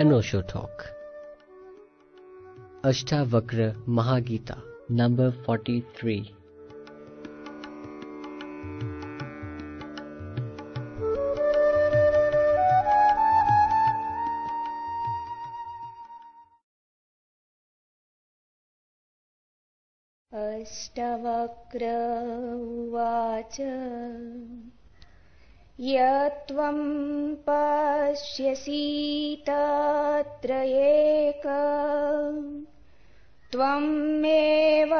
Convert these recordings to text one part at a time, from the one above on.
अनोशो talk Ashtavakra Mahageeta number 43 Ashtavakra वाच यत्वं पश्यसीता तत्र एक। त्वमेव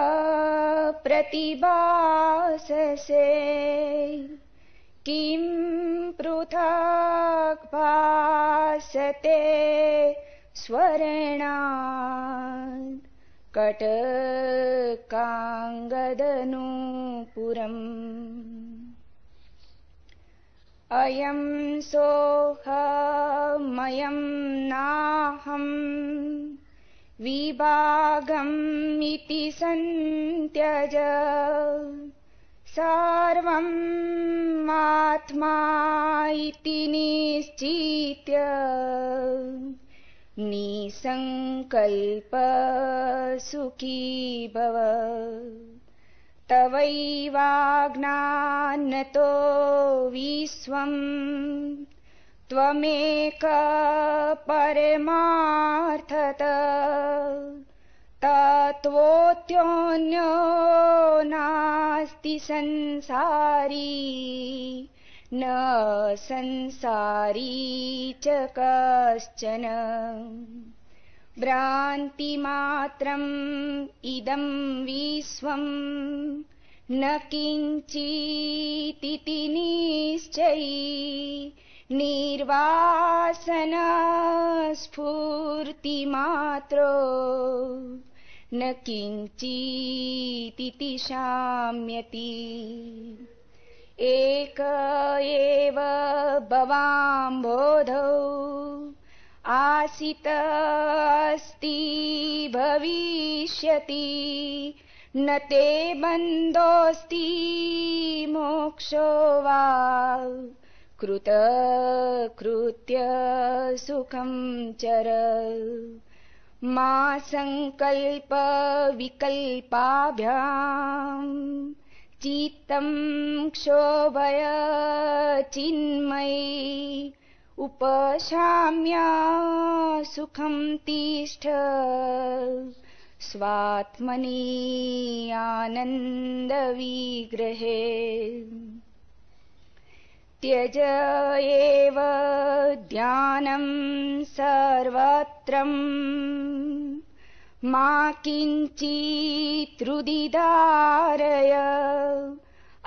प्रतिभाससे। किं पृथक् भासते स्वर्णात् कटकाङ्गदनूपुरम् अयं सोऽहमयं नाहम् विभागम् इति सन्त्यज सर्वम् आत्मा इति निश्चित्य निसङ्कल्प सुखी भव तवैवाज्ञानतो विश्वम् त्वमेक परमार्थत तत्त्वोऽन्यो नास्ति संसारी न संसारी च कश्चन भ्रान्तिमात्रम् इदं विश्वम् न किञ्चितिति निश्चयी निर्वासन स्फूर्तिमात्रो न किञ्चितिति शाम्यति। एक एव भवाम्बोधौ आसित अस्ति भविष्यति। न ते बन्धोऽस्ति मोक्षो वा। कृतकृत्य सुखं चर। मा सङ्कल्प विकल्पाभ्याम् चित्तं क्षोभय चिन्मयी उपशाम्य सुखं तिष्ठ स्वात्मनि आनन्दविग्रहे त्यज एव ध्यानं सर्वत्रम् मा किञ्चित्रुदिधारय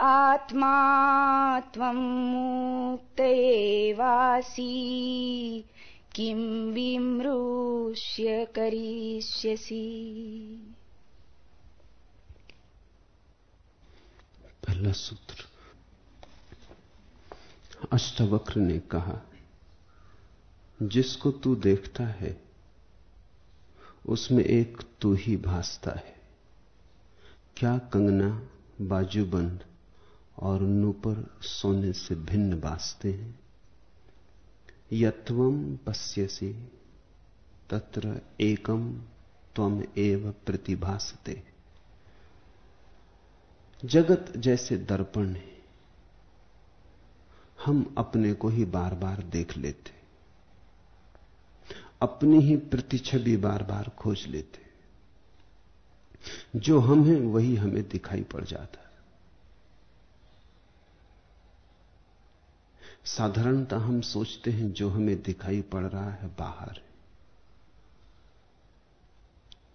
आत्मा त्वं मुक्त एवासि किं विमृश्य करिष्यसि। पहला सूत्र। अष्टवक्र ने कहा, जिसको तू देखता है, उसमें एक तू ही भासता है। क्या कंगना बाजूबंद और नूपर सोने से भिन्न बासते हैं। यत्वम पश्यसी, तत्र एकम त्वम एव प्रतिभासते। जगत जैसे दर्पण है, हम अपने को ही बार बार देख लेते अपनी ही प्रतिछवि बार बार खोज लेते जो हम हैं, वही हमें दिखाई पड़ जाता साधारणतः हम सोचते हैं जो हमें दिखाई पड़ रहा है बाहर है।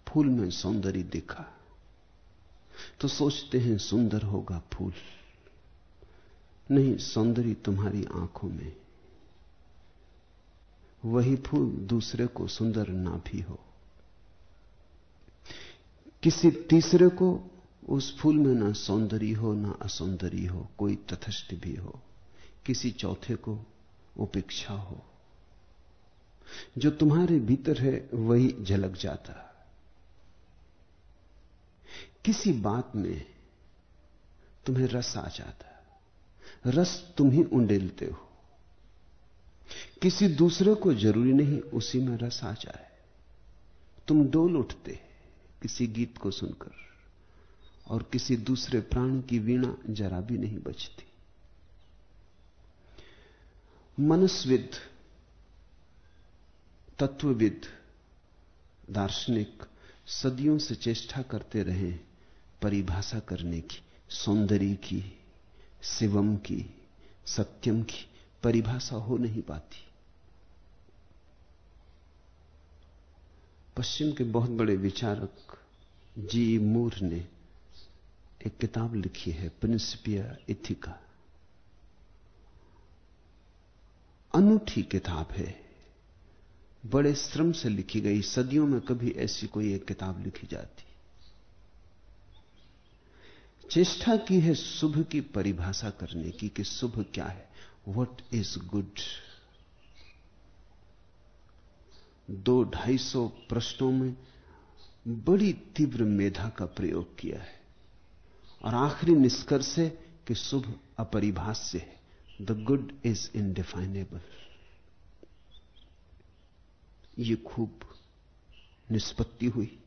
फूल में सौंदर्य दिखा। तो सोचते हैं सुंदर होगा फूल। नहीं, सौंदर्य तुम्हारी आँखों में। वही फूल दूसरे को सुंदर ना भी हो। किसी तीसरे को उस फूल में ना सौंदर्य हो, ना असौंदर्य हो, कोई तथस्थ भी हो। किसी चौथे को उपेक्षा हो। जो तुम्हारे भीतर है, वही झलक जाता। किसी बात में तुम्हें रस आ जाता। रस तुम ही उंडेलते हो। किसी दूसरे को ज़रूरी नहीं, उसी में रस आ जाए। तुम डोल उठते किसी गीत को सुनकर, और किसी दूसरे प्राण की वीणा जरा भी नहीं बचती। मनस्विद, तत्वविद, दार्शनिक सदियों से चेष्टा करते रहे परिभाषा करने की, सौंदर्य की, शिवम की, सत्यम की परिभाषा हो नहीं पाती। पश्चिम के बहुत बड़े विचारक जी मूर ने एक किताब लिखी है, प्रिंसिपिया इथिका। अनूठी किताब है। बड़े श्रम से लिखी गई सदियों में कभी ऐसी कोई एक किताब लिखी जाती। चेष्टा की है शुभ की परिभाषा करने की कि शुभ क्या है। वट इज़ गुड दो ढाई सौ प्रश्नों में बड़ी तीव्र मेधा का प्रयोग किया है। और आखिरी निष्कर्ष है कि शुभ अपरिभाष्य है। द गुड इज़ इनडिफाइनेबल ये खूब निष्पत्ति हुई।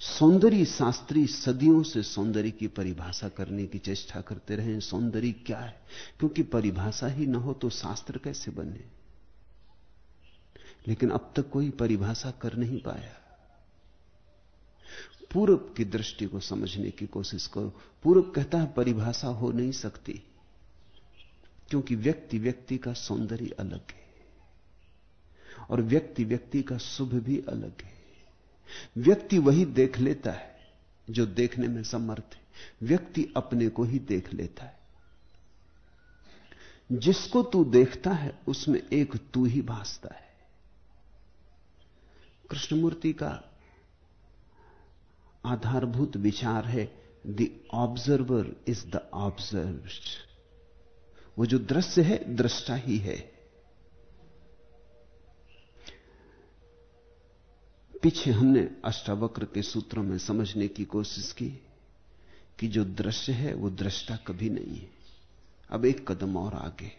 सौंदर्य शास्त्री सदियों से सौंदर्य की परिभाषा करने की चेष्टा करते रहे सौंदर्य क्या है? क्योंकि परिभाषा ही ना हो तो शास्त्र कैसे बने? लेकिन अब तक कोई परिभाषा कर नहीं पाया। पूरब की दृष्टि को समझने की कोशिश करो। पूर्व कहता है, परिभाषा हो नहीं सकती। क्योंकि व्यक्ति व्यक्ति का सौंदर्य अलग है और व्यक्ति व्यक्ति का शुभ भी अलग है। व्यक्ति वही देख लेता है जो देखने में समर्थ है। व्यक्ति अपने को ही देख लेता है। जिसको तू देखता है, उसमें एक तू ही भासता है। कृष्णमूर्ति का आधारभूत विचार है the observer is the observe वो जो दृश्य है, दृष्टा ही है। पीछे हमने अष्टावक्र के सूत्रों में समझने की कोशिश की कि जो दृश्य है, वो दृष्टा कभी नहीं है। अब एक कदम और आगे।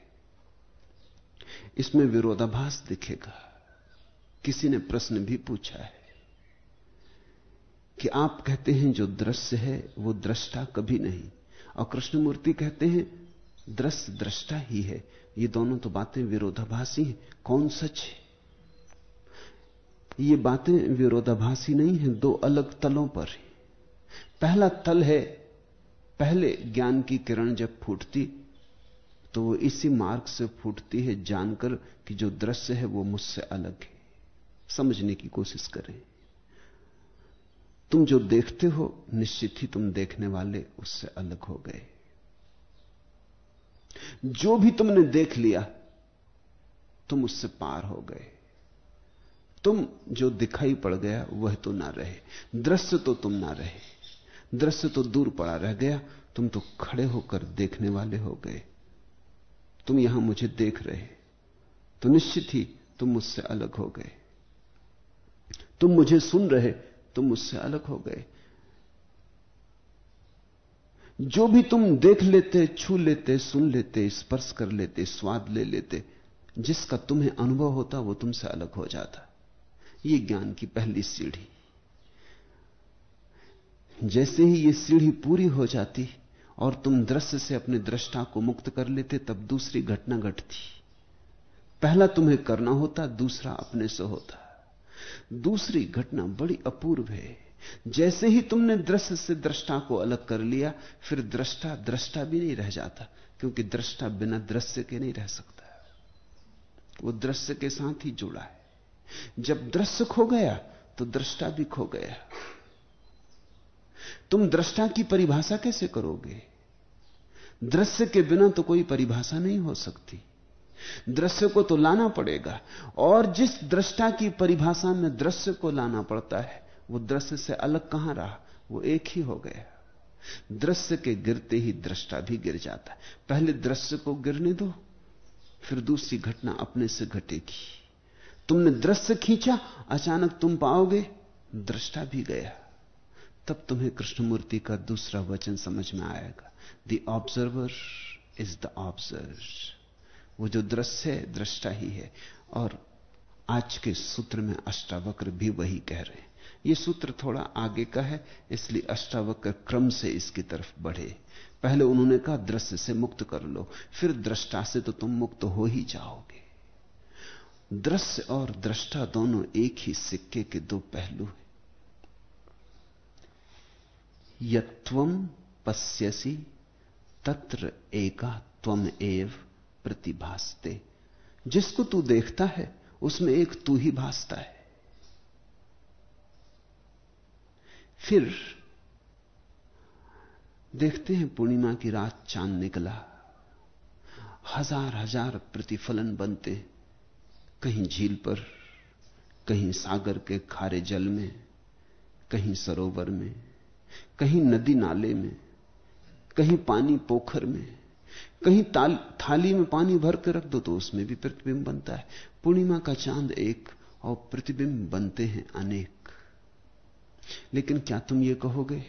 इसमें विरोधाभास दिखेगा। किसी ने प्रश्न भी पूछा है कि आप कहते हैं जो दृश्य है, वो दृष्टा कभी नहीं। और कृष्णमूर्ति कहते हैं दृश्य दृष्टा ही है। ये दोनों तो बातें विरोधाभासी हैं। कौन सच है? ये बातें विरोधाभासी नहीं हैं, दो अलग तलों पर पहला तल है, पहले ज्ञान की किरण जब फूटती तो वो इसी मार्ग से फूटती है जानकर कि जो दृश्य है वो मुझसे अलग है। समझने की कोशिश करें। तुम जो देखते हो, निश्चित ही तुम देखने वाले उससे अलग हो गए। जो भी तुमने देख लिया, तुम उससे पार हो गए। तुम जो दिखाई पड़ गया, वह तो ना रहे। दृश्य तो तुम ना रहे। दृश्य तो दूर पड़ा रह गया। तुम तो खड़े होकर देखने वाले हो गए। तुम यहाँ मुझे देख रहे तो निश्चित ही तुम मुझसे अलग हो गए। तुम मुझे सुन रहे, तुम मुझसे अलग हो गए। जो भी तुम देख लेते, छू लेते, सुन लेते, स्पर्श कर लेते, स्वाद ले लेते, जिसका तुम्हें अनुभव होता, वो तुमसे अलग हो जाता। ये ज्ञान की पहली सीढ़ी। जैसे ही ये सीढ़ी पूरी हो जाती और तुम दृश्य से अपने दृष्टा को मुक्त कर लेते, तब दूसरी घटना घटती। पहला तुम्हें करना होता, दूसरा अपने से होता। दूसरी घटना बड़ी अपूर्व है। जैसे ही तुमने दृश्य से दृष्टा को अलग कर लिया, फिर दृष्टा दृष्टा भी नहीं रह जाता, क्योंकि दृष्टा बिना दृश्य के नहीं रह सकता। वो दृश्य के साथ ही जुड़ा है। जब दृश्य खो गया तो दृष्टा भी खो गया। तुम दृष्टा की परिभाषा कैसे करोगे? दृश्य के बिना तो कोई परिभाषा नहीं हो सकती। दृश्य को तो लाना पड़ेगा, और जिस दृष्टा की परिभाषा में दृश्य को लाना पड़ता है वो दृश्य से अलग कहाँ रहा? वो एक ही हो गया। दृश्य के गिरते ही दृष्टा भी गिर जाता है। पहले दृश्य को गिरने दो, फिर दूसरी घटना अपने से घटेगी। तुमने दृश्य खींचा, अचानक तुम पाओगे, दृष्टा भी गया। तब तुम्हें कृष्णमूर्ति का दूसरा वचन समझ में आएगा। The observer is the observe वो जो दृश्य है, दृष्टा ही है। और आज के सूत्र में अष्टावक्र भी वही कह रहे हैं। ये सूत्र थोड़ा आगे का है, इसलिए अष्टावक्र क्रम से इसकी तरफ़ बढ़े। पहले उन्होंने कहा, दृश्य से मुक्त कर लो, फिर दृष्टा से तो तुम मुक्त हो ही जाओगे। दृश्य और दृष्टा दोनों एक ही सिक्के के दो पहलू हैं। यत्वम पश्यसी, तत्र एका त्वम एव प्रतिभासते। जिसको तू देखता है, उसमें एक तू ही भासता है। फिर देखते हैं पूर्णिमा की रात चाँद निकला। हज़ार हज़ार प्रतिफलन बनते कहीं झील पर कहीं सागर के खारे जल में कहीं सरोवर में कहीं नदी नाले में कहीं पानी पोखर में कहीं ताल, थाली में पानी भर के रख दो तो उसमें भी प्रतिबिंब बनता है। पूर्णिमा का चाँद एक और प्रतिबिंब बनते हैं अनेक। लेकिन क्या तुम ये कहोगे?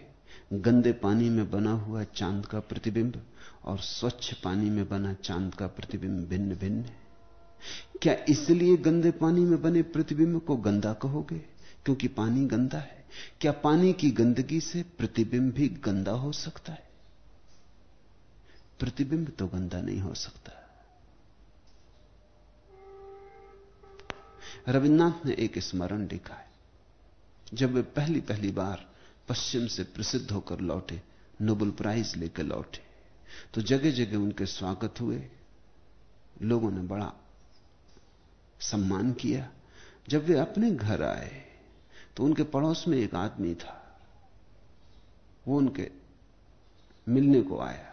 गंदे पानी में बना हुआ चाँद का प्रतिबिंब और स्वच्छ पानी में बना चाँद का प्रतिबिंब भिन्न भिन्न है। क्या इसलिए गंदे पानी में बने प्रतिबिंब को गंदा कहोगे? क्योंकि पानी गंदा है। क्या पानी की गंदगी से प्रतिबिंब भी गंदा हो सकता है? प्रतिबिंब तो गंदा नहीं हो सकता। रविन्द्रनाथ ने एक स्मरण लिखा है। जब वे पहली पहली बार पश्चिम से प्रसिद्ध होकर लौटे नोबल प्राइज लेकर लौटे तो जगह जगह उनके स्वागत हुए। लोगों ने बड़ा सम्मान किया। जब वे अपने घर आए तो उनके पड़ोस में एक आदमी था। वो उनके मिलने को आया।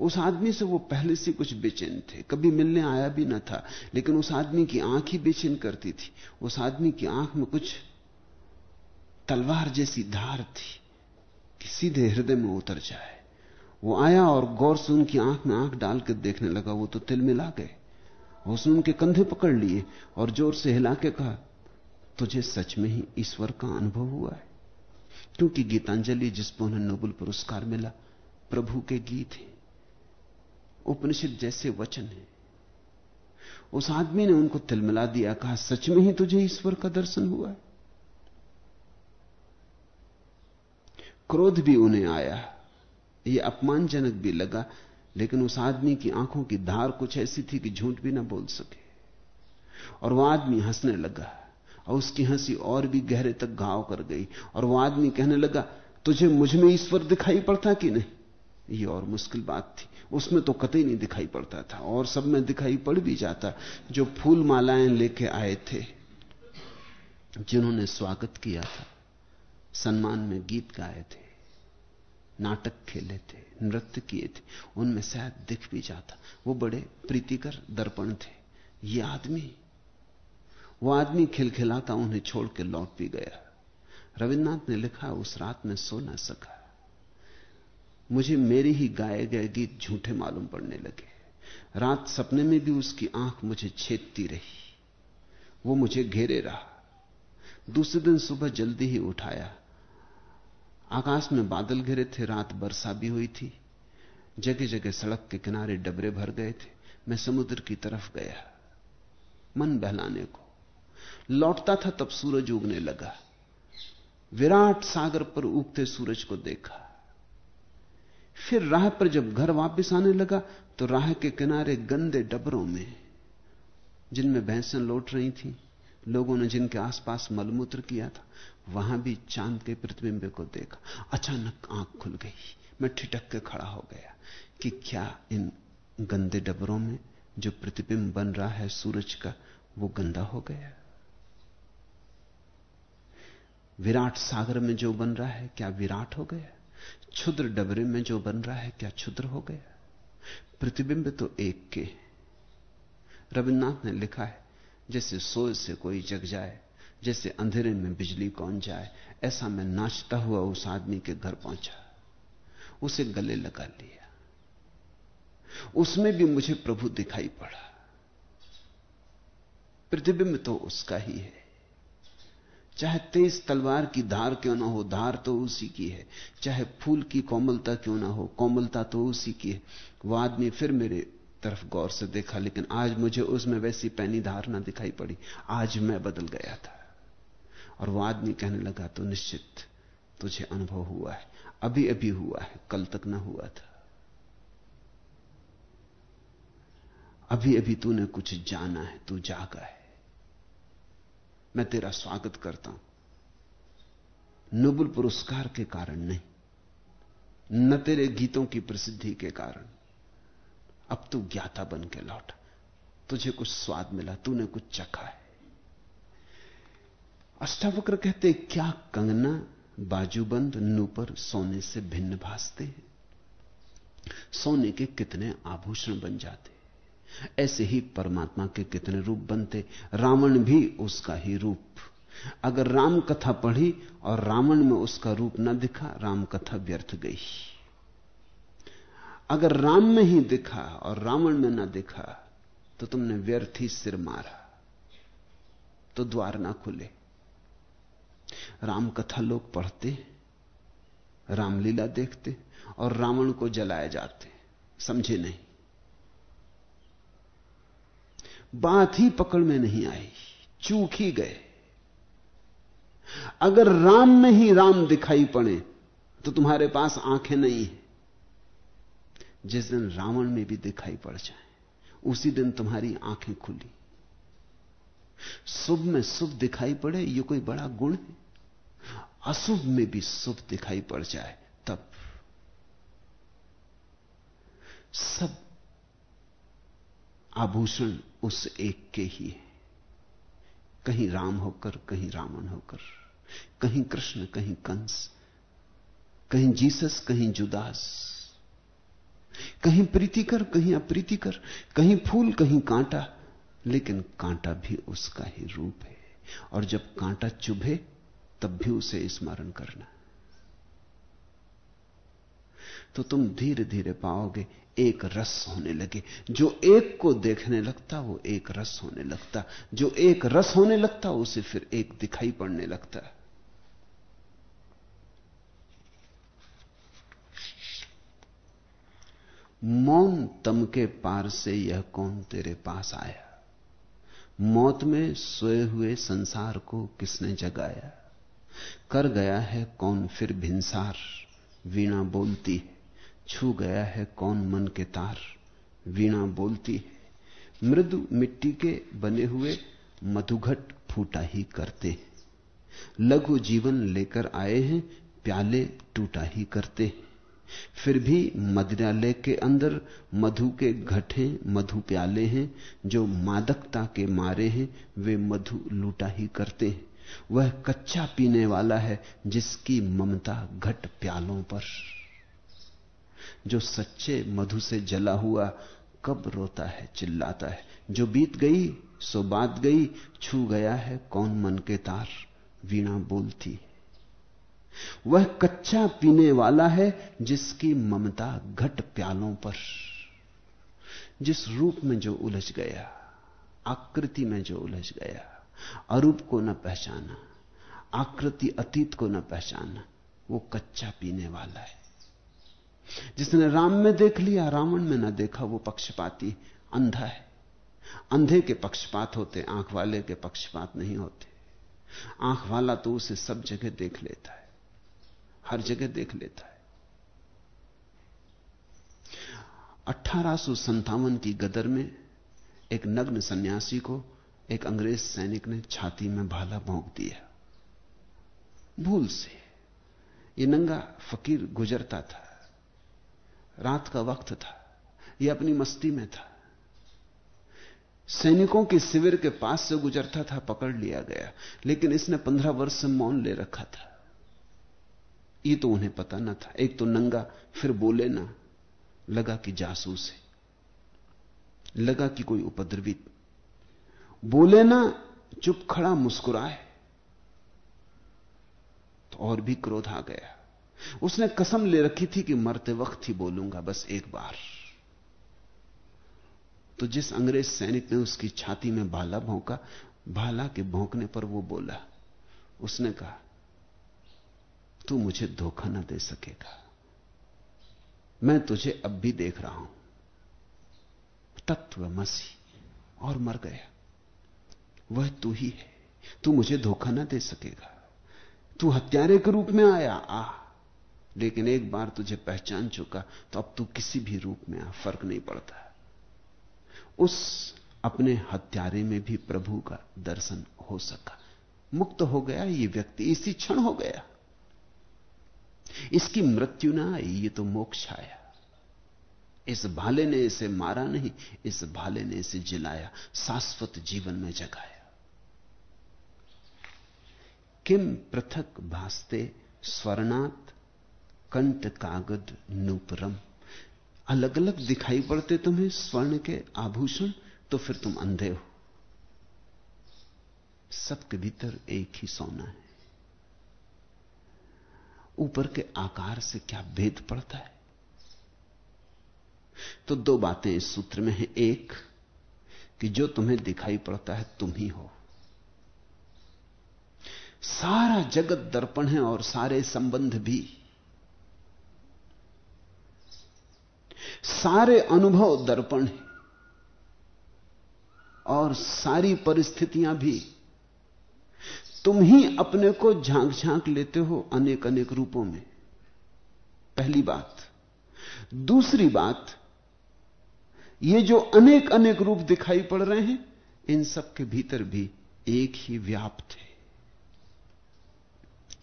उस आदमी से वो पहले से कुछ बेचैन थे। कभी मिलने आया भी ना था, लेकिन उस आदमी की आँख ही बेचैन करती थी। उस आदमी की आँख में कुछ तलवार जैसी धार थी कि सीधे हृदय में उतर जाए। वो आया और गौर से उनकी आँख में आँख डालकर देखने लगा। वो तो तिल मिला गए। उसने उनके कंधे पकड़ लिए और ज़ोर से हिला के कहा, तुझे सच में ही ईश्वर का अनुभव हुआ है? क्योंकि गीतांजलि जिस पर उन्हें नोबल पुरस्कार मिला, प्रभु के गीत हैं। उपनिषद जैसे वचन है। उस आदमी ने उनको तिलमिला दिया, कहा, सच में ही तुझे ईश्वर का दर्शन हुआ है? क्रोध भी उन्हें आया। यह अपमानजनक भी लगा, लेकिन उस आदमी की आँखों की धार कुछ ऐसी थी कि झूठ भी ना बोल सके। और वह आदमी हंसने लगा, और उसकी हँसी और भी गहरे तक घाव कर गई। और वह आदमी कहने लगा, तुझे मुझमें ईश्वर दिखाई पड़ता कि नहीं? ये और मुश्किल बात थी। उसमें तो कतई नहीं दिखाई पड़ता था, और सब में दिखाई पड़ भी जाता, जो फूल मालाएँ लेके आए थे, जिन्होंने स्वागत किया था। सम्मान में गीत गाए थे, नाटक खेले थे, नृत्य किए थे, उनमें शायद दिख भी जाता। वो बड़े प्रीतिकर दर्पण थे। ये आदमी, वो आदमी खिलखिलाता उन्हें छोड़ के लौट भी गया। रविन्द्रनाथ ने लिखा, उस रात में सो ना सका। मुझे मेरे ही गाए गए गीत झूठे मालूम पड़ने लगे। रात सपने में भी उसकी आँख मुझे छेदती रही। वो मुझे घेरे रहा। दूसरे दिन सुबह जल्दी ही उठाया। आकाश में बादल घिरे थे, रात वर्षा भी हुई थी। जगह जगह सड़क के किनारे डबरे भर गए थे। मैं समुद्र की तरफ़ गया, मन बहलाने को। लौटता था तब सूरज उगने लगा। विराट सागर पर उगते सूरज को देखा। फिर राह पर जब घर वापस आने लगा तो राह के किनारे गंदे डबरों में, जिनमें भैंसें लौट रही थी लोगों ने जिनके आसपास मलमूत्र किया था, वहाँ भी चाँद के प्रतिबिंब को देखा। अचानक आँख खुल गई। मैं ठिटक के खड़ा हो गया कि क्या इन गंदे डबरों में जो प्रतिबिंब बन रहा है सूरज का, वो गंदा हो गया? विराट सागर में जो बन रहा है, क्या विराट हो गया? क्षुद्र डबरे में जो बन रहा है, क्या क्षुद्र हो गया? प्रतिबिंब तो एक के रविन्द्रनाथ ने लिखा है जैसे सोए से कोई जग जाए, जैसे अंधेरे में बिजली कौन जाए, ऐसा मैं नाचता हुआ उस आदमी के घर पहुँचा। उसे गले लगा लिया। उसमें भी मुझे प्रभु दिखाई पड़ा। प्रतिबिंब तो उसका ही है। चाहे तेज तलवार की धार क्यों ना हो, धार तो उसी की है। चाहे फूल की कोमलता क्यों ना हो, कोमलता तो उसी की है। वह आदमी फिर मेरे तरफ़ गौर से देखा, लेकिन आज मुझे उसमें वैसी पैनी धारणा दिखाई पड़ी। आज मैं बदल गया था। और वो आदमी कहने लगा तो निश्चित तुझे अनुभव हुआ है। अभी अभी हुआ है। कल तक ना हुआ था। अभी अभी तूने कुछ जाना है। तू जागा है। मैं तेरा स्वागत करता हूँ। नोबल पुरस्कार के कारण नहीं, न तेरे गीतों की प्रसिद्धि के कारण। अब तू ज्ञाता बन के लौटा। तुझे कुछ स्वाद मिला, तूने कुछ चखा है। अष्टावक्र कहते क्या कंगना, बाजूबंद, नूपर, सोने से भिन्न भासते हैं? सोने के कितने आभूषण बन जाते ऐसे ही परमात्मा के कितने रूप बनते रावण भी उसका ही रूप। अगर राम कथा पढ़ी और रावण में उसका रूप न दिखा राम कथा व्यर्थ गई। अगर राम में ही दिखा और रावण में ना दिखा तो तुमने व्यर्थ ही सिर मारा तो द्वार ना खुले। राम कथा लोग पढ़ते, रामलीला देखते और रावण को जलाए जाते, समझे नहीं। बात ही पकड़ में नहीं आई, चूक ही गए। अगर राम में ही राम दिखाई पड़े तो तुम्हारे पास आँखें नहीं है। जिस दिन रावण में भी दिखाई पड़ जाए, उसी दिन तुम्हारी आँखें खुली। शुभ में शुभ दिखाई पड़े, ये कोई बड़ा गुण है। अशुभ में भी शुभ दिखाई पड़ जाए, तब सब आभूषण उस एक के ही है। कहीं राम होकर, कहीं रावण होकर, कहीं कृष्ण, कहीं कंस, कहीं जीसस, कहीं जुदास। कहीं प्रीतिकर कहीं अप्रीतिकर कहीं फूल, कहीं कांटा, लेकिन कांटा भी उसका ही रूप है। और जब कांटा चुभे, तब भी उसे स्मरण करना। तो तुम धीरे धीरे पाओगे, एक रस होने लगे। जो एक को देखने लगता, वो एक रस होने लगता। जो एक रस होने लगता, उसे फिर एक दिखाई पड़ने लगता। मौन तम के पार से यह कौन तेरे पास आया? मौत में सोए हुए संसार को किसने जगाया? कर गया है कौन फिर भिंसार वीणा बोलती है, छू गया है कौन मन के तार? वीणा बोलती है, मृदु मिट्टी के बने हुए मधुघट फूटा ही करते हैं। लघु जीवन लेकर आए हैं, प्याले टूटा ही करते फिर भी मदिरालय के अंदर मधु के घटे, मधु प्याले हैं, जो मादकता के मारे हैं, वे मधु लूटा ही करते हैं। वह कच्चा पीने वाला है, जिसकी ममता घट प्यालों पर। जो सच्चे मधु से जला हुआ, कब रोता है, चिल्लाता है। जो बीत गई, सो बात गई, छू गया है, कौन मन के तार? वीणा बोलती वह कच्चा पीने वाला है जिसकी ममता घट प्यालों पर, जिस रूप में जो उलझ गया, आकृति में जो उलझ गया, अरूप को न पहचाना, आकृति अतीत को न पहचाना, वो कच्चा पीने वाला है। जिसने राम में देख लिया, रावण में न देखा, वो पक्षपाती, अंधा है। अंधे के पक्षपात होते, आँख वाले के पक्षपात नहीं होते। आँख वाला तो उसे सब जगह देख लेता है। हर जगह देख लेता है। अठारह की गदर में एक नग्न सन्यासी को एक अंग्रेज़ सैनिक ने छाती में भाला भोंक दिया। भूल से ये नंगा फकीर गुजरता था। रात का वक्त था। यह अपनी मस्ती में था। सैनिकों के शिविर के पास से गुजरता था, पकड़ लिया गया। लेकिन इसने पंद्रह वर्ष से मौन ले रखा था। ये तो उन्हें पता ना था। एक तो नंगा, फिर बोले ना, लगा कि जासूस है। लगा कि कोई उपद्रवी। बोले ना, चुप खड़ा, मुस्कुराए। तो और भी क्रोध आ गया। उसने कसम ले रखी थी कि मरते वक्त ही बोलूँगा, बस एक बार। तो जिस अंग्रेज़ सैनिक ने उसकी छाती में भाला भोंका, भाला के भोंकने पर वो बोला। उसने कहा तू मुझे धोखा ना दे सकेगा। मैं तुझे अब भी देख रहा हूँ। तत्व मसी और मर गया। वह तू ही है। तू मुझे धोखा ना दे सकेगा। तू हत्यारे के रूप में आया, आ। लेकिन एक बार तुझे पहचान चुका तो अब तू किसी भी रूप में आ, फ़र्क नहीं पड़ता। उस अपने हत्यारे में भी प्रभु का दर्शन हो सका। मुक्त हो गया ये व्यक्ति, इसी क्षण हो गया। इसकी मृत्यु ना आई, ये तो मोक्ष आया। इस भाले ने इसे मारा नहीं, इस भाले ने इसे जिलाया, शाश्वत जीवन में जगाया। किम पृथक भासते स्वर्णात कंट कागद नूपरम। अलग अलग दिखाई पड़ते तुम्हें स्वर्ण के आभूषण तो फिर तुम अंधे हो। सबके भीतर एक ही सोना है। ऊपर के आकार से क्या भेद पड़ता है? तो दो बातें इस सूत्र में हैं। एक, कि जो तुम्हें दिखाई पड़ता है, तुम ही हो। सारा जगत दर्पण है और सारे संबंध भी। सारे अनुभव दर्पण है और सारी परिस्थितियाँ भी। तुम ही अपने को झाँक झाँक लेते हो अनेक अनेक रूपों में। पहली बात। दूसरी बात, ये जो अनेक अनेक रूप दिखाई पड़ रहे हैं, इन सब के भीतर भी एक ही व्याप्त है।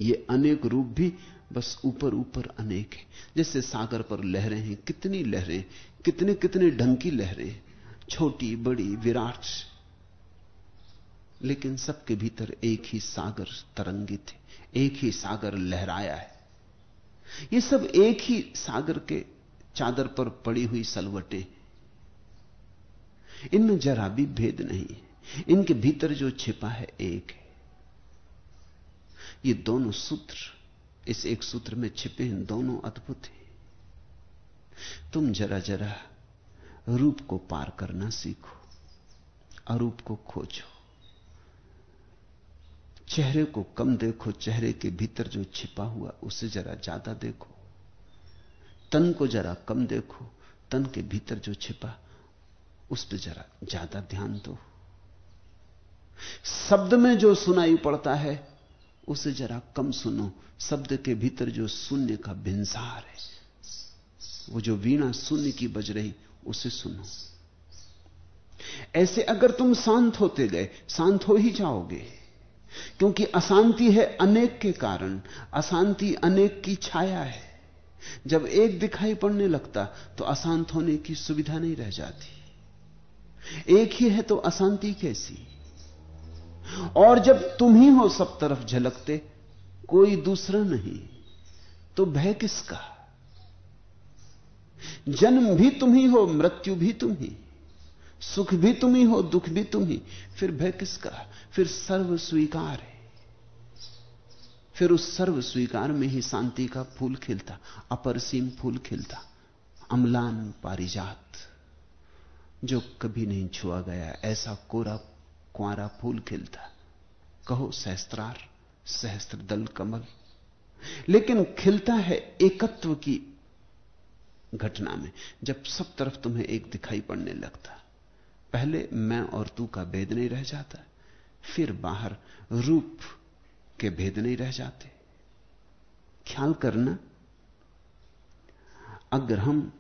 ये अनेक रूप भी बस ऊपर ऊपर अनेक है। जैसे सागर पर लहरें हैं, कितनी लहरें कितने कितने ढंग की लहरें, छोटी, बड़ी, विराट। लेकिन सबके भीतर एक ही सागर तरंगित है, एक ही सागर लहराया है। ये सब एक ही सागर के चादर पर पड़ी हुई सलवटें इनमें जरा भी भेद नहीं है। इनके भीतर जो छिपा है, एक है। ये दोनों सूत्र, इस एक सूत्र में छिपे हैं, दोनों अद्भुत हैं। तुम जरा जरा रूप को पार करना सीखो, अरूप को खोजो। चेहरे को कम देखो, चेहरे के भीतर जो छिपा हुआ, उसे जरा ज़्यादा देखो। तन को जरा कम देखो, तन के भीतर जो छिपा, उस पर जरा ज़्यादा ध्यान दो। शब्द में जो सुनाई पड़ता है, उसे जरा कम सुनो। शब्द के भीतर जो शून्य का भिंसार है, वो जो वीणा शून्य की बज रही, उसे सुनो। ऐसे अगर तुम शांत होते गए, शांत हो ही जाओगे। क्योंकि अशांति है अनेक के कारण, अशांति अनेक की छाया है। जब एक दिखाई पड़ने लगता तो अशांत होने की सुविधा नहीं रह जाती। एक ही है तो अशांति कैसी? और जब तुम ही हो सब तरफ़ झलकते, कोई दूसरा नहीं तो भय किसका? जन्म भी तुम ही हो, मृत्यु भी तुम ही। सुख भी तुम ही हो, दुख भी तुम ही। फिर भय किसका? फिर सर्व स्वीकार है। फिर उस सर्व स्वीकार में ही शांति का फूल खिलता, अपरसीम फूल खिलता, अमलान पारिजात, जो कभी नहीं छुआ गया, ऐसा कोरा कुआरा फूल खिलता। कहो, सहस्त्रार सहस्त्र दल कमल। लेकिन खिलता है एकत्व की घटना में, जब सब तरफ़ तुम्हें एक दिखाई पड़ने लगता। पहले मैं और तू का भेद नहीं रह जाता। फिर बाहर रूप के भेद नहीं रह जाते। ख्याल करना, अगर हम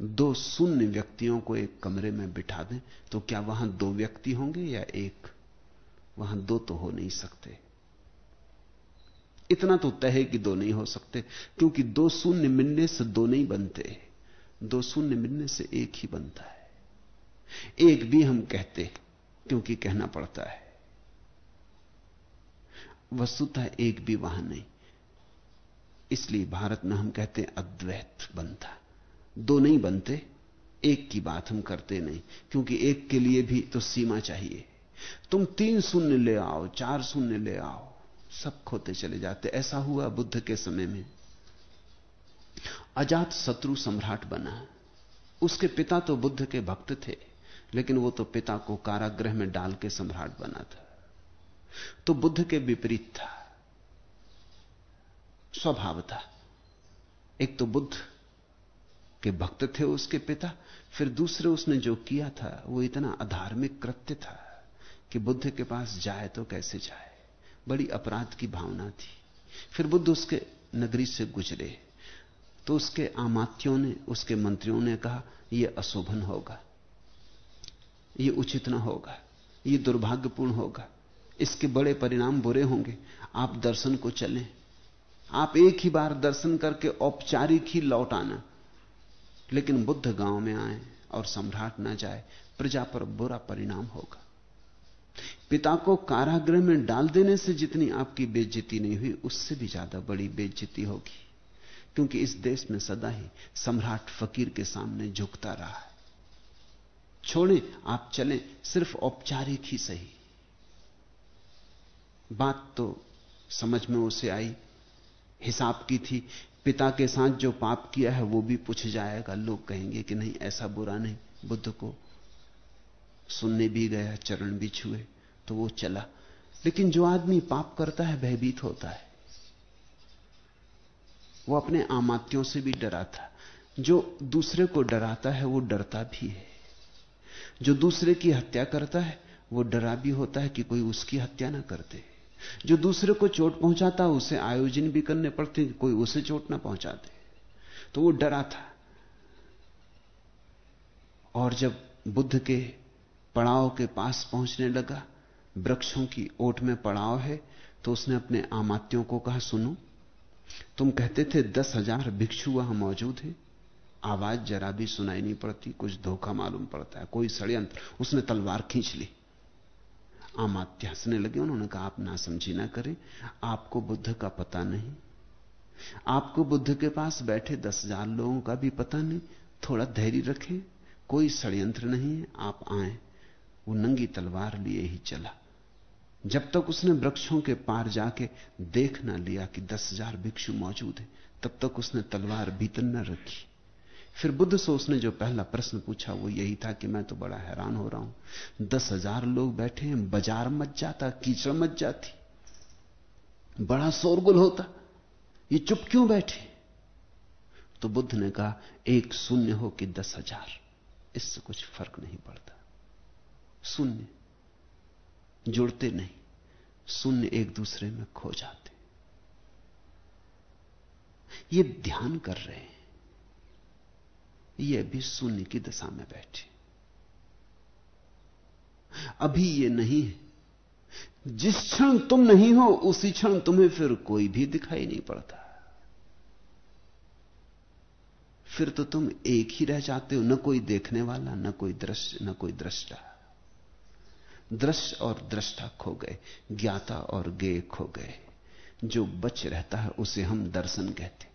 दो शून्य व्यक्तियों को एक कमरे में बिठा दें तो क्या वहाँ दो व्यक्ति होंगे या एक? वहाँ दो तो हो नहीं सकते। इतना तो तय है कि दो नहीं हो सकते, क्योंकि दो शून्य मिलने से दो नहीं बनते। दो शून्य मिलने से एक ही बनता है। एक भी हम कहते क्योंकि कहना पड़ता है। वस्तुतः एक भी वहाँ नहीं। इसलिए भारत में हम कहते हैं अद्वैत बनता दो नहीं बनते, एक की बात हम करते नहीं, क्योंकि एक के लिए भी तो सीमा चाहिए। तुम तीन शून्य ले आओ, चार शून्य ले आओ, सब खोते चले जाते। ऐसा हुआ बुद्ध के समय में। अजात शत्रु सम्राट बना। उसके पिता तो बुद्ध के भक्त थे। लेकिन वो तो पिता को कारागृह में डाल के सम्राट बना था। तो बुद्ध के विपरीत था। स्वभाव था। एक तो बुद्ध के भक्त थे उसके पिता, फिर दूसरे उसने जो किया था, वो इतना अधार्मिक कृत्य था कि बुद्ध के पास जाए तो कैसे जाए? बड़ी अपराध की भावना थी। फिर बुद्ध उसके नगरी से गुजरे तो उसके आमात्यों ने, उसके मंत्रियों ने कहा यह अशोभन होगा। यह उचित ना होगा यह दुर्भाग्यपूर्ण होगा। इसके बड़े परिणाम बुरे होंगे। आप दर्शन को चलें। आप एक ही बार दर्शन करके औपचारिक ही लौट आना। लेकिन बुद्ध गाँव में आए और सम्राट ना जाए, प्रजा पर बुरा परिणाम होगा। पिता को कारागृह में डाल देने से जितनी आपकी बेज्जती नहीं हुई, उससे भी ज़्यादा बड़ी बेज्जती होगी। क्योंकि इस देश में सदा ही सम्राट फकीर के सामने झुकता रहा है। छोड़ें, आप चलें, सिर्फ़ औपचारिक ही सही। बात तो समझ में उसे आई, हिसाब की थी, पिता के साथ जो पाप किया है वो भी पूछ जाएगा, लोग कहेंगे कि नहीं, ऐसा बुरा नहीं, बुद्ध को सुनने भी गया चरण भी छुए तो वो चला। लेकिन जो आदमी पाप करता है, भयभीत होता है। वो अपने आमात्यों से भी डरा था। जो दूसरे को डराता है, वो डरता भी है। जो दूसरे की हत्या करता है, वो डरा भी होता है कि कोई उसकी हत्या ना कर दे जो दूसरे को चोट पहुंचाता उसे आयोजन भी करने पड़ते कोई उसे चोट ना पहुँचा दे। तो वो डरा था। और जब बुद्ध के पड़ाव के पास पहुँचने लगा, वृक्षों की ओट में पड़ाव है तो उसने अपने आमात्यों को कहा, सुनो, तुम कहते थे, दस हज़ार भिक्षु वहाँ मौजूद है। आवाज़ जरा भी सुनाई नहीं पड़ती, कुछ धोखा मालूम पड़ता है, कोई षड्यंत्र। उसने तलवार खींच ली। आमात्य हंसने लगे, उन्होंने कहा, आप ना समझी ना करें, आपको बुद्ध का पता नहीं। आपको बुद्ध के पास बैठे दस हज़ार लोगों का भी पता नहीं, थोड़ा धैर्य रखें, कोई षड्यंत्र नहीं है, आप आए, वो नंगी तलवार लिए ही चला। जब तक उसने वृक्षों के पार जाके देख ना लिया कि दस हज़ार भिक्षु मौजूद है, तब तक उसने तलवार भीतर न रखी। फिर बुद्ध से उसने जो पहला प्रश्न पूछा, वो यही था कि मैं तो बड़ा हैरान हो रहा हूँ। दस हज़ार लोग बैठे हैं, बाज़ार मच जाता, कीचड़ मच जाती। बड़ा शोरगुल होता, ये चुप क्यों बैठे? तो बुद्ध ने कहा, एक शून्य हो कि दस हज़ार, इससे कुछ फ़र्क नहीं पड़ता। शून्य, जुड़ते नहीं, शून्य एक दूसरे में खो जाते। ये ध्यान कर रहे हैं। ये भी शून्य की दशा में बैठी। अभी ये नहीं है। जिस क्षण तुम नहीं हो, उसी क्षण तुम्हें फिर कोई भी दिखाई नहीं पड़ता। फिर तो तुम एक ही रह जाते हो, न कोई देखने वाला, न कोई दृश्य, न कोई दृष्टा। दृश्य और दृष्टा खो गए, ज्ञाता और गे खो गए। जो बच रहता है, उसे हम दर्शन कहते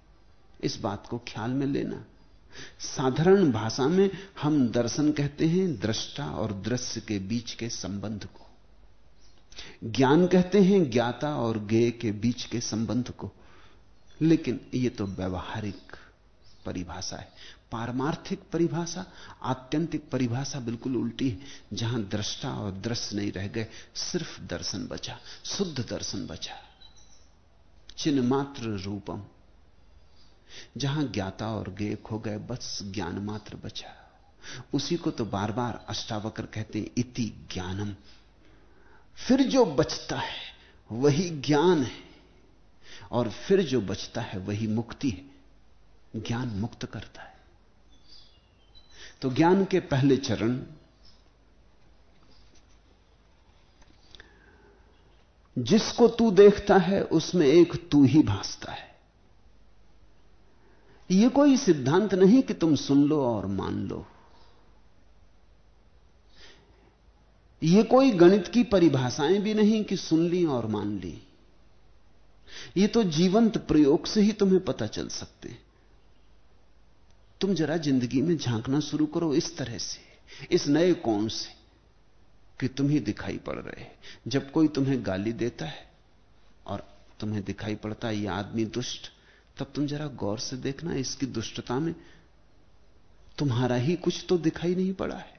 इस बात को ख्याल में लेना। साधारण भाषा में हम दर्शन कहते हैं दृष्टा और दृश्य के बीच के संबंध को। ज्ञान कहते हैं ज्ञाता और गे के बीच के संबंध को। लेकिन यह तो व्यवहारिक परिभाषा है। पारमार्थिक परिभाषा, आत्यंतिक परिभाषा बिल्कुल उल्टी है। जहाँ दृष्टा और दृश्य नहीं रह गए, सिर्फ़ दर्शन बचा, शुद्ध दर्शन बचा। चिन्ह मात्र रूपम। जहाँ ज्ञाता और गे खो गए, बस ज्ञान मात्र बचा। उसी को तो बार बार अष्टावक्र कहते हैं, इति ज्ञानम। फिर जो बचता है, वही ज्ञान है। और फिर जो बचता है, वही मुक्ति है। ज्ञान मुक्त करता है। तो ज्ञान के पहले चरण, जिसको तू देखता है, उसमें एक तू ही भासता है। यह कोई सिद्धांत नहीं कि तुम सुन लो और मान लो। यह कोई गणित की परिभाषाएँ भी नहीं कि सुन ली और मान ली। यह तो जीवंत प्रयोग से ही तुम्हें पता चल सकते। तुम जरा ज़िंदगी में झांकना शुरू करो इस तरह से, इस नए कौन से, कि तुम ही दिखाई पड़ रहे जब कोई तुम्हें गाली देता है और तुम्हें दिखाई पड़ता है यह आदमी दुष्ट तब तुम जरा गौर से देखना इसकी दुष्टता में। तुम्हारा ही कुछ तो दिखाई नहीं पड़ा है।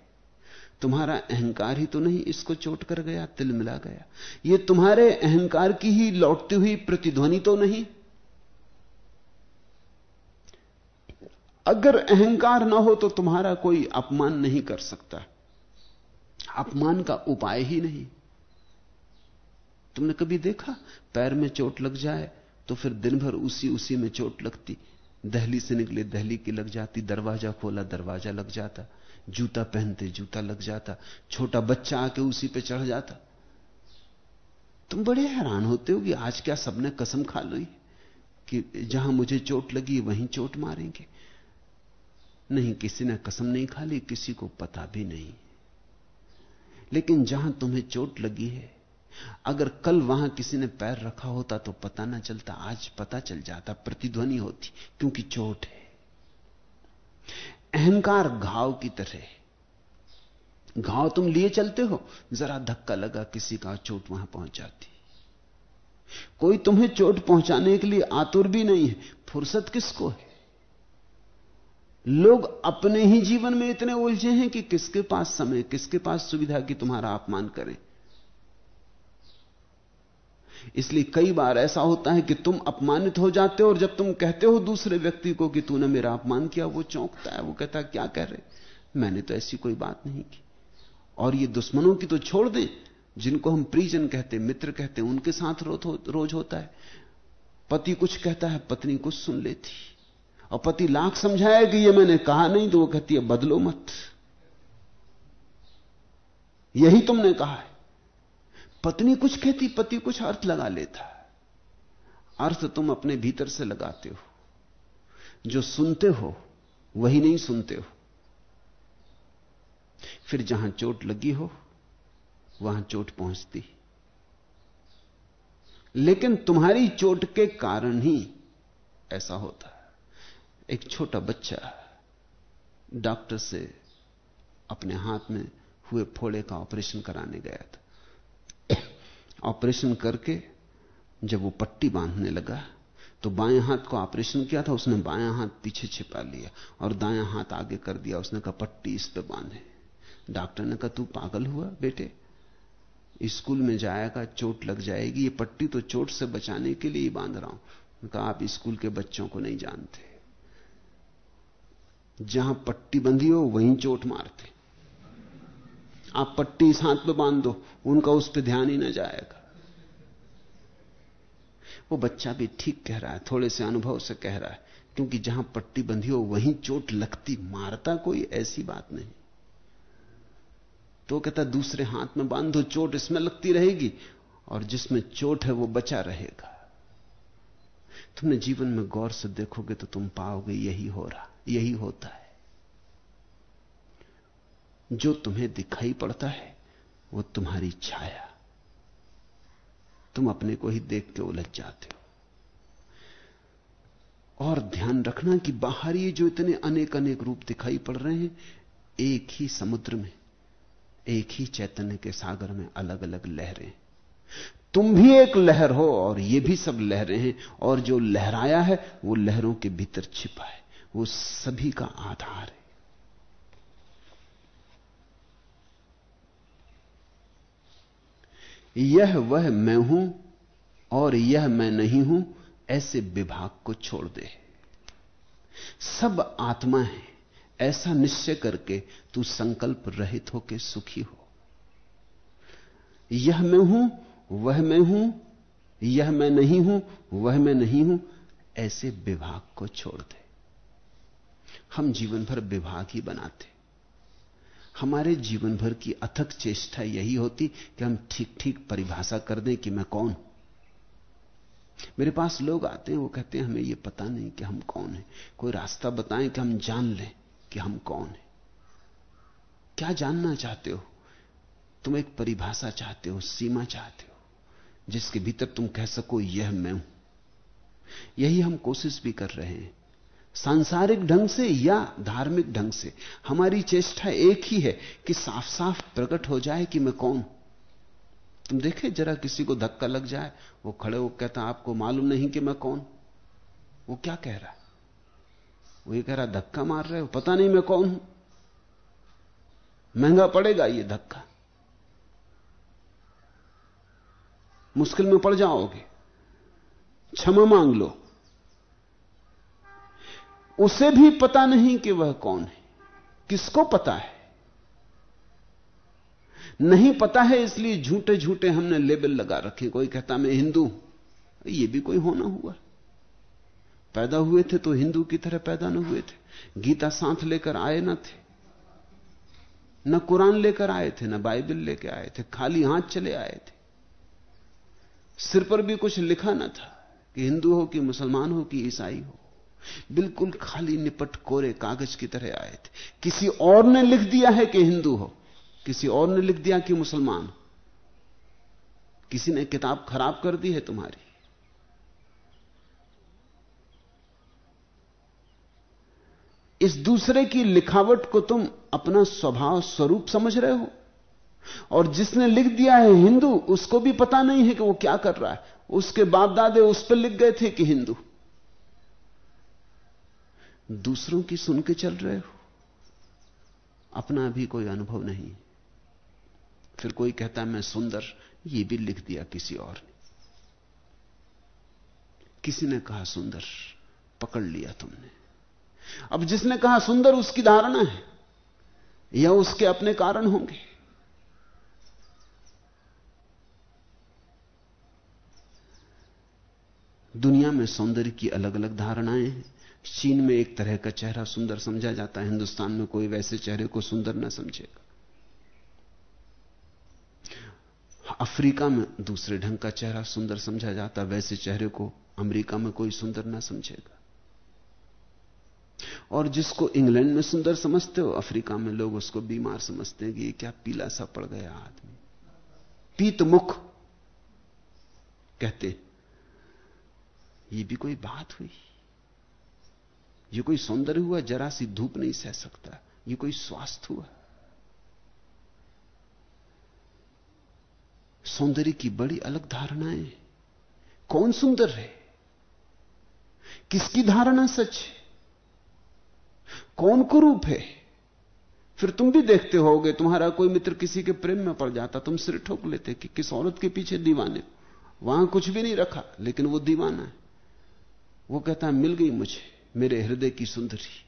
तुम्हारा अहंकार ही तो नहीं इसको चोट कर गया, तिल मिला गया। ये तुम्हारे अहंकार की ही लौटती हुई प्रतिध्वनि तो नहीं। अगर अहंकार ना हो तो तुम्हारा कोई अपमान नहीं कर सकता। अपमान का उपाय ही नहीं। तुमने कभी देखा? पैर में चोट लग जाए तो फिर दिन भर उसी उसी में चोट लगती। दहली से निकले, दहली की लग जाती, दरवाज़ा खोला, दरवाज़ा लग जाता। जूता पहनते, जूता लग जाता। छोटा बच्चा आके उसी पे चढ़ जाता। तुम बड़े हैरान होते हो कि आज क्या सबने कसम खा ली? कि जहाँ मुझे चोट लगी, वहीं चोट मारेंगे। नहीं, किसी ने कसम नहीं खा ली, किसी को पता भी नहीं। लेकिन जहाँ तुम्हें चोट लगी है अगर कल वहाँ किसी ने पैर रखा होता तो पता ना चलता, आज पता चल जाता, प्रतिध्वनि होती, क्योंकि चोट है। अहंकार घाव की तरह घाव तुम लिए चलते हो, जरा धक्का लगा किसी का चोट वहाँ पहुँच जाती कोई तुम्हें चोट पहुँचाने के लिए आतुर भी नहीं है, फुर्सत किसको है? लोग अपने ही जीवन में इतने उलझे हैं कि किसके पास समय, किसके पास सुविधा की तुम्हारा अपमान करें। इसलिए कई बार ऐसा होता है कि तुम अपमानित हो जाते हो और जब तुम कहते हो दूसरे व्यक्ति को कि तूने मेरा अपमान किया वो चौंकता है वो कहता है क्या कह रहे मैंने तो ऐसी कोई बात नहीं की। और ये दुश्मनों की तो छोड़ दें जिनको हम प्रिजन कहते मित्र कहते उनके साथ रोज, होता है। पति कुछ कहता है पत्नी कुछ सुन लेती। और पति लाख समझाया कि ये मैंने कहा नहीं तो वो कहती है बदलो मत। यही तुमने कहा है। पत्नी कुछ कहती, पति कुछ अर्थ लगा लेता। अर्थ तुम अपने भीतर से लगाते हो। जो सुनते हो, वही नहीं सुनते हो। फिर जहाँ चोट लगी हो, वहाँ चोट पहुँचती। लेकिन तुम्हारी चोट के कारण ही ऐसा होता। है एक छोटा बच्चा डॉक्टर से अपने हाथ में हुए फोड़े का ऑपरेशन कराने गया था। ऑपरेशन करके जब वो पट्टी बांधने लगा तो बाएँ हाथ को ऑपरेशन किया था, उसने बायां हाथ पीछे छिपा लिया और दायां हाथ आगे कर दिया, उसने कहा, पट्टी इस पे बांधे। डॉक्टर ने कहा, तू पागल हुआ बेटे? स्कूल में जाएगा, चोट लग जाएगी, ये पट्टी तो चोट से बचाने के लिए ही बाँध रहा हूँ। कहा, आप स्कूल के बच्चों को नहीं जानते। जहाँ पट्टी बंधी हो, वहीं चोट मारते। आप पट्टी इस हाथ पे बाँध दो उनका उस पर ध्यान ही ना जाएगा। वो बच्चा भी ठीक कह रहा है, थोड़े से अनुभव से कह रहा है, क्योंकि जहाँ पट्टी बंधी हो, वहीं चोट लगती, मारता कोई ऐसी बात नहीं। तो कहता, दूसरे हाथ में बाँध दो चोट इसमें लगती रहेगी, और जिसमें चोट है वो बचा रहेगा। तुमने जीवन में गौर से देखोगे तो तुम पाओगे, यही हो रहा, यही होता है। जो तुम्हें दिखाई पड़ता है, वो तुम्हारी छाया। तुम अपने को ही देख के उलझ जाते हो। और ध्यान रखना कि बाहर ये जो इतने अनेक अनेक रूप दिखाई पड़ रहे हैं, एक ही समुद्र में, एक ही चैतन्य के सागर में अलग अलग लहरें। तुम भी एक लहर हो और ये भी सब लहरें हैं, और जो लहराया है, वो लहरों के भीतर छिपा है, वो सभी का आधार है। यह वह मैं हूँ और यह मैं नहीं हूँ, ऐसे विभाग को छोड़ दे। सब आत्मा है, ऐसा निश्चय करके तू संकल्प रहित होकर सुखी हो। यह मैं हूँ, वह मैं हूँ, यह मैं नहीं हूँ, वह मैं नहीं हूँ, ऐसे विभाग को छोड़ दे। हम जीवन भर विभाग ही बनाते। हमारे जीवन भर की अथक चेष्टा यही होती कि हम ठीक ठीक परिभाषा कर दें कि मैं कौन हूँ। मेरे पास लोग आते हैं, वो कहते हैं, हमें ये पता नहीं कि हम कौन हैं। कोई रास्ता बताएँ कि हम जान लें कि हम कौन हैं। क्या जानना चाहते हो? तुम एक परिभाषा चाहते हो, सीमा चाहते हो, जिसके भीतर तुम कह सको, यह मैं हूँ। यही हम कोशिश भी कर रहे हैं। सांसारिक ढंग से या धार्मिक ढंग से, हमारी चेष्टा एक ही है कि साफ़ साफ़ प्रकट हो जाए कि मैं कौन। तुम देखे, जरा किसी को धक्का लग जाए, वो खड़े वो कहता, आपको मालूम नहीं कि मैं कौन। वो क्या कह रहा है? वो ये कह रहा, धक्का मार रहे हो, पता नहीं मैं कौन हूँ। महँगा पड़ेगा ये धक्का। मुश्किल में पड़ जाओगे। क्षमा मांग लो। उसे भी पता नहीं कि वह कौन है। किसको पता है? नहीं पता है इसलिए झूठे झूठे हमने लेबल लगा रखे। कोई कहता, मैं हिंदू ये भी कोई होना हुआ। पैदा हुए थे तो हिंदू की तरह पैदा न हुए थे। गीता साथ लेकर आए ना थे। न कुरान लेकर आए थे, न बाइबल लेकर आए थे। खाली हाथ चले आए थे। सिर पर भी कुछ लिखा ना था कि हिंदू हो कि मुसलमान हो कि ईसाई हो। बिल्कुल खाली निपट कोरे कागज़ की तरह आए थे। किसी और ने लिख दिया है कि हिंदू हो? किसी और ने लिख दिया कि मुसलमान हो? किसी ने किताब खराब कर दी है तुम्हारी? इस दूसरे की लिखावट को तुम अपना स्वभाव स्वरूप समझ रहे हो? और जिसने लिख दिया है हिंदू, उसको भी पता नहीं है कि वो क्या कर रहा है। उसके बाप दादे उस पर लिख गए थे कि हिंदू। दूसरों की सुन के चल रहे हो? अपना भी कोई अनुभव नहीं। फिर कोई कहता, मैं सुंदर, ये भी लिख दिया किसी और ने। किसी ने कहा, सुंदर, पकड़ लिया तुमने। अब जिसने कहा, सुंदर, उसकी धारणा है। या उसके अपने कारण होंगे? दुनिया में सौंदर्य की अलग अलग धारणाएँ हैं। चीन में एक तरह का चेहरा सुंदर समझा जाता है। हिंदुस्तान में कोई वैसे चेहरे को सुंदर ना समझेगा। अफ्रीका में दूसरे ढंग का चेहरा सुंदर समझा जाता, वैसे चेहरे को अमेरिका में कोई सुंदर ना समझेगा। और जिसको इंग्लैंड में सुंदर समझते हो, अफ्रीका में लोग उसको बीमार समझते हैं कि ये क्या पीला सा पड़ गया आदमी। पीत मुख कहते ये भी कोई बात हुई? ये कोई सौंदर्य हुआ, जरा सी धूप नहीं सह सकता। ये कोई स्वास्थ्य हुआ। सौंदर्य की बड़ी अलग धारणाएँ कौन सुंदर है? किसकी धारणा सच है? कौन कुरूप है? फिर तुम भी देखते होगे, तुम्हारा कोई मित्र किसी के प्रेम में पड़ जाता, तुम सिर ठोक लेते कि किस औरत के पीछे दीवाने। वहाँ कुछ भी नहीं रखा, लेकिन वो दीवाना है। वो कहता है मिल गई मुझे। मेरे हृदय की सुंदरी।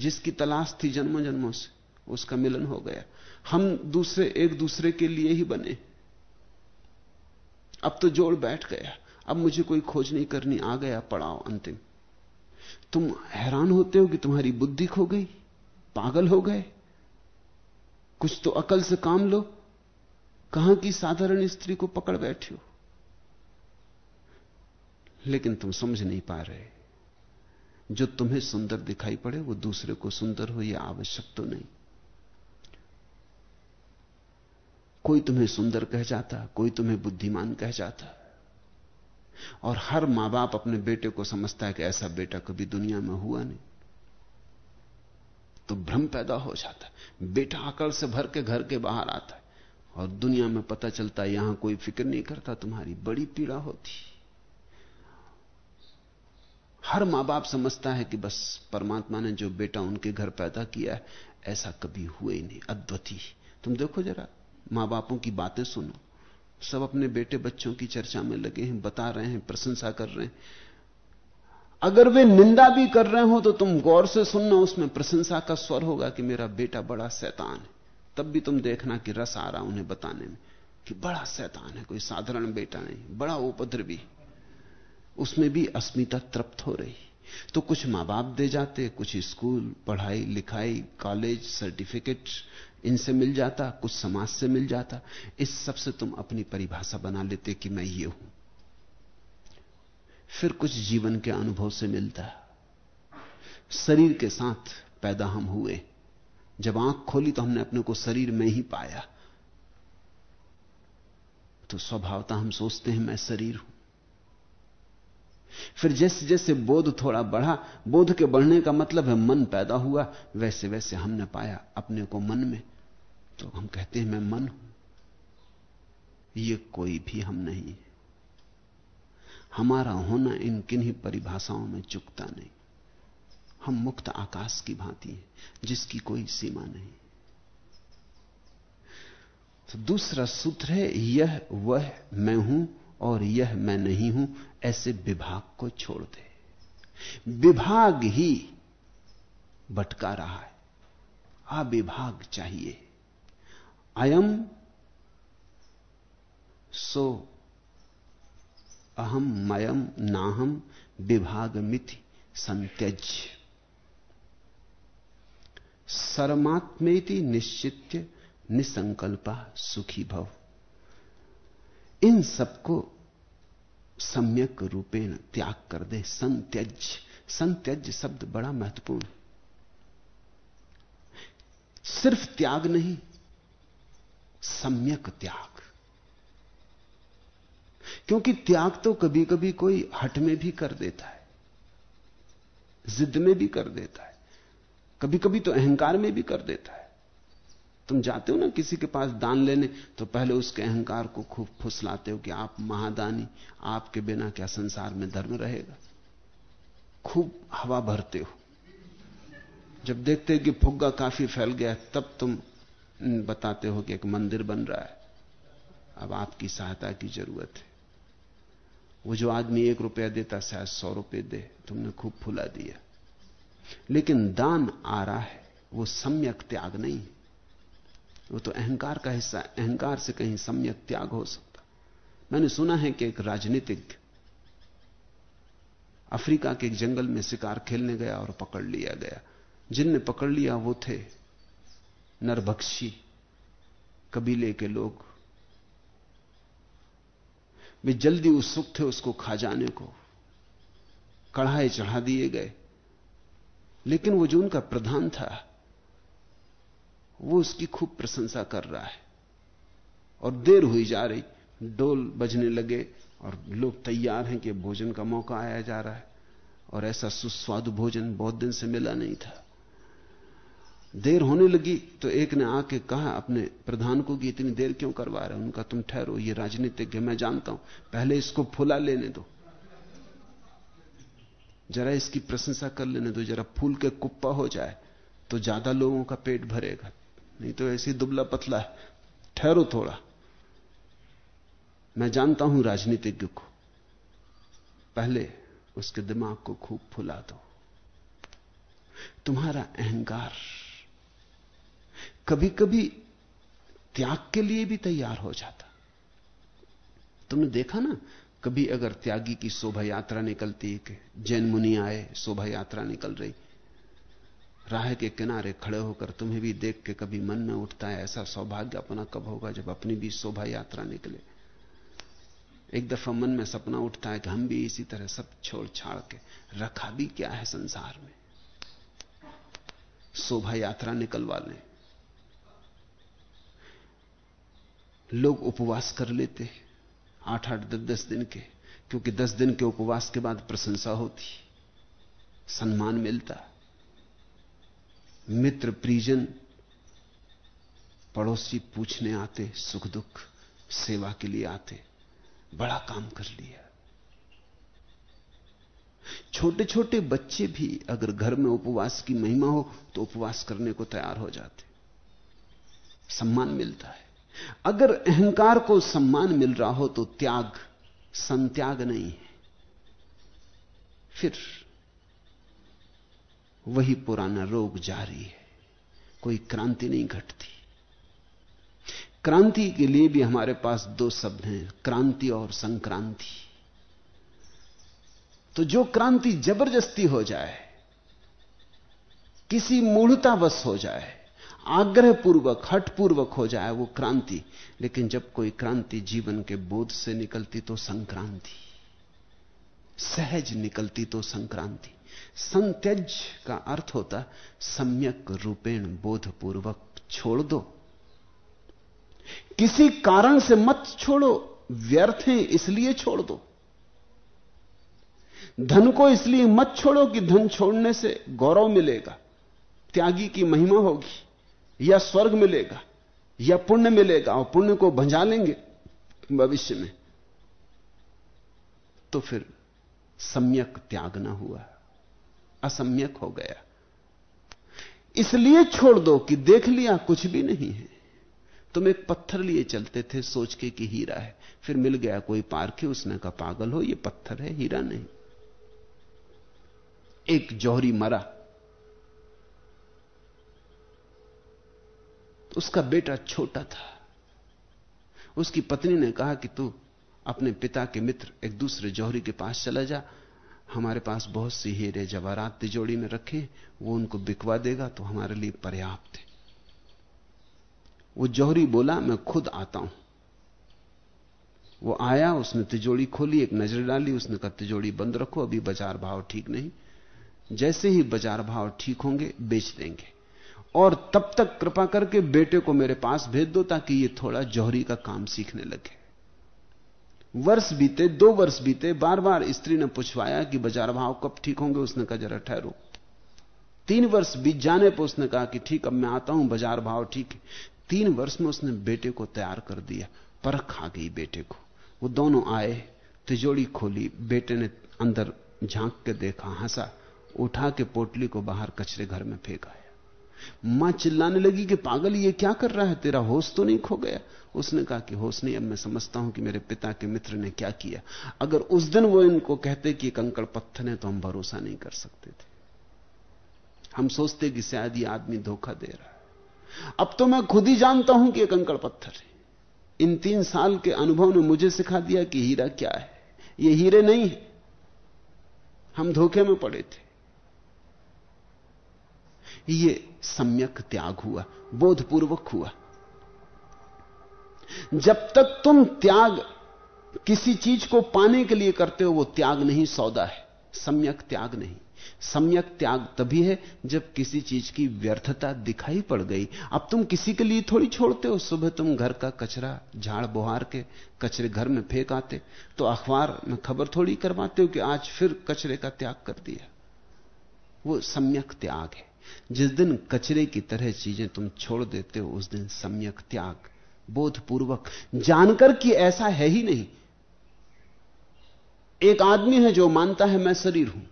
जिसकी तलाश थी जन्मों जन्मों से, उसका मिलन हो गया। हम दूसरे, एक दूसरे के लिए ही बने। अब तो जोड़ बैठ गया। अब मुझे कोई खोज नहीं करनी। आ गया, पड़ाव अंतिम। तुम हैरान होते हो कि तुम्हारी बुद्धि खो गई? पागल हो गए? कुछ तो अकल से काम लो। कहाँ की साधारण स्त्री को पकड़ बैठे हो? लेकिन तुम समझ नहीं पा रहे। जो तुम्हें सुंदर दिखाई पड़े, वो दूसरे को सुंदर हो यह आवश्यक तो नहीं। कोई तुम्हें सुंदर कह जाता, कोई तुम्हें बुद्धिमान कह जाता। और हर माँ बाप अपने बेटे को समझता है कि ऐसा बेटा कभी दुनिया में हुआ नहीं। तो भ्रम पैदा हो जाता है। बेटा अकल से भर के घर के बाहर आता है। और दुनिया में पता चलता यहाँ कोई फ़िक्र नहीं करता, तुम्हारी बड़ी पीड़ा होती। हर माँ बाप समझता है कि बस परमात्मा ने जो बेटा उनके घर पैदा किया है, ऐसा कभी हुए ही नहीं, अद्वितीय। तुम देखो जरा माँ बापों की बातें सुनो। सब अपने बेटे बच्चों की चर्चा में लगे हैं, बता रहे हैं, प्रशंसा कर रहे हैं। अगर वे निंदा भी कर रहे हो तो तुम गौर से सुनना, उसमें प्रशंसा का स्वर होगा कि मेरा बेटा बड़ा शैतान है। तब भी तुम देखना कि रस आ रहा उन्हें बताने में, कि बड़ा शैतान है, कोई साधारण बेटा नहीं, बड़ा उपद्रवी। उसमें भी अस्मिता तृप्त हो रही। तो कुछ माँ बाप दे जाते, कुछ स्कूल, पढ़ाई, लिखाई, कॉलेज सर्टिफिकेट इनसे मिल जाता, कुछ समाज से मिल जाता। इस सबसे तुम अपनी परिभाषा बना लेते कि मैं ये हूँ। फिर कुछ जीवन के अनुभव से मिलता शरीर के साथ पैदा हम हुए। जब आँख खोली तो हमने अपने को शरीर में ही पाया। तो स्वभावता हम सोचते हैं, मैं शरीर हूँ। फिर जैसे जैसे बोध थोड़ा बढ़ा, बोध के बढ़ने का मतलब है मन पैदा हुआ, वैसे वैसे हमने पाया अपने को मन में। तो हम कहते हैं, मैं मन हूँ। ये कोई भी हम नहीं है। हमारा होना इन किन्हीं परिभाषाओं में चुकता नहीं। हम मुक्त आकाश की भांति हैं, जिसकी कोई सीमा नहीं। तो दूसरा सूत्र है, यह वह मैं हूँ और यह मैं नहीं हूँ, ऐसे विभाग को छोड़ दे। विभाग ही भटका रहा है। अविभाग चाहिए। अयम सो अहम, मयम, नाहम, विभाग मिथि, संत्यज। सर्मात्मेति निश्चित्य, निसंकल्पा सुखी भव। इन सबको सम्यक रूपेण त्याग कर दे। संत्यज संत्यज शब्द बड़ा महत्वपूर्ण सिर्फ़ त्याग नहीं, सम्यक त्याग। क्योंकि त्याग तो कभी कभी कोई हट में भी कर देता है, जिद में भी कर देता है कभी कभी तो अहंकार में भी कर देता है। तुम जाते हो ना किसी के पास दान लेने तो पहले उसके अहंकार को खूब फुसलाते हो कि आप महादानी, आपके बिना क्या संसार में धर्म रहेगा? खूब हवा भरते हो। जब देखते हो कि फुग्गा काफ़ी फैल गया तब तुम बताते हो कि एक मंदिर बन रहा है। अब आपकी सहायता की ज़रूरत है। वो जो आदमी एक रुपया देता, शायद सौ रुपये दे, तुमने खूब फुला दिया। लेकिन दान आ रहा है, वो सम्यक त्याग नहीं वो तो अहंकार का हिस्सा, अहंकार से कहीं सम्यक त्याग हो सकता। मैंने सुना है कि एक राजनीतिक अफ्रीका के एक जंगल में शिकार खेलने गया और पकड़ लिया गया। जिनने पकड़ लिया वो थे नरभक्षी, कबीले के लोग। वे जल्दी उत्सुक थे उसको खा जाने को। कढ़ाए चढ़ा दिए गए। लेकिन वो जो उनका प्रधान था वो उसकी खूब प्रशंसा कर रहा है। और देर हुई जा रही, डोल बजने लगे और लोग तैयार हैं कि भोजन का मौका आया जा रहा है। और ऐसा सुस्वादु भोजन बहुत दिन से मिला नहीं था। देर होने लगी तो एक ने आके कहा, अपने प्रधान को कि इतनी देर क्यों करवा रहे उनका तुम ठहरो, ये राजनीतिक है, मैं जानता हूँ। पहले इसको फुला लेने दो। जरा इसकी प्रशंसा कर लेने दो, जरा फूल के कुप्पा हो जाए तो ज़्यादा लोगों का पेट भरेगा। नहीं तो ऐसी दुबला पतला है। ठहरो थोड़ा। मैं जानता हूँ राजनीतिज्ञ को। पहले उसके दिमाग को खूब फुला दो। तुम्हारा अहंकार कभी कभी त्याग के लिए भी तैयार हो जाता। तुमने देखा ना? कभी अगर त्यागी की शोभा यात्रा निकलती है कि जैन मुनि आए, शोभा यात्रा निकल रही। राह के किनारे खड़े होकर तुम्हें भी देख के कभी मन में उठता है, ऐसा सौभाग्य अपना कब होगा जब अपनी भी शोभा यात्रा निकले? एक दफ़ा मन में सपना उठता है कि हम भी इसी तरह सब छोड़ छाड़ के रखा भी क्या है संसार में? शोभा यात्रा निकलवा लें। लोग उपवास कर लेते आठ आठ दस दस दिन के, क्योंकि दस दिन के उपवास के बाद प्रशंसा होती, सम्मान मिलता। मित्र परिजन पड़ोसी पूछने आते, सुख दुख, सेवा के लिए आते, बड़ा काम कर लिया। छोटे छोटे बच्चे भी अगर घर में उपवास की महिमा हो तो उपवास करने को तैयार हो जाते। सम्मान मिलता है। अगर अहंकार को सम्मान मिल रहा हो तो त्याग, संत्याग नहीं है। फिर वही पुराना रोग जारी है। कोई क्रांति नहीं घटती। क्रांति के लिए भी हमारे पास दो शब्द हैं, क्रांति और संक्रांति। तो जो क्रांति ज़बरदस्ती हो जाए, किसी मूढ़तावश हो जाए आग्रह पूर्वक हट पूर्वक हो जाए, वो क्रांति। लेकिन जब कोई क्रांति जीवन के बोध से निकलती तो संक्रांति। सहज निकलती तो संक्रांति। संत्यज का अर्थ होता, सम्यक रूपेण बोधपूर्वक छोड़ दो। किसी कारण से मत छोड़ो, व्यर्थ है इसलिए छोड़ दो। धन को इसलिए मत छोड़ो कि धन छोड़ने से गौरव मिलेगा, त्यागी की महिमा होगी, या स्वर्ग मिलेगा, या पुण्य मिलेगा, और पुण्य को भंजा लेंगे भविष्य में। तो फिर सम्यक त्याग ना हुआ। असम्यक हो गया। इसलिए छोड़ दो कि देख लिया, कुछ भी नहीं है। तुम एक पत्थर लिए चलते थे, सोच के कि हीरा है। फिर मिल गया कोई पार्क उसने कहा, पागल हो, ये पत्थर है, हीरा नहीं। एक जौहरी मरा। तो उसका बेटा छोटा था। उसकी पत्नी ने कहा कि तू अपने पिता के मित्र एक दूसरे जौहरी के पास चला जा। हमारे पास बहुत सी हीरे जवाहरात तिजोड़ी में रखे, वो उनको बिकवा देगा तो हमारे लिए पर्याप्त है। वो जौहरी बोला, मैं खुद आता हूँ। वो आया, उसने तिजोड़ी खोली, एक नज़र डाली, उसने कहा तिजोड़ी बंद रखो, अभी बाज़ार भाव ठीक नहीं। जैसे ही बाज़ार भाव ठीक होंगे, बेच देंगे। और तब तक कृपा करके बेटे को मेरे पास भेज दो ताकि ये थोड़ा जौहरी का काम सीखने लगे। वर्ष बीते, दो वर्ष बीते बार बार स्त्री ने पूछवाया कि बाज़ार भाव कब ठीक होंगे? उसने कहा, जरा ठहरो। तीन वर्ष बीत जाने पर उसने कहा कि ठीक, अब मैं आता हूँ, बाज़ार भाव ठीक है। तीन वर्ष में उसने बेटे को तैयार कर दिया, परख आ गई बेटे को। वो दोनों आए तिजोड़ी खोली, बेटे ने अंदर झाँक के देखा, हंसा, उठा के पोटली को बाहर कचरे घर में फेंका आया। माँ चिल्लाने लगी कि पागल, ये क्या कर रहा है? तेरा होश तो नहीं खो गया? उसने कहा कि होश नहीं, अब मैं समझता हूँ कि मेरे पिता के मित्र ने क्या किया। अगर उस दिन वो इनको कहते कि कंकड़ पत्थर है तो हम भरोसा नहीं कर सकते थे। हम सोचते कि शायद ये आदमी धोखा दे रहा है। अब तो मैं खुद ही जानता हूँ कि ये कंकड़ पत्थर है। इन तीन साल के अनुभव ने मुझे सिखा दिया कि हीरा क्या है। ये हीरे नहीं है। हम धोखे में पड़े थे। ये सम्यक त्याग हुआ, बोधपूर्वक हुआ। जब तक तुम त्याग किसी चीज़ को पाने के लिए करते हो, वो त्याग नहीं, सौदा है। सम्यक त्याग नहीं। सम्यक त्याग तभी है जब किसी चीज़ की व्यर्थता दिखाई पड़ गई। अब तुम किसी के लिए थोड़ी छोड़ते हो। सुबह तुम घर का कचरा, झाड़ बुहार के कचरे घर में फेंक आते तो अखबार में खबर थोड़ी करवाते हो कि आज फिर कचरे का त्याग कर दिया। वो सम्यक त्याग है। जिस दिन कचरे की तरह चीज़ें तुम छोड़ देते हो, उस दिन सम्यक त्याग, बोधपूर्वक, जानकर कि ऐसा है ही नहीं। एक आदमी है जो मानता है मैं शरीर हूँ,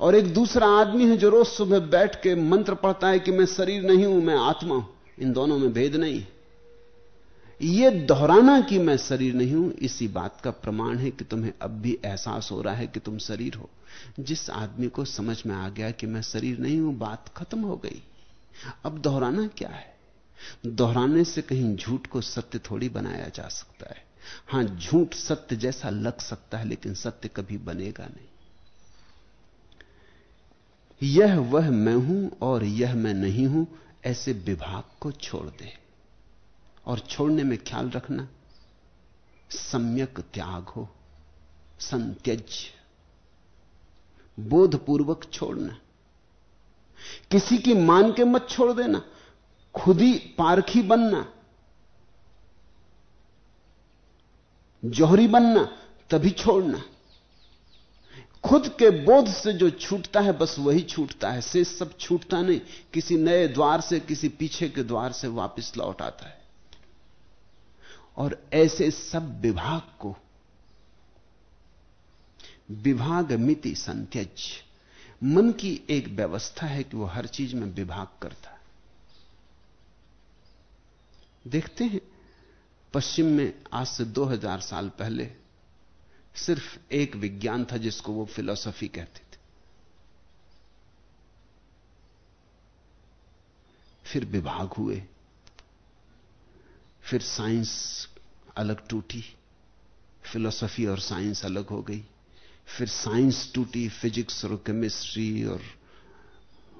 और एक दूसरा आदमी है जो रोज सुबह बैठ के मंत्र पढ़ता है कि मैं शरीर नहीं हूँ, मैं आत्मा हूँ। इन दोनों में भेद नहीं है। यह दोहराना कि मैं शरीर नहीं हूँ, इसी बात का प्रमाण है कि तुम्हें अब भी एहसास हो रहा है कि तुम शरीर हो। जिस आदमी को समझ में आ गया कि मैं शरीर नहीं हूँ, बात खत्म हो गई। अब दोहराना क्या है? दोहराने से कहीं झूठ को सत्य थोड़ी बनाया जा सकता है। हाँ, झूठ सत्य जैसा लग सकता है, लेकिन सत्य कभी बनेगा नहीं। यह वह मैं हूँ और यह मैं नहीं हूँ, ऐसे विभाग को छोड़ दे। और छोड़ने में ख्याल रखना। सम्यक त्याग हो, संत्यज। बोधपूर्वक छोड़ना। किसी की मान के मत छोड़ देना। खुद ही पारखी बनना। जौहरी बनना, तभी छोड़ना। खुद के बोध से जो छूटता है, बस वही छूटता है। से सब छूटता नहीं। किसी नए द्वार से, किसी पीछे के द्वार से वापस लौट आता है। और ऐसे सब विभाग को। विभाग मिति संत्यज मन की एक व्यवस्था है कि वो हर चीज़ में विभाग करता देखते हैं, पश्चिम में आज से 2000 साल पहले सिर्फ़ एक विज्ञान था जिसको वो फिलॉसफी कहते थे। फिर विभाग हुए। फिर साइंस अलग टूटी, फिलॉसफी और साइंस अलग हो गई। फिर साइंस टूटी, फिजिक्स और केमिस्ट्री और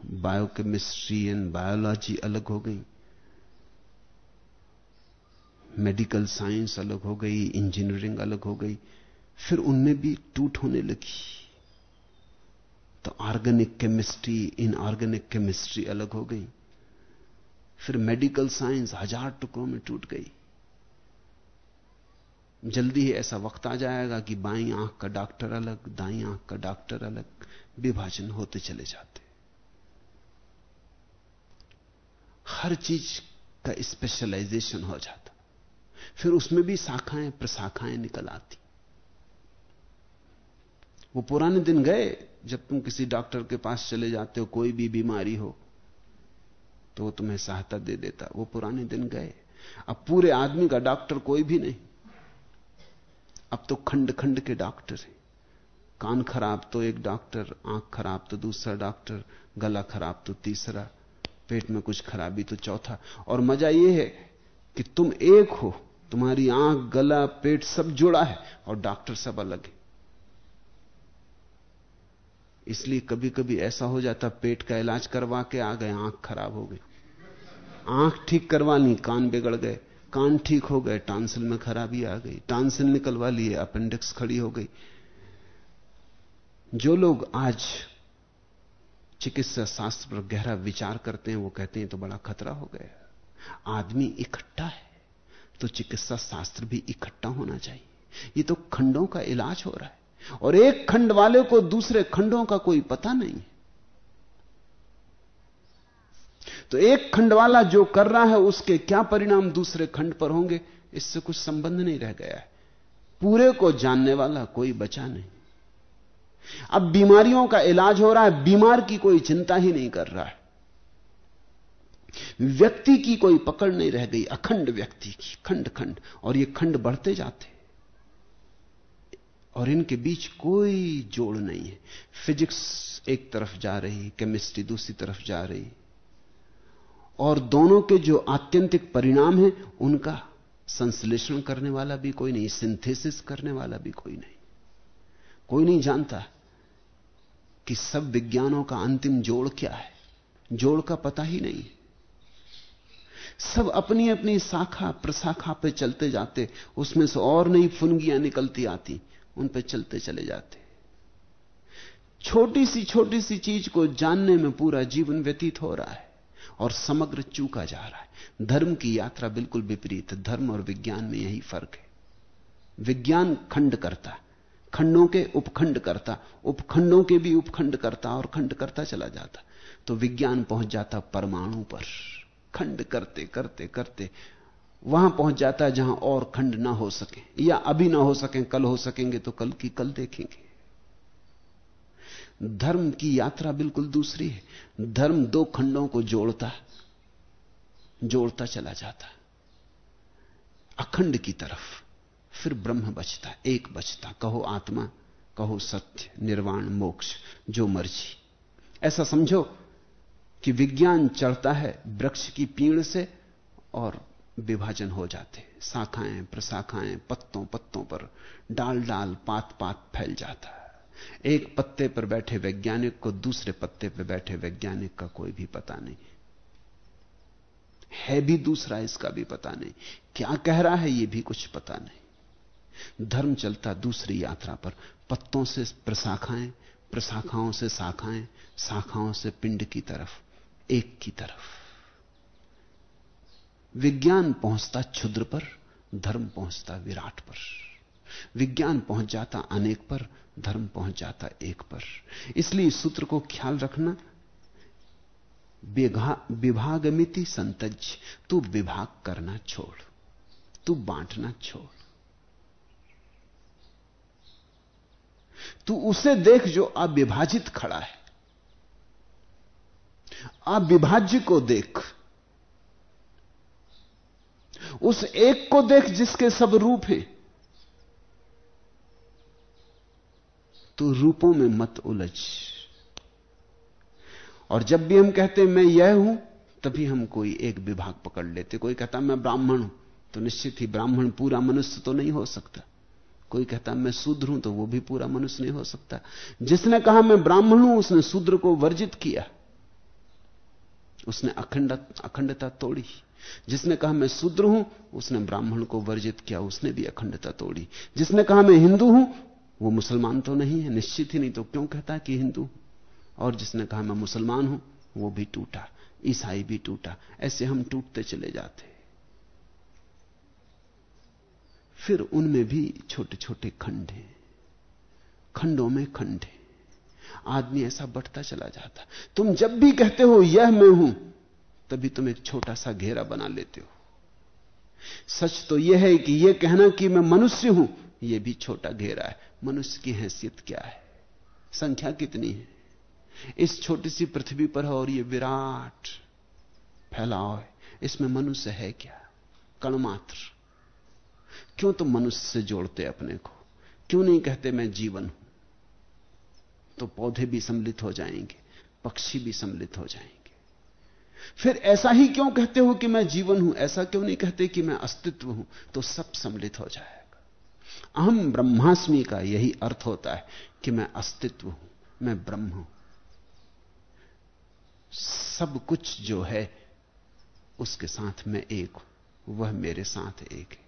बायोकेमिस्ट्री एंड बायोलॉजी अलग हो गई। मेडिकल साइंस अलग हो गई, इंजीनियरिंग अलग हो गई। फिर उनमें भी टूट होने लगी। तो ऑर्गेनिक केमिस्ट्री इनऑर्गेनिक केमिस्ट्री अलग हो गई। फिर मेडिकल साइंस हज़ार टुकड़ों में टूट गई। जल्दी ही ऐसा वक्त आ जाएगा कि बाई आँख का डॉक्टर अलग, दाई आँख का डॉक्टर अलग, विभाजन होते चले जाते। हर चीज़ का स्पेशलाइजेशन हो जाता। फिर उसमें भी शाखाएँ, प्रशाखाएँ निकल आती। वो पुराने दिन गए, जब तुम किसी डॉक्टर के पास चले जाते हो, कोई भी बीमारी हो तो वो तुम्हें सहायता दे देता। वो पुराने दिन गए। अब पूरे आदमी का डॉक्टर कोई भी नहीं। अब तो खंड खंड के डॉक्टर हैं। कान खराब तो एक डॉक्टर, आँख खराब तो दूसरा डॉक्टर, गला खराब तो तीसरा, पेट में कुछ खराबी तो चौथा। और मज़ा यह है कि तुम एक हो, तुम्हारी आँख, गला, पेट सब जुड़ा है और डॉक्टर सब अलग है। इसलिए कभी कभी ऐसा हो जाता, पेट का इलाज करवा के आ गए, आँख खराब हो गई। आँख ठीक करवा ली, कान बिगड़ गए। कान ठीक हो गए, टांसिल में खराबी आ गई। टांसिल निकलवा लिए, अपेंडिक्स खड़ी हो गई। जो लोग आज चिकित्सा शास्त्र पर गहरा विचार करते हैं, वो कहते हैं तो बड़ा खतरा हो गया आदमी इकट्ठा है तो चिकित्सा शास्त्र भी इकट्ठा होना चाहिए। ये तो खंडों का इलाज हो रहा है। और एक खंड वाले को दूसरे खंडों का कोई पता नहीं। तो एक खंड वाला जो कर रहा है, उसके क्या परिणाम दूसरे खंड पर होंगे, इससे कुछ संबंध नहीं रह गया है। पूरे को जानने वाला कोई बचा नहीं। अब बीमारियों का इलाज हो रहा है, बीमार की कोई चिंता ही नहीं कर रहा है। व्यक्ति की कोई पकड़ नहीं रह गई, अखंड व्यक्ति की खंड खंड और ये खंड बढ़ते जाते और इनके बीच कोई जोड़ नहीं है। फिजिक्स एक तरफ़ जा रही केमिस्ट्री दूसरी तरफ़ जा रही। और दोनों के जो आत्यंतिक परिणाम हैं, उनका संश्लेषण करने वाला भी कोई नहीं सिंथेसिस करने वाला भी कोई नहीं। कोई नहीं जानता कि सब विज्ञानों का अंतिम जोड़ क्या है। जोड़ का पता ही नहीं। सब अपनी अपनी शाखा, प्रशाखा पे चलते जाते, उसमें से और नई फुनगियाँ निकलती आती। उन पर चलते चले जाते। छोटी सी छोटी सी चीज़ को जानने में पूरा जीवन व्यतीत हो रहा है और समग्र चूका जा रहा है। धर्म की यात्रा बिल्कुल विपरीत, धर्म और विज्ञान में यही फ़र्क है। विज्ञान खंड करता, खंडों के उपखंड करता, उपखंडों के भी उपखंड करता और खंड करता चला जाता। तो विज्ञान पहुँच जाता परमाणु पर, खंड करते करते करते वहाँ पहुँच जाता है जहाँ और खंड ना हो सके, या अभी ना हो सके, कल हो सकेंगे तो कल की कल देखेंगे। धर्म की यात्रा बिल्कुल दूसरी है। धर्म दो खंडों को जोड़ता जोड़ता चला जाता। अखंड की तरफ़, फिर ब्रह्म बचता, एक बचता। कहो आत्मा, कहो सत्य, निर्वाण, मोक्ष, जो मर्ज़ी। ऐसा समझो कि विज्ञान चढ़ता है वृक्ष की पीड़ से और विभाजन हो जाते शाखाएँ, प्रशाखाएँ, पत्तों पत्तों पर डाल डाल, पात पात फैल जाता है। एक पत्ते पर बैठे वैज्ञानिक को दूसरे पत्ते पर बैठे वैज्ञानिक का कोई भी पता नहीं। है भी दूसरा, इसका भी पता नहीं। क्या कह रहा है यह भी कुछ पता नहीं। धर्म चलता दूसरी यात्रा पर। पत्तों से प्रशाखाएँ, प्रशाखाओं से शाखाएँ, शाखाओं से पिंड की तरफ़, एक की तरफ़। विज्ञान पहुँचता क्षुद्र पर, धर्म पहुँचता विराट पर। विज्ञान पहुँच जाता अनेक पर, धर्म पहुँच जाता एक पर। इसलिए सूत्र को ख्याल रखना विभाग मिति संतज तू विभाग करना छोड़, तू बांटना छोड़। तू उसे देख जो अविभाजित खड़ा है। अविभाज्य को देख उस एक को देख जिसके सब रूप हैं। तो रूपों में मत उलझ। और जब भी हम कहते हैं, मैं यह हूँ, तभी हम कोई एक विभाग पकड़ लेते। कोई कहता, मैं ब्राह्मण हूँ। तो निश्चित ही ब्राह्मण पूरा मनुष्य तो नहीं हो सकता। कोई कहता, मैं शूद्र हूँ तो वो भी पूरा मनुष्य नहीं हो सकता। जिसने कहा, मैं ब्राह्मण हूँ, उसने शूद्र को वर्जित किया। उसने अखंड अखंडता तोड़ी। जिसने कहा, मैं शूद्र हूँ, उसने ब्राह्मण को वर्जित किया, उसने भी अखंडता तोड़ी। जिसने कहा, मैं हिंदू हूँ, वो मुसलमान तो नहीं है, निश्चित ही नहीं तो क्यों कहता कि हिंदू और जिसने कहा, मैं मुसलमान हूँ, वो भी टूटा, ईसाई भी टूटा, ऐसे हम टूटते चले जाते। फिर उनमें भी छोटे छोटे खंड हैं, खंडों में खंड है। आदमी ऐसा बढ़ता चला जाता। तुम जब भी कहते हो, यह मैं हूँ तभी तुम एक छोटा सा घेरा बना लेते हो। सच तो यह है कि यह कहना कि मैं मनुष्य हूँ, यह भी छोटा घेरा है। मनुष्य की हैसियत क्या है? संख्या कितनी है? इस छोटी सी पृथ्वी पर है और यह विराट फैलाव है। इसमें मनुष्य है क्या? कण मात्र। क्यों तो मनुष्य से जोड़ते अपने को? क्यों नहीं कहते मैं जीवन हूँ? तो पौधे भी सम्मिलित हो जाएँगे, पक्षी भी सम्मिलित हो जाएँगे। फिर ऐसा ही क्यों कहते हो कि मैं जीवन हूँ? ऐसा क्यों नहीं कहते कि मैं अस्तित्व हूँ? तो सब सम्मिलित हो जाएगा। अहम ब्रह्मास्मि का यही अर्थ होता है कि मैं अस्तित्व हूँ, मैं ब्रह्म हूँ। सब कुछ जो है, उसके साथ मैं एक हूँ, वह मेरे साथ एक है।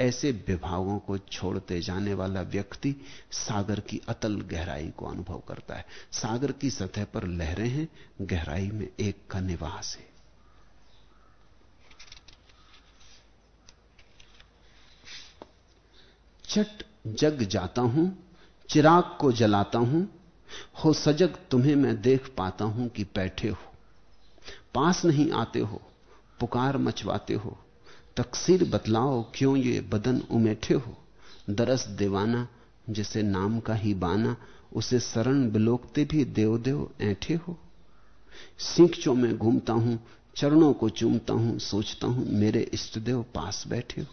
ऐसे विभागों को छोड़ते जाने वाला व्यक्ति सागर की अतल गहराई को अनुभव करता है। सागर की सतह पर लहरें हैं, गहराई में एक का निवास है। चट जग जाता हूँ, चिराग को जलाता हूँ, हो सजग तुम्हें मैं देख पाता हूँ कि बैठे हो। पास नहीं आते हो, पुकार मचवाते हो तकसीर बतलाओ क्यों ये बदन उमेठे हो? दरस देवाना, जिसे नाम का ही बाना, उसे शरण बिलोकते भी देव देव ऐठे हो। सीखचों में घूमता हूँ, चरणों को चूमता हूँ, सोचता हूँ, मेरे इष्टदेव पास बैठे हो।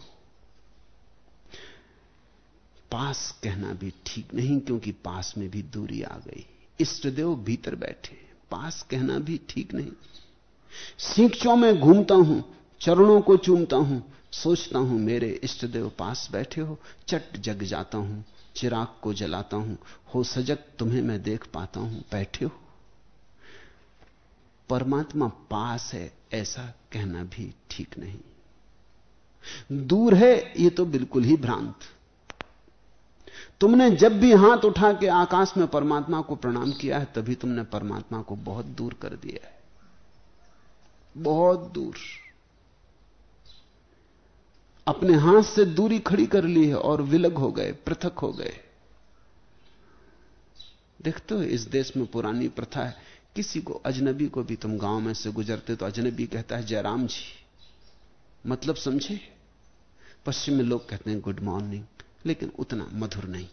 पास कहना भी ठीक नहीं, क्योंकि पास में भी दूरी आ गई। इष्टदेव भीतर बैठे पास कहना भी ठीक नहीं। सीखचों में घूमता हूँ चरणों को चूमता हूँ, सोचता हूँ, मेरे इष्ट देव पास बैठे हो, चट जग जाता हूँ, चिराग को जलाता हूँ, हो सजग तुम्हें मैं देख पाता हूँ, बैठे हो। परमात्मा पास है, ऐसा कहना भी ठीक नहीं। दूर है, ये तो बिल्कुल ही भ्रांत। तुमने जब भी हाथ उठा के आकाश में परमात्मा को प्रणाम किया है, तभी तुमने परमात्मा को बहुत दूर कर दिया है। बहुत दूर। अपने हाथ से दूरी खड़ी कर ली है और विलग हो गए, पृथक हो गए। देखते हो, इस देश में पुरानी प्रथा है। किसी को, अजनबी को भी तुम गाँव में से गुजरते तो अजनबी कहता है, जयराम जी मतलब समझे? पश्चिम में लोग कहते हैं, गुड मॉर्निंग, लेकिन उतना मधुर नहीं।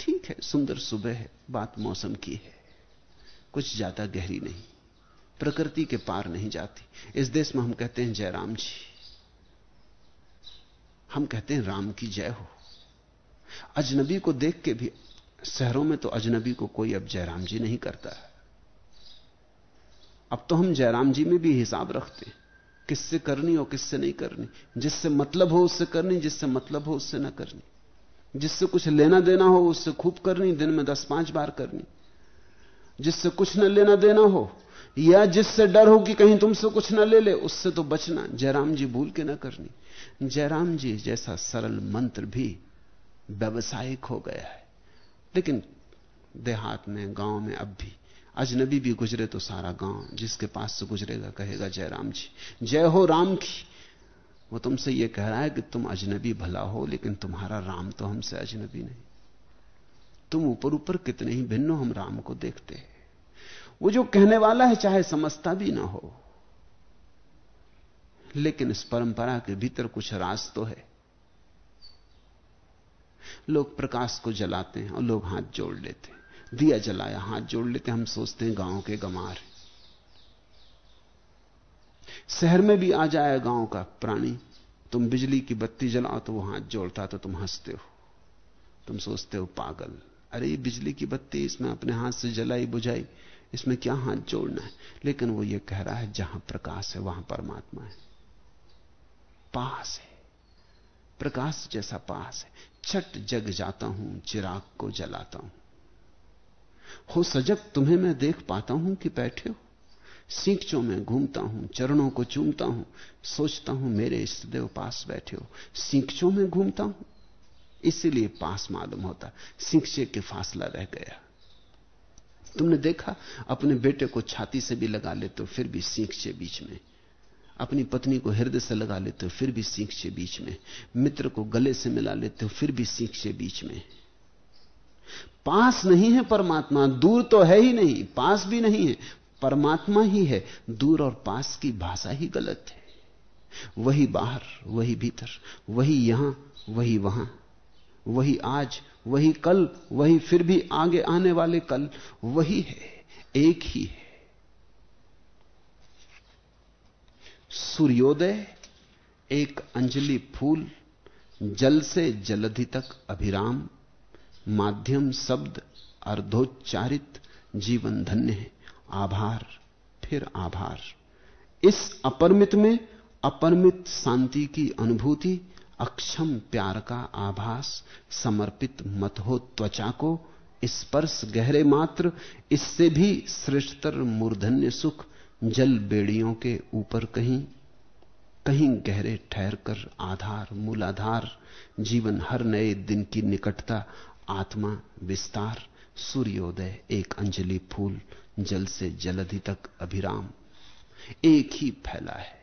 ठीक है, सुंदर सुबह है, बात मौसम की है। कुछ ज़्यादा गहरी नहीं, प्रकृति के पार नहीं जाती। इस देश में हम कहते हैं, जयराम जी हम कहते हैं राम की जय हो। अजनबी को देख के भी, शहरों में तो अजनबी को कोई अब जयराम जी नहीं करता है। अब तो हम जयराम जी में भी हिसाब रखते हैं, किससे करनी और किससे नहीं करनी, जिससे मतलब हो उससे करनी, जिससे मतलब हो उससे ना करनी, जिससे कुछ लेना देना हो उससे खूब करनी, दिन में दस पाँच बार करनी, जिससे कुछ न लेना देना हो या जिससे डर हो कि कहीं तुमसे कुछ ना ले ले, उससे तो बचना। जयराम जी भूल के ना करनी। जयराम जी जैसा सरल मंत्र भी व्यवसायिक हो गया है। लेकिन देहात में, गाँव में अब भी, अजनबी भी गुजरे तो सारा गाँव, जिसके पास से गुजरेगा, कहेगा, जयराम जी, जय हो राम की। वो तुमसे ये कह रहा है कि तुम अजनबी भला हो, लेकिन तुम्हारा राम तो हमसे अजनबी नहीं। तुम ऊपर ऊपर कितने ही भिन्न हम राम को देखते हैं। वो जो कहने वाला है, चाहे समझता भी ना हो। लेकिन इस परंपरा के भीतर कुछ राज तो है। लोग प्रकाश को जलाते हैं और लोग हाथ जोड़ लेते हैं। दिया जलाया, हाथ जोड़ लेते हम सोचते हैं गाँव के गमार शहर में भी आ जाए गाँव का प्राणी। तुम बिजली की बत्ती जलाओ तो वो हाथ जोड़ता तो तुम हँसते हो। तुम सोचते हो पागल। अरे बिजली की बत्ती इसमें अपने हाथ से जलाई बुझाई। इसमें क्या हाथ जोड़ना है? लेकिन वो ये कह रहा है, जहाँ प्रकाश है, वहाँ परमात्मा है। पास है। प्रकाश जैसा पास है। छट जग जाता हूँ, चिराग को जलाता हूँ। हो सजग, तुम्हें मैं देख पाता हूँ कि बैठे हो। सीखचों में घूमता हूँ, चरणों को चूमता हूँ, सोचता हूँ मेरे इष्टदेव पास बैठे हो। सीखचों में घूमता हूँ, इसीलिए पास मालूम होता। सीखचे के फासला रह गया। तुमने देखा? अपने बेटे को छाती से भी लगा लेते हो फिर भी सीखचे बीच में। अपनी पत्नी को हृदय से लगा लेते हो फिर भी सीखचे बीच में। मित्र को गले से मिला लेते हो फिर भी सीखचे बीच में। पास नहीं है परमात्मा, दूर तो है ही नहीं। पास भी नहीं है, परमात्मा ही है। दूर और पास की भाषा ही गलत है। वही बाहर, वही भीतर, वही यहाँ, वही वहाँ, वही आज वही कल, वही फिर भी आगे आने वाले कल, वही है, एक ही है। सूर्योदय एक अंजलि फूल, जल से जलधि तक अभिराम, माध्यम शब्द अर्धोच्चारित जीवन धन्य है, आभार, फिर आभार। इस अपरमित में अपरमित शांति की अनुभूति अक्षम प्यार का आभास समर्पित मत हो त्वचा को स्पर्श गहरे मात्र, इससे भी श्रेष्ठतर मूर्धन्य सुख, जल बेड़ियों के ऊपर कहीं कहीं गहरे ठहर कर आधार, मूलाधार, जीवन हर नए दिन की निकटता, आत्मा विस्तार, सूर्योदय एक अंजलि फूल, जल से जलधि तक अभिराम। एक ही फैला है।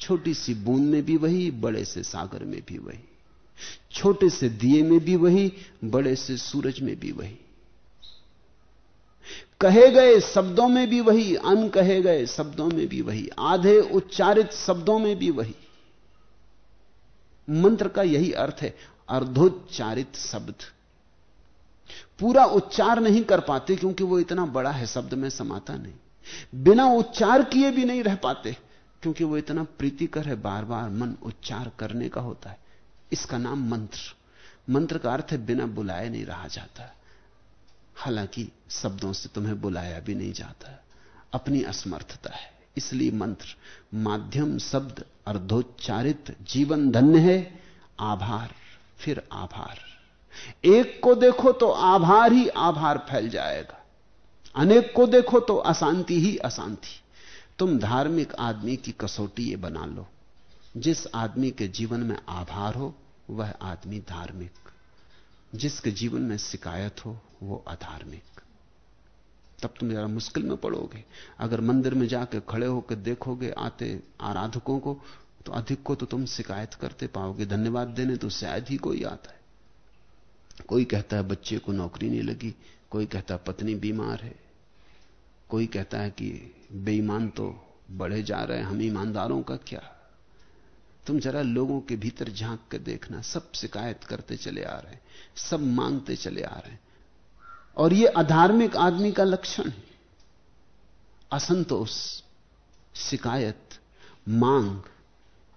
छोटी सी बूंद में भी वही, बड़े से सागर में भी वही। छोटे से दिए में भी वही, बड़े से सूरज में भी वही। कहे गए शब्दों में भी वही अन कहे गए शब्दों में भी वही, आधे उच्चारित शब्दों में भी वही। मंत्र का यही अर्थ है, अर्धोच्चारित शब्द। पूरा उच्चार नहीं कर पाते क्योंकि वो इतना बड़ा है, शब्द में समाता नहीं। बिना उच्चार किए भी नहीं रह पाते। क्योंकि वो इतना प्रीतिकर है बार बार मन उच्चार करने का होता है। इसका नाम मंत्र। मंत्र का अर्थ है, बिना बुलाए नहीं रहा जाता। हालाँकि शब्दों से तुम्हें बुलाया भी नहीं जाता। अपनी असमर्थता है। इसलिए मंत्र, माध्यम शब्द अर्धोच्चारित जीवन धन्य है, आभार, फिर आभार। एक को देखो तो आभार ही आभार फैल जाएगा। अनेक को देखो तो अशांति ही अशांति। तुम धार्मिक आदमी की कसौटी ये बना लो। जिस आदमी के जीवन में आभार हो, वह आदमी धार्मिक। जिसके जीवन में शिकायत हो, वो अधार्मिक। तब तुम जरा मुश्किल में पड़ोगे। अगर मंदिर में जाके खड़े होकर देखोगे आते आराधकों को तो अधिक को तो तुम शिकायत करते पाओगे। धन्यवाद देने तो शायद ही कोई आता है। कोई कहता है, बच्चे को नौकरी नहीं लगी। कोई कहता है, पत्नी बीमार है। कोई कहता है कि बेईमान तो बढ़े जा रहे हम ईमानदारों का क्या? तुम जरा लोगों के भीतर झाँक कर देखना, सब शिकायत करते चले आ रहे हैं, सब मांगते चले आ रहे हैं। और यह अधार्मिक आदमी का लक्षण है। असंतोष, शिकायत, मांग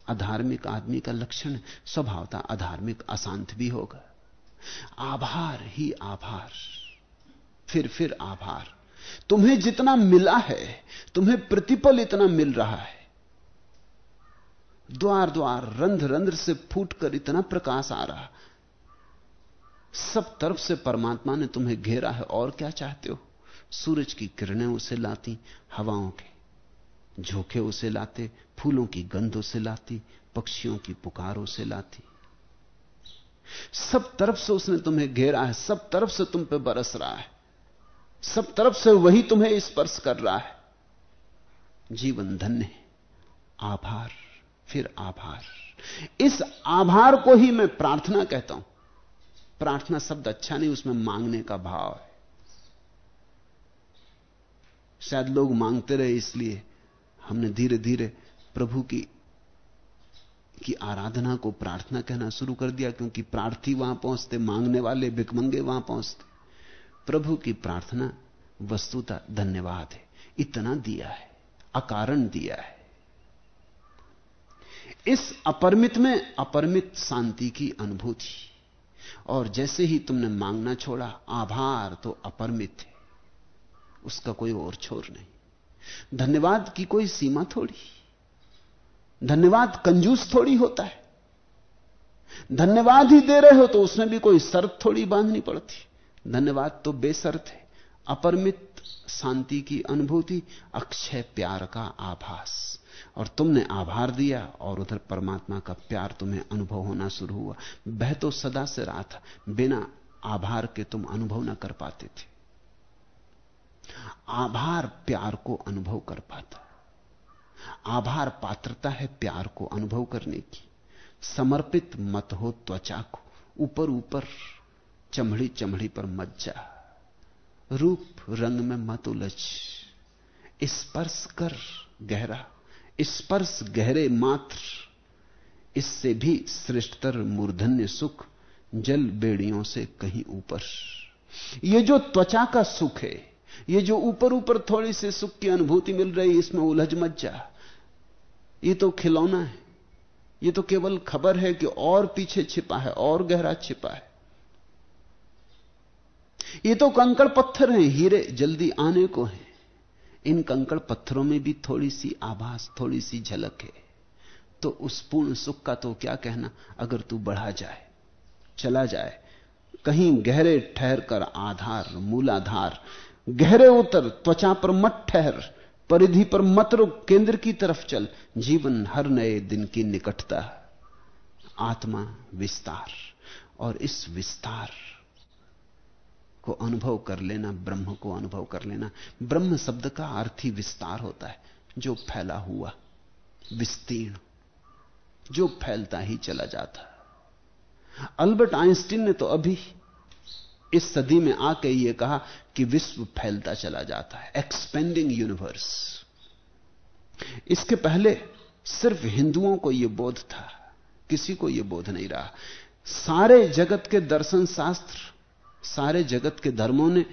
अधार्मिक आदमी का लक्षण स्वभावता अधार्मिक अशांत भी होगा। आभार ही आभार, फिर फिर आभार। तुम्हें जितना मिला है, तुम्हें प्रतिपल इतना मिल रहा है। द्वार द्वार रंध्र रंध्र से फूट कर इतना प्रकाश आ रहा। सब तरफ़ से परमात्मा ने तुम्हें घेरा है, और क्या चाहते हो? सूरज की किरणें उसे लाती, हवाओं के झोंके उसे लाते, फूलों की गंध उसे लाती, पक्षियों की पुकार उसे लाती। सब तरफ़ से उसने तुम्हें घेरा है, सब तरफ़ से तुम पे बरस रहा है। सब तरफ़ से वही तुम्हें स्पर्श कर रहा है। जीवन धन्य आभार, फिर आभार। इस आभार को ही मैं प्रार्थना कहता हूँ। प्रार्थना शब्द अच्छा नहीं, उसमें मांगने का भाव है। शायद लोग मांगते रहे, इसलिए हमने धीरे धीरे प्रभु की की आराधना को प्रार्थना कहना शुरू कर दिया, क्योंकि प्रार्थी वहाँ पहुँचते, मांगने वाले भिकमंगे वहाँ पहुँचते। प्रभु की प्रार्थना, वस्तुता धन्यवाद है। इतना दिया है, अकारण दिया है। इस अपरमित में अपरमित शांति की अनुभूति। और जैसे ही तुमने मांगना छोड़ा, आभार तो अपरमित है। उसका कोई और छोर नहीं। धन्यवाद की कोई सीमा थोड़ी। धन्यवाद कंजूस थोड़ी होता है। धन्यवाद ही दे रहे हो तो उसमें भी कोई शर्त थोड़ी बांधनी पड़ती। धन्यवाद तो बेसर्त है। अपरमित शांति की अनुभूति, अक्षय प्यार का आभास। और तुमने आभार दिया और उधर परमात्मा का प्यार तुम्हें अनुभव होना शुरू हुआ। बह तो सदा से रहा था, बिना आभार के तुम अनुभव ना कर पाते थे। आभार प्यार को अनुभव कर पाता। आभार पात्रता है प्यार को अनुभव करने की। समर्पित मत हो त्वचा को, ऊपर ऊपर चमड़ी चमड़ी पर मत जा। रूप रंग में मत उलझ। स्पर्श कर गहरा। स्पर्श गहरे मात्र। इससे भी श्रेष्ठतर मूर्धन्य सुख जल बेड़ियों से कहीं ऊपर। ये जो त्वचा का सुख है, ये जो ऊपर ऊपर थोड़ी सी सुख की अनुभूति मिल रही इसमें उलझ मत जा। ये तो खिलौना है। ये तो केवल खबर है कि और पीछे छिपा है, और गहरा छिपा है। ये तो कंकड़ पत्थर हैं, हीरे जल्दी आने को हैं। इन कंकड़ पत्थरों में भी थोड़ी सी आभास, थोड़ी सी झलक है। तो उस पूर्ण सुख का तो क्या कहना? अगर तू बढ़ा जाए, चला जाए, कहीं गहरे ठहर कर आधार, मूलाधार, गहरे उतर, त्वचा पर मत ठहर, परिधि पर मत रुक, केंद्र की तरफ़ चल, जीवन हर नए दिन की निकटता, आत्मा विस्तार। और इस विस्तार को अनुभव कर लेना, ब्रह्म को अनुभव कर लेना। ब्रह्म शब्द का अर्थ विस्तार होता है। जो फैला हुआ, विस्तीर्ण, जो फैलता ही चला जाता। अल्बर्ट आइंस्टीन ने तो अभी इस सदी में आके ये कहा कि विश्व फैलता चला जाता है। एक्सपेंडिंग यूनिवर्स इसके पहले सिर्फ़ हिंदुओं को यह बोध था, किसी को यह बोध नहीं रहा। सारे जगत के दर्शन शास्त्र सारे जगत के धर्मों ने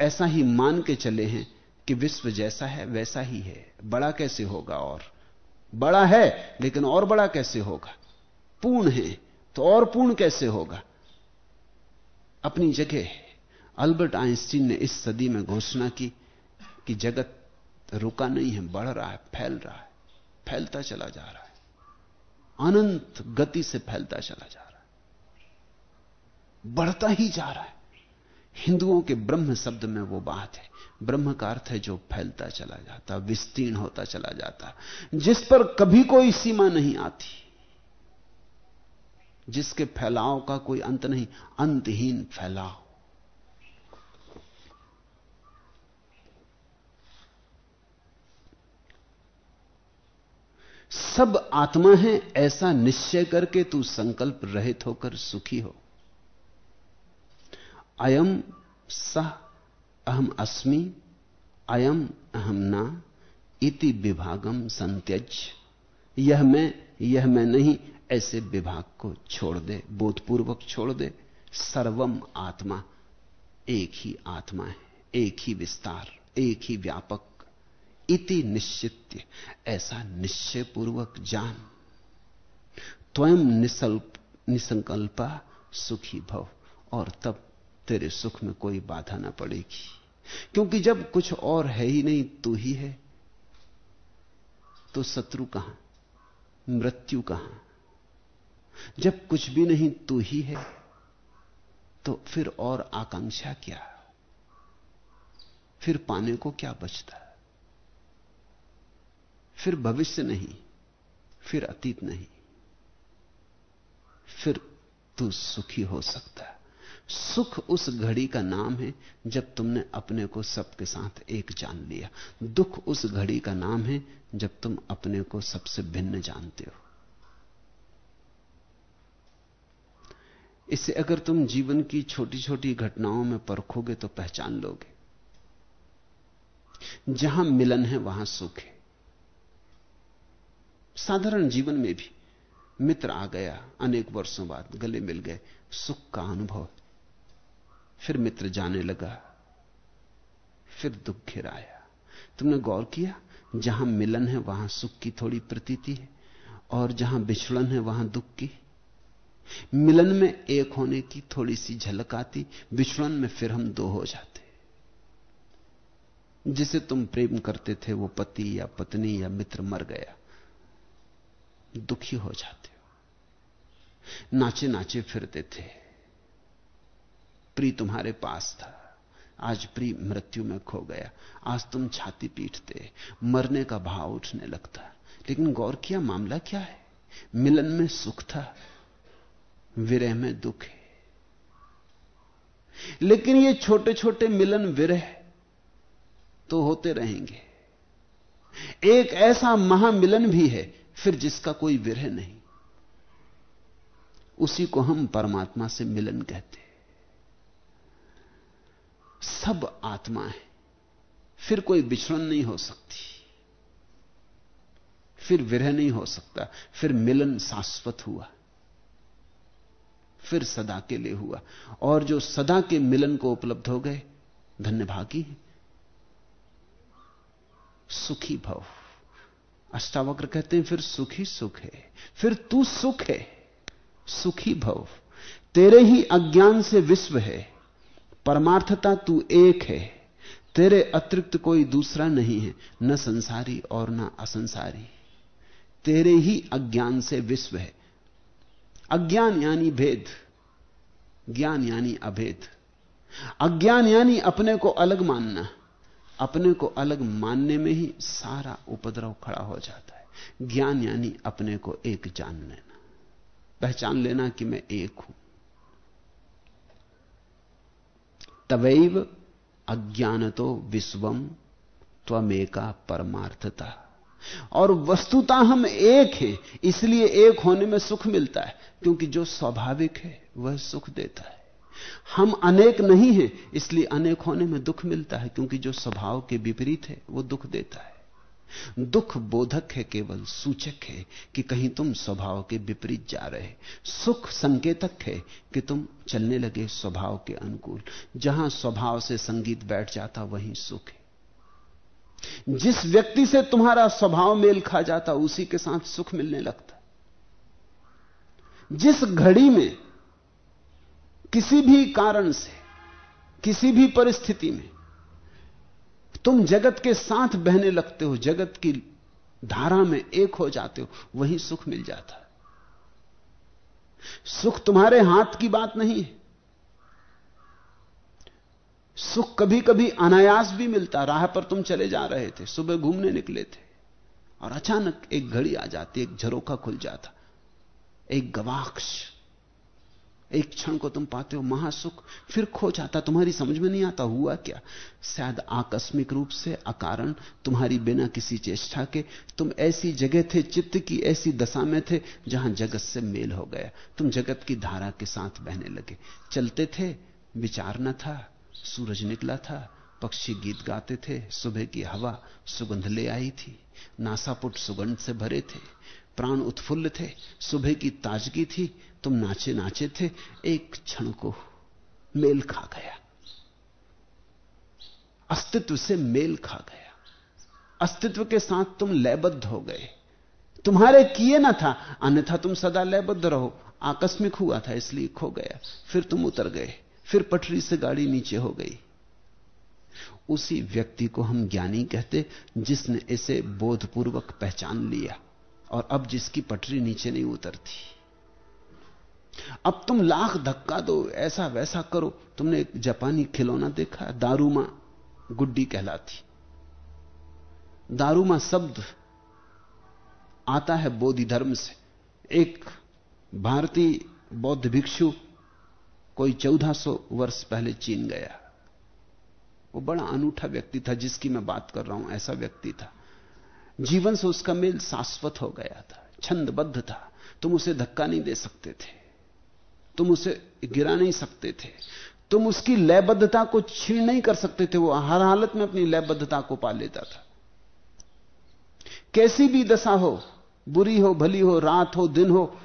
ऐसा ही मान के चले हैं कि विश्व जैसा है, वैसा ही है। बड़ा कैसे होगा और? बड़ा है, लेकिन और बड़ा कैसे होगा? पूर्ण है तो और पूर्ण कैसे होगा? अपनी जगह अल्बर्ट आइंस्टीन ने इस सदी में घोषणा की कि जगत रुका नहीं है, बढ़ रहा है, फैल रहा है, फैलता चला जा रहा है। अनंत गति से फैलता चला जा रहा है। बढ़ता ही जा रहा है। हिंदुओं के ब्रह्म शब्द में वो बात है। ब्रह्म का अर्थ है जो फैलता चला जाता, विस्तीर्ण होता चला जाता। जिस पर कभी कोई सीमा नहीं आती, जिसके फैलाव का कोई अंत नहीं, अंतहीन फैलाव। सब आत्मा है, ऐसा निश्चय करके तू संकल्प रहित होकर सुखी हो। अयम सह अहम अस्मि, अयम अहम ना इति विभागम संत्यज यह मैं यह मैं नहीं, ऐसे विभाग को छोड़ दे, बोधपूर्वक छोड़ दे। सर्वम आत्मा, एक ही आत्मा है, एक ही विस्तार, एक ही व्यापक। इति निश्चित ऐसा निश्चय पूर्वक जान। स्वयं निसल्प, निसंकल्पा सुखी भव, और तब तेरे सुख में कोई बाधा ना पड़ेगी। क्योंकि जब कुछ और है ही नहीं, तू ही है। तो शत्रु कहाँ? मृत्यु कहाँ? जब कुछ भी नहीं, तू ही है। तो फिर और आकांक्षा क्या? फिर पाने को क्या बचता? फिर भविष्य नहीं, फिर अतीत नहीं, फिर तू सुखी हो सकता। है सुख उस घड़ी का नाम है जब तुमने अपने को सबके साथ एक जान लिया। दुख उस घड़ी का नाम है जब तुम अपने को सबसे भिन्न जानते हो। इसे अगर तुम जीवन की छोटी छोटी घटनाओं में परखोगे तो पहचान लोगे। जहाँ मिलन है वहाँ सुख है। साधारण जीवन में भी मित्र आ गया, अनेक वर्षों बाद गले मिल गए, सुख का अनुभव फिर मित्र जाने लगा, फिर दुख घिर आया तुमने गौर किया, जहाँ मिलन है वहाँ सुख की थोड़ी प्रतीति है, और जहाँ बिछड़न है वहाँ दुख की। मिलन में एक होने की थोड़ी सी झलक आती बिछड़न में फिर हम दो हो जाते। जिसे तुम प्रेम करते थे, वो पति या पत्नी या मित्र मर गया, दुखी हो जाते हो। नाचे नाचे फिरते थे। प्री तुम्हारे पास था। आज प्री मृत्यु में खो गया। आज तुम छाती पीटते, मरने का भाव उठने लगता। लेकिन गौर किया, मामला क्या है? मिलन में सुख था, विरह में दुख है। लेकिन ये छोटे छोटे मिलन विरह तो होते रहेंगे। एक ऐसा महामिलन भी है, फिर जिसका कोई विरह नहीं। उसी को हम परमात्मा से मिलन कहते सब आत्मा है। फिर कोई बिछड़न नहीं हो सकती। फिर विरह नहीं हो सकता। फिर मिलन शाश्वत हुआ। फिर सदा के लिए हुआ। और जो सदा के मिलन को उपलब्ध हो गए, धन्यभागी सुखी भव। अष्टावक्र कहते हैं, फिर सुखी सुख है। फिर तू सुख है। सुखी भव। तेरे ही अज्ञान से विश्व है। परमार्थता तू एक है। तेरे अतिरिक्त कोई दूसरा नहीं है। न संसारी और न असंसारी। तेरे ही अज्ञान से विश्व है। अज्ञान यानी भेद। ज्ञान यानी अभेद। अज्ञान यानी अपने को अलग मानना। अपने को अलग मानने में ही सारा उपद्रव खड़ा हो जाता है। ज्ञान यानी अपने को एक जान लेना। पहचान लेना कि मैं एक हूँ। तवैव अज्ञानतो विश्वम त्वमेका परमार्थता। और वस्तुता हम एक हैं, इसलिए एक होने में सुख मिलता है, क्योंकि जो स्वाभाविक है, वह सुख देता है। हम अनेक नहीं हैं, इसलिए अनेक होने में दुख मिलता है, क्योंकि जो स्वभाव के विपरीत है वह दुख देता है। दुख बोधक है केवल सूचक है कि कहीं तुम स्वभाव के विपरीत जा रहे सुख संकेतक है कि तुम चलने लगे स्वभाव के अनुकूल। जहाँ स्वभाव से संगीत बैठ जाता, वहीं सुख है। जिस व्यक्ति से तुम्हारा स्वभाव मेल खा जाता, उसी के साथ सुख मिलने लगता। जिस घड़ी में किसी भी कारण से, किसी भी परिस्थिति में तुम जगत के साथ बहने लगते हो, जगत की धारा में एक हो जाते हो, वही सुख मिल जाता है। सुख तुम्हारे हाथ की बात नहीं है। सुख कभी कभी अनायास भी मिलता, राह पर तुम चले जा रहे थे, सुबह घूमने निकले थे, और अचानक एक घड़ी आ जाती, एक झरोखा खुल जाता, एक गवाक्ष एक क्षण को तुम पाते हो महासुख, फिर खो जाता, तुम्हारी समझ में नहीं आता, हुआ क्या? शायद आकस्मिक रूप से अकारण तुम्हारी बिना किसी चेष्टा के, तुम ऐसी जगह थे, चित्त की ऐसी दशा में थे, जहाँ जगत से मेल हो गया। तुम जगत की धारा के साथ बहने लगे। चलते थे, विचार न था, सूरज निकला था, पक्षी गीत गाते थे, सुबह की हवा सुगंध ले आई थी, नासापुट सुगंध से भरे थे, प्राण उत्फुल्ल थे, सुबह की ताजगी थी तुम नाचे नाचे थे, एक क्षण को मेल खा गया। अस्तित्व से मेल खा गया। अस्तित्व के साथ तुम लयबद्ध हो गए। तुम्हारे किए ना था, अन्यथा तुम सदा लयबद्ध रहो। आकस्मिक हुआ था, इसलिए खो गया। फिर तुम उतर गए, फिर पटरी से गाड़ी नीचे हो गई। उसी व्यक्ति को हम ज्ञानी कहते, जिसने इसे बोधपूर्वक पहचान लिया और अब जिसकी पटरी नीचे नहीं उतरती। अब तुम लाख धक्का दो, ऐसा वैसा करो। तुमने एक जापानी खिलौना देखा, दारूमा गुड्डी कहलाती। दारूमा शब्द आता है बोधि धर्म से। एक भारतीय बौद्ध भिक्षु कोई चौदह सौ वर्ष पहले चीन गया। वो बड़ा अनूठा व्यक्ति था, जिसकी मैं बात कर रहा हूँ, ऐसा व्यक्ति था। जीवन से उसका मेल शाश्वत हो गया था, छंदबद्ध था। तुम उसे धक्का नहीं दे सकते थे। तुम उसे गिरा नहीं सकते थे। तुम उसकी लयबद्धता को छीन नहीं कर सकते थे। वो हर हालत में अपनी लयबद्धता को पा लेता था। कैसी भी दशा हो, बुरी हो, भली हो, रात हो, दिन हो,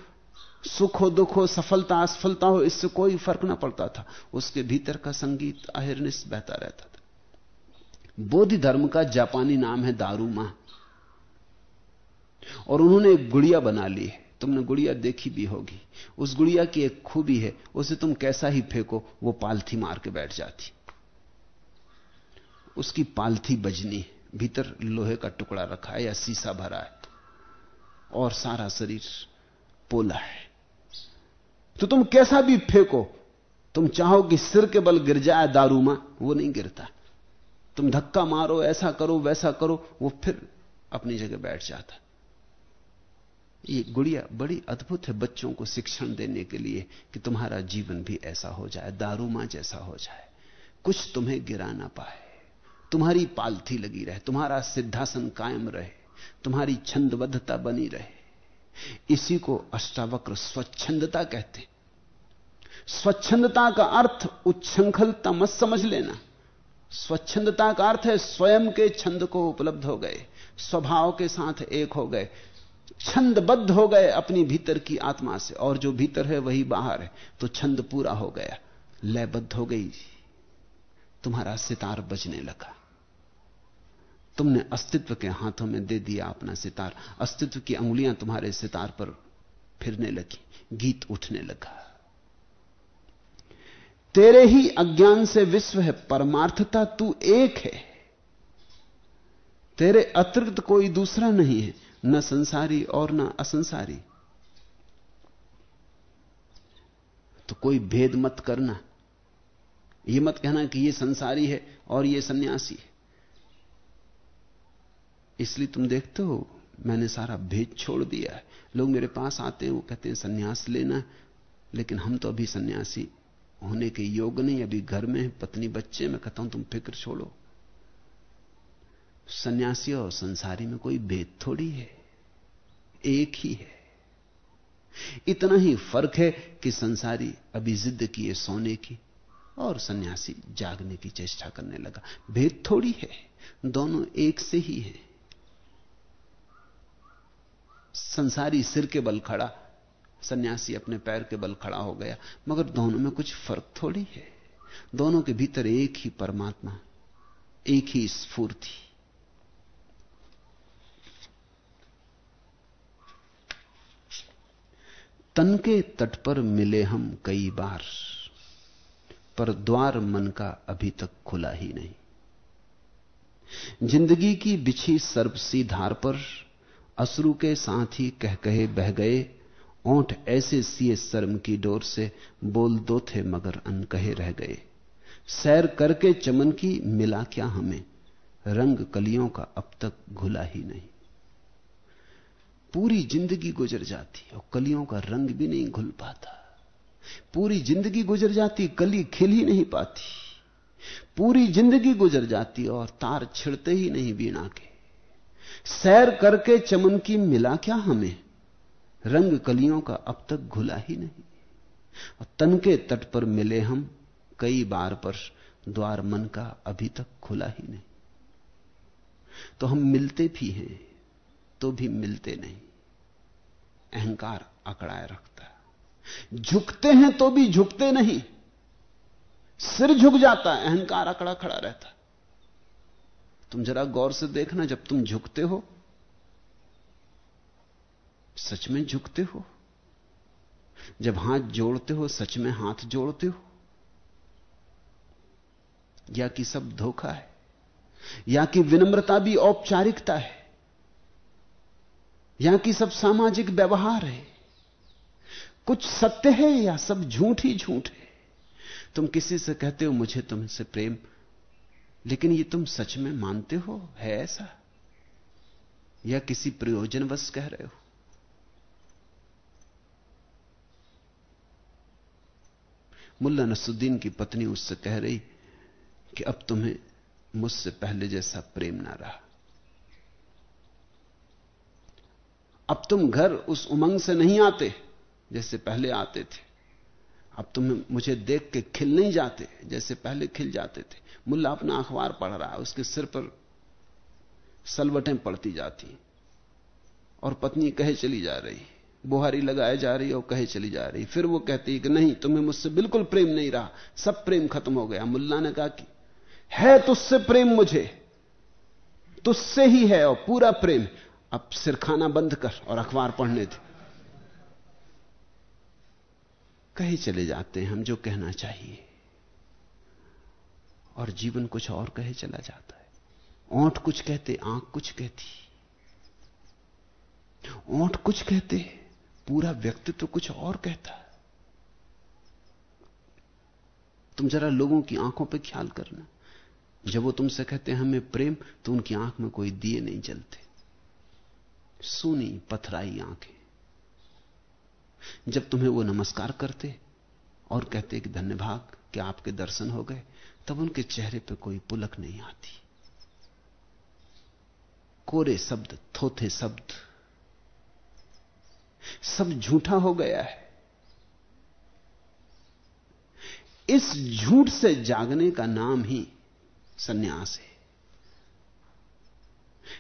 सुख हो, दुख हो, सफलता, असफलता हो, इससे कोई फ़र्क ना पड़ता था। उसके भीतर का संगीत अहिर्निश बहता रहता था। बोधि धर्म का जापानी नाम है दारूमा। और उन्होंने एक गुड़िया बना ली है। तुमने गुड़िया देखी भी होगी। उस गुड़िया की एक खूबी है, उसे तुम कैसा ही फेंको, वो पालथी मार के बैठ जाती। उसकी पालथी बजनी, भीतर लोहे का टुकड़ा रखा है या शीशा भरा है, और सारा शरीर पोला है। तो तुम कैसा भी फेंको, तुम चाहो कि सिर के बल गिर जाए दारूमा, वो नहीं गिरता। तुम धक्का मारो, ऐसा करो, वैसा करो, वो फिर अपनी जगह बैठ जाता। ये गुड़िया बड़ी अद्भुत है बच्चों को शिक्षण देने के लिए कि तुम्हारा जीवन भी ऐसा हो जाए, दारूमा जैसा हो जाए। कुछ तुम्हें गिरा ना पाए। तुम्हारी पालथी लगी रहे, तुम्हारा सिद्धासन कायम रहे, तुम्हारी छंदबद्धता बनी रहे। इसी को अष्टावक्र स्वच्छंदता कहते स्वच्छंदता का अर्थ उच्छृंखलता मत समझ लेना। स्वच्छंदता का अर्थ है स्वयं के छंद को उपलब्ध हो गए, स्वभाव के साथ एक हो गए छंदबद्ध हो गए अपनी भीतर की आत्मा से, और जो भीतर है वही बाहर है तो छंद पूरा हो गया। लयबद्ध हो गई तुम्हारा सितार बजने लगा। तुमने अस्तित्व के हाथों में दे दिया अपना सितार। अस्तित्व की अंगुलियाँ तुम्हारे सितार पर फिरने लगी, गीत उठने लगा। तेरे ही अज्ञान से विश्व है, परमार्थता तू एक है। तेरे अतिरिक्त कोई दूसरा नहीं है। न संसारी और न असंसारी। तो कोई भेद मत करना। यह मत कहना कि यह संसारी है और यह सन्यासी है। इसलिए तुम देखते हो, मैंने सारा भेद छोड़ दिया है। लोग मेरे पास आते हैं, वो कहते हैं, सन्यास लेना। लेकिन हम तो अभी सन्यासी होने के योग नहीं, अभी घर में पत्नी, बच्चे, मैं कहता हूँ, तुम फ़िक्र छोड़ो। सन्यासी और संसारी में कोई भेद थोड़ी है। एक ही है। इतना ही फ़र्क है कि संसारी अभी जिद किए सोने की और सन्यासी जागने की चेष्टा करने लगा। भेद थोड़ी है। दोनों एक से ही है। संसारी सिर के बल खड़ा, सन्यासी अपने पैर के बल खड़ा हो गया, मगर दोनों में कुछ फ़र्क थोड़ी है। दोनों के भीतर एक ही परमात्मा, एक ही स्फूर्ति। तन के तट पर मिले हम कई बार, पर द्वार मन का अभी तक खुला ही नहीं। ज़िंदगी की बिछी सर्वसी धार पर असरु के साथ ही कह कहे बह गए, ओंठ ऐसे सिए शर्म की डोर से बोल दो थे मगर अनकहे रह गए। सैर करके चमन की मिला क्या हमें, रंग कलियों का अब तक घुला ही नहीं। पूरी ज़िंदगी गुजर जाती और कलियों का रंग भी नहीं घुल पाता। पूरी ज़िंदगी गुजर जाती, कली खिल ही नहीं पाती। पूरी ज़िंदगी गुजर जाती और तार छिड़ते ही नहीं बीणा के। सैर करके चमन की मिला क्या हमें? रंग कलियों का अब तक घुला ही नहीं। और तन के तट पर मिले हम, कई बार पर द्वार मन का अभी तक खुला ही नहीं। तो हम मिलते भी हैं तो भी मिलते नहीं। अहंकार अकड़ाए रखता है। झुकते हैं तो भी झुकते नहीं। सिर झुक जाता है, अहंकार अकड़ा खड़ा रहता तुम जरा गौर से देखना, जब तुम झुकते हो, सच में झुकते हो? जब हाथ जोड़ते हो, सच में हाथ जोड़ते हो? या कि सब धोखा है? या कि विनम्रता भी औपचारिकता है? यहाँ की सब सामाजिक व्यवहार है। कुछ सत्य है या सब झूठ ही झूठ है? तुम किसी से कहते हो, मुझे तुमसे प्रेम। लेकिन ये तुम सच में मानते हो? है ऐसा? या किसी प्रयोजनवश कह रहे हो? मुल्ला नसुद्दीन की पत्नी उससे कह रही कि अब तुम्हें मुझसे पहले जैसा प्रेम ना रहा। अब तुम घर उस उमंग से नहीं आते जैसे पहले आते थे। अब तुम मुझे देख के खिल नहीं जाते जैसे पहले खिल जाते थे। मुल्ला अपना अखबार पढ़ रहा है, उसके सिर पर सलवटें पड़ती जाती और पत्नी कहे चली जा रही बुहारी लगाए जा रही और कहे चली जा रही फिर वो कहती कि नहीं, तुम्हें मुझसे बिल्कुल प्रेम नहीं रहा, सब प्रेम खत्म हो गया। मुल्ला ने कहा कि है तुझसे प्रेम मुझे, तुझसे ही है और पूरा प्रेम। अब सिरखाना बंद कर और अखबार पढ़ने दे। कहे चले जाते हैं हम जो कहना चाहिए। और जीवन कुछ और कहे चला जाता है। ओंठ कुछ कहते, आँख कुछ कहती। ओंठ कुछ कहते, पूरा व्यक्तित्व तो कुछ और कहता। है तुम जरा लोगों की आँखों पर ख्याल करना। जब वो तुमसे कहते हैं, हमें प्रेम तो उनकी आँख में कोई दिए नहीं जलते। सुनी पथराई आँखें। जब तुम्हें वो नमस्कार करते और कहते कि धन्यवाद कि आपके दर्शन हो गए, तब उनके चेहरे पे कोई पुलक नहीं आती। कोरे शब्द, थोथे शब्द, सब झूठा हो गया है। इस झूठ से जागने का नाम ही सन्यास है।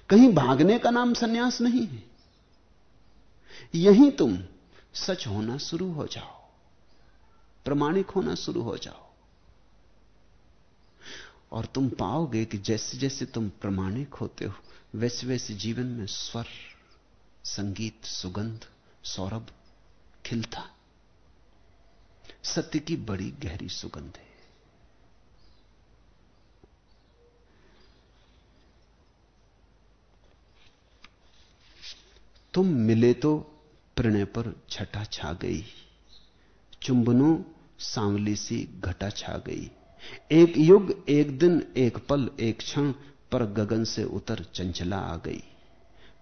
कहीं भागने का नाम सन्यास नहीं है। यहीं तुम सच होना शुरू हो जाओ, प्रमाणिक होना शुरू हो जाओ। और तुम पाओगे कि जैसे जैसे तुम प्रमाणिक होते हो वैसे वैसे जीवन में स्वर, संगीत, सुगंध, सौरभ खिलता सत्य की बड़ी गहरी सुगंध है। तुम मिले तो प्रणय पर छटा छा गई। चुंबनों सांवली सी घटा छा गई। एक युग, एक दिन, एक पल, एक क्षण पर गगन से उतर चंचला आ गई।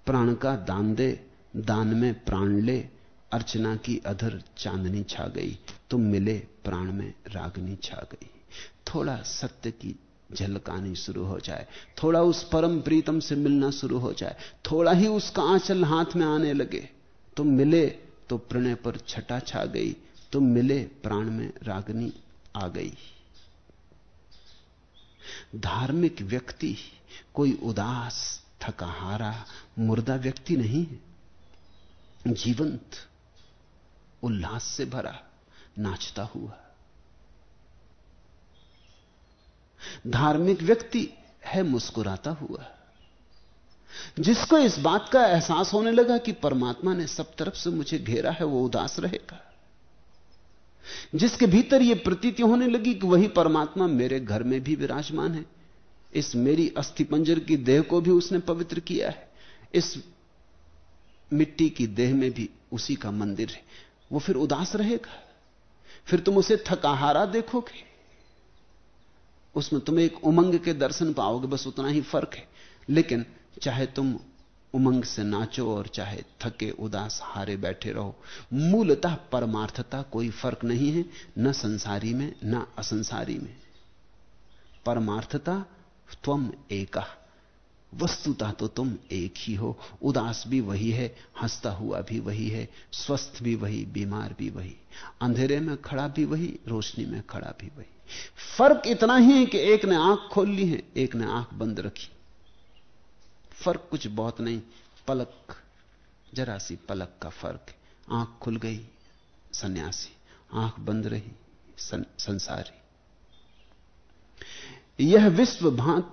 प्राण का दान दे, दान में प्राण ले, अर्चना की अधर चांदनी छा गई। तुम मिले प्राण में रागनी छा गई। थोड़ा सत्य की झलकानी शुरू हो जाए। थोड़ा उस परम प्रीतम से मिलना शुरू हो जाए। थोड़ा ही उसका आंचल हाथ में आने लगे। तुम मिले तो प्रणय पर छटा छा गई। तुम मिले प्राण में रागनी आ गई। धार्मिक व्यक्ति, कोई उदास, थकाहारा, मुर्दा व्यक्ति नहीं है। जीवंत, उल्लास से भरा, नाचता हुआ। धार्मिक व्यक्ति है, मुस्कुराता हुआ। जिसको इस बात का एहसास होने लगा कि परमात्मा ने सब तरफ़ से मुझे घेरा है, वो उदास रहेगा। जिसके भीतर यह प्रतीति होने लगी कि वही परमात्मा मेरे घर में भी विराजमान है, इस मेरी अस्थिपंजर की देह को भी उसने पवित्र किया है, इस मिट्टी की देह में भी उसी का मंदिर है, वो फिर उदास रहेगा। फिर तुम उसे थकाहारा देखोगे। उसमें तुम एक उमंग के दर्शन पाओगे, बस उतना ही फ़र्क है। लेकिन चाहे तुम उमंग से नाचो और चाहे थके, उदास, हारे बैठे रहो, मूलतः परमार्थता कोई फ़र्क नहीं है, न संसारी में, न असंसारी में। परमार्थता त्वम एका, वस्तुतः तो तुम एक ही हो। उदास भी वही है, हंसता हुआ भी वही है, स्वस्थ भी वही, बीमार भी वही, अंधेरे में खड़ा भी वही, रोशनी में खड़ा भी वही। फ़र्क इतना ही है कि एक ने आँख खोल ली है एक ने आँख बंद रखी। फ़र्क कुछ बहुत नहीं पलक जरा सी पलक का फ़र्क आँख खुल गई सन्यासी। आँख बंद रही सं, संसारी। यह विश्व भांत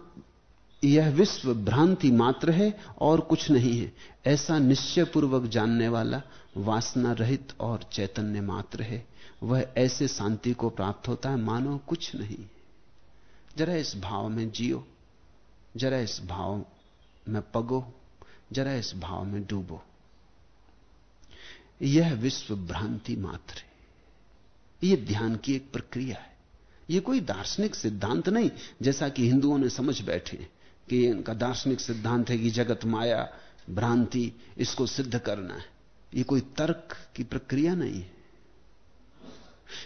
यह विश्व भ्रांति मात्र है और कुछ नहीं है। ऐसा निश्चय पूर्वक जानने वाला वासना रहित और चैतन्य मात्र है। वह ऐसे शांति को प्राप्त होता है, मानो कुछ नहीं। जरा इस भाव में जियो, जरा इस भाव में पगो, जरा इस भाव में डूबो। यह विश्व भ्रांति मात्र है। यह ध्यान की एक प्रक्रिया है। यह कोई दार्शनिक सिद्धांत नहीं, जैसा कि हिंदुओं ने समझ बैठे कि इनका दार्शनिक सिद्धांत है कि जगत माया, भ्रांति, इसको सिद्ध करना है। यह कोई तर्क की प्रक्रिया नहीं है।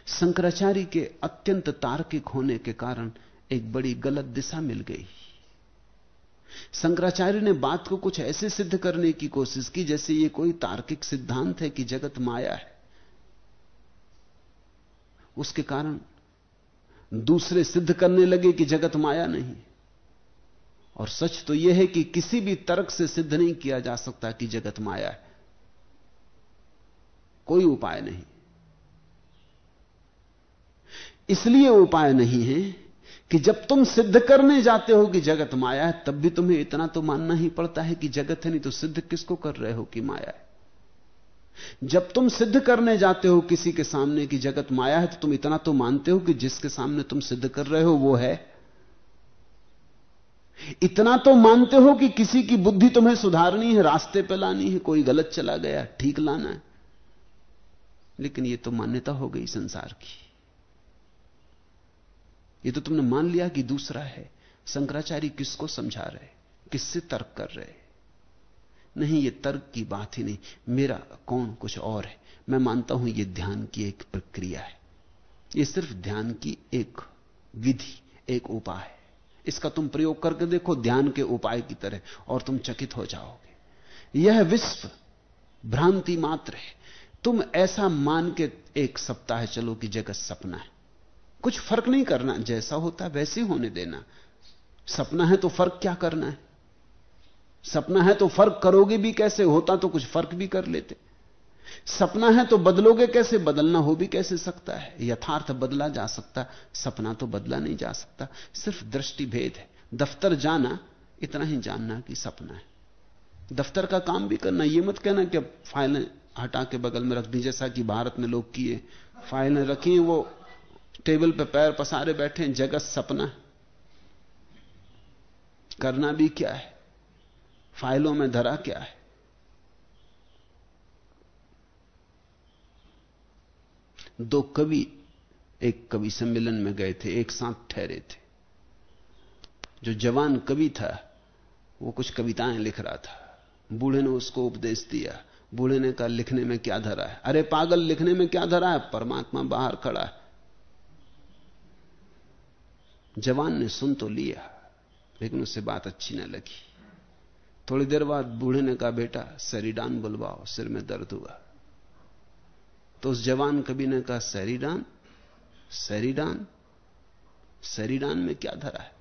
शंकराचार्य के अत्यंत तार्किक होने के कारण एक बड़ी गलत दिशा मिल गई। शंकराचार्य ने बात को कुछ ऐसे सिद्ध करने की कोशिश की जैसे यह कोई तार्किक सिद्धांत है कि जगत माया है। उसके कारण दूसरे सिद्ध करने लगे कि जगत माया नहीं। और सच तो यह है कि किसी भी तर्क से सिद्ध नहीं किया जा सकता कि जगत माया है। कोई उपाय नहीं। इसलिए उपाय नहीं है कि जब तुम सिद्ध करने जाते हो कि जगत माया है, तब भी तुम्हें इतना तो मानना ही पड़ता है कि जगत है, नहीं तो सिद्ध किसको कर रहे हो कि माया है? जब तुम सिद्ध करने जाते हो किसी के सामने कि जगत माया है तो तुम इतना तो मानते हो कि जिसके सामने तुम सिद्ध कर रहे हो, वो है। इतना तो मानते हो कि किसी की बुद्धि तुम्हें सुधारनी है, रास्ते पे लानी है, कोई गलत चला गया, ठीक लाना है। लेकिन यह तो मान्यता हो गई संसार की। ये तो तुमने मान लिया कि दूसरा है। शंकराचार्य किसको समझा रहे? किससे तर्क कर रहे? नहीं, ये तर्क की बात ही नहीं। मेरा कौन कुछ और है? मैं मानता हूँ ये ध्यान की एक प्रक्रिया है। ये सिर्फ़ ध्यान की एक विधि, एक उपाय है। इसका तुम प्रयोग करके देखो, ध्यान के उपाय की तरह, और तुम चकित हो जाओगे। यह विश्व भ्रांति मात्र है। तुम ऐसा मान के एक सप्ताह चलो कि जगत सपना है। कुछ फ़र्क नहीं करना, जैसा होता वैसे होने देना। सपना है तो फ़र्क क्या करना है? सपना है तो फ़र्क करोगे भी कैसे? होता तो कुछ फ़र्क भी कर लेते। सपना है तो बदलोगे कैसे? बदलना हो भी कैसे सकता है? यथार्थ बदला जा सकता, सपना तो बदला नहीं जा सकता। सिर्फ़ दृष्टि भेद है। दफ्तर जाना, इतना ही जानना कि सपना है। दफ्तर का काम भी करना यह मत कहना कि अब फाइलें हटा के बगल में रख दी, जैसा कि भारत में लोग किए। फाइलें रखी, वो टेबल पर पैर पसारे बैठे हैं, जगत सपना करना भी क्या है? फाइलों में धरा क्या है? दो कवि एक कवि सम्मेलन में गए थे, एक साथ ठहरे थे। जो जवान कवि था, वो कुछ कविताएँ लिख रहा था। बूढ़े ने उसको उपदेश दिया। बूढ़े ने कहा, लिखने में क्या धरा है? अरे पागल, लिखने में क्या धरा है? परमात्मा बाहर खड़ा है। जवान ने सुन तो लिया, लेकिन उसे बात अच्छी न लगी। थोड़ी देर बाद बूढ़े ने कहा, बेटा, सरीडान बुलवाओ, सिर में दर्द हुआ। तो उस जवान कवि ने कहा, सरीडान सरीडान सरीडान में क्या धरा है?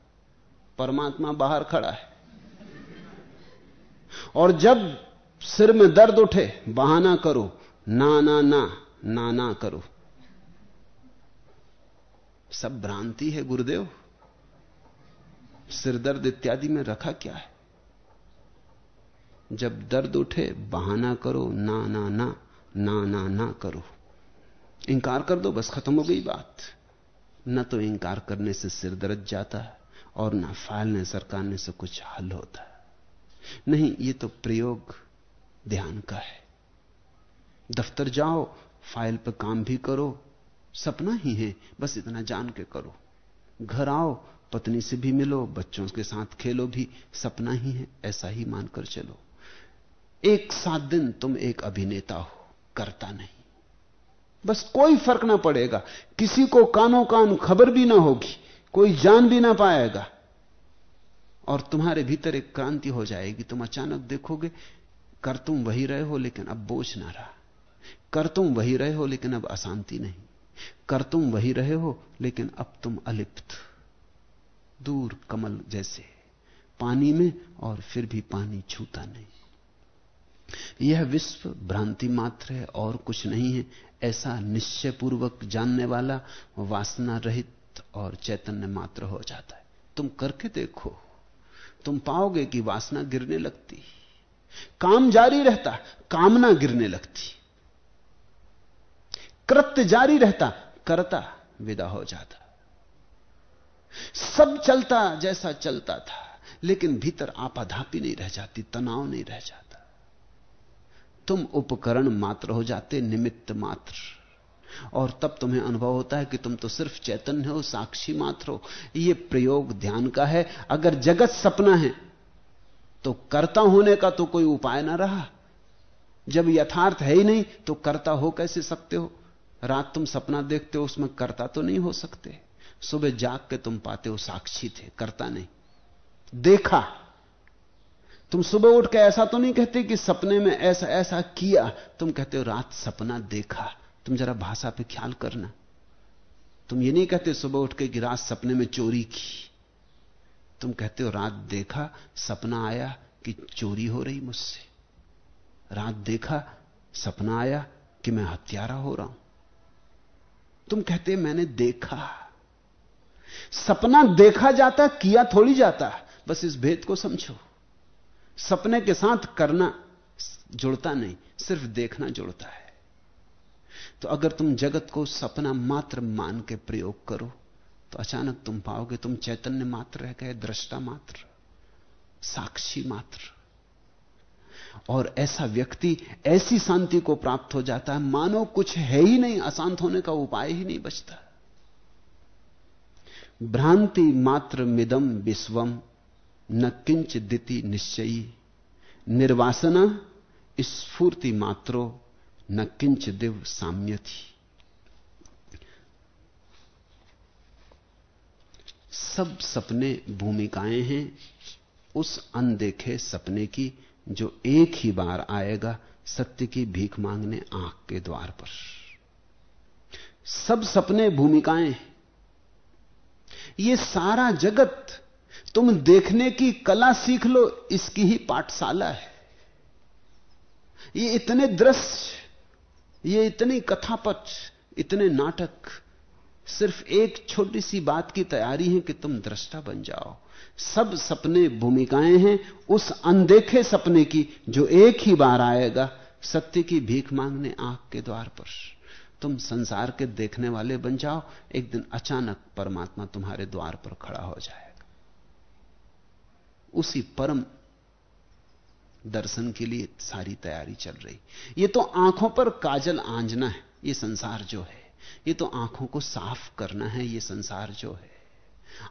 परमात्मा बाहर खड़ा है। और जब सिर में दर्द उठे, बहाना करो, ना ना ना ना ना करो। सब भ्रांति है, गुरुदेव। सिर दर्द इत्यादि में रखा क्या है? जब दर्द उठे, बहाना करो, ना ना ना ना ना ना करो। इंकार कर दो, बस खत्म हो गई बात। न तो इंकार करने से सिर दर्द जाता है, और ना फाइलने सरकारने से कुछ हल होता है। नहीं, ये तो प्रयोग ध्यान का है। दफ्तर जाओ, फ़ाइल पर काम भी करो, सपना ही है, बस इतना जान के करो। घर आओ पत्नी से भी मिलो, बच्चों के साथ खेलो भी, सपना ही है, ऐसा ही मानकर चलो। एक सात दिन तुम एक अभिनेता हो, करता नहीं। बस कोई फ़र्क ना पड़ेगा, किसी को कानो कान खबर भी ना होगी, कोई जान भी ना पाएगा। और तुम्हारे भीतर एक क्रांति हो जाएगी, तुम अचानक देखोगे, कर तुम वही रहे हो, लेकिन अब बोझ ना रहा। कर तुम वही रहे हो, लेकिन अब अशांति नहीं। कर तुम वही रहे हो, लेकिन अब तुम अलिप्त। दूर कमल जैसे, पानी में और फिर भी पानी छूता नहीं। यह विश्व भ्रांति मात्र है और कुछ नहीं है। ऐसा निश्चय पूर्वक जानने वाला वासना रहित और चैतन्य मात्र हो जाता है। तुम करके देखो, तुम पाओगे कि वासना गिरने लगती। काम जारी रहता, कामना गिरने लगती। कृत्य जारी रहता, करता विदा हो जाता। सब चलता जैसा चलता था, लेकिन भीतर आपाधापी नहीं रह जाती, तनाव नहीं रह जाता। तुम उपकरण मात्र हो जाते, निमित्त मात्र। और तब तुम्हें अनुभव होता है कि तुम तो सिर्फ़ चैतन्य हो, साक्षी मात्र हो। यह प्रयोग ध्यान का है। अगर जगत सपना है तो कर्ता होने का तो कोई उपाय ना रहा। जब यथार्थ है ही नहीं तो कर्ता हो कैसे सकते हो? रात तुम सपना देखते हो, उसमें कर्ता तो नहीं हो सकते। सुबह जाग के तुम पाते हो साक्षी थे, करता नहीं। देखा। तुम सुबह उठ के ऐसा तो नहीं कहते कि सपने में ऐसा ऐसा किया। तुम कहते हो, रात सपना देखा। तुम जरा भाषा पे ख्याल करना। तुम ये नहीं कहते सुबह उठ के कि रात सपने में चोरी की। तुम कहते हो, रात देखा, सपना आया कि चोरी हो रही मुझसे। रात देखा, सपना आया कि मैं हत्यारा हो रहा हूँ। तुम कहते, मैंने देखा। सपना देखा जाता किया थोड़ी जाता बस इस भेद को समझो। सपने के साथ करना जुड़ता नहीं, सिर्फ़ देखना जुड़ता है। तो अगर तुम जगत को सपना मात्र मान के प्रयोग करो तो अचानक तुम पाओगे तुम चैतन्य मात्र रह गए, दृष्टा मात्र, साक्षी मात्र। और ऐसा व्यक्ति ऐसी शांति को प्राप्त हो जाता है, मानो कुछ है ही नहीं, अशांत होने का उपाय ही नहीं बचता। भ्रांति मात्र मिदम विश्वम, न किंच दिति निश्चयी। निर्वासना स्फूर्ति मात्रो, न किंच दिव साम्य थी सब सपने भूमिकाएँ हैं, उस अनदेखे सपने की जो एक ही बार आएगा सत्य की भीख मांगने आँख के द्वार पर। सब सपने भूमिकाएँ ये सारा जगत तुम देखने की कला सीख लो, इसकी ही पाठशाला है। ये इतने दृश्य, ये इतनी कथापथ इतने नाटक, सिर्फ़ एक छोटी सी बात की तैयारी है कि तुम दृष्टा बन जाओ। सब सपने भूमिकाएँ हैं, उस अनदेखे सपने की जो एक ही बार आएगा, सत्य की भीख मांगने आँख के द्वार पर। तुम संसार के देखने वाले बन जाओ एक दिन अचानक परमात्मा तुम्हारे द्वार पर खड़ा हो जाएगा। उसी परम दर्शन के लिए सारी तैयारी चल रही। ये तो आँखों पर काजल आंजना है ये संसार जो है। ये तो आँखों को साफ़ करना है ये संसार जो है।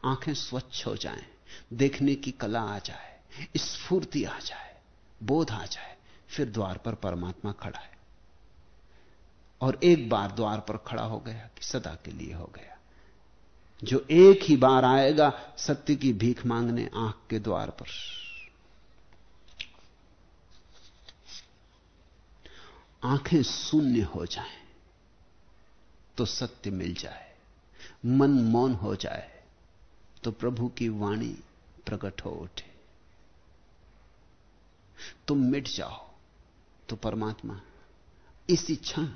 आँखें स्वच्छ हो जाएँ, देखने की कला आ जाए स्फूर्ति आ जाए बोध आ जाए फिर द्वार पर परमात्मा खड़ा है। और एक बार द्वार पर खड़ा हो गया कि सदा के लिए हो गया। जो एक ही बार आएगा, सत्य की भीख मांगने आँख के द्वार पर। आँखें शून्य हो जाएँ तो सत्य मिल जाए। मन मौन हो जाए तो प्रभु की वाणी प्रकट हो उठे। तुम मिट जाओ तो परमात्मा इसी क्षण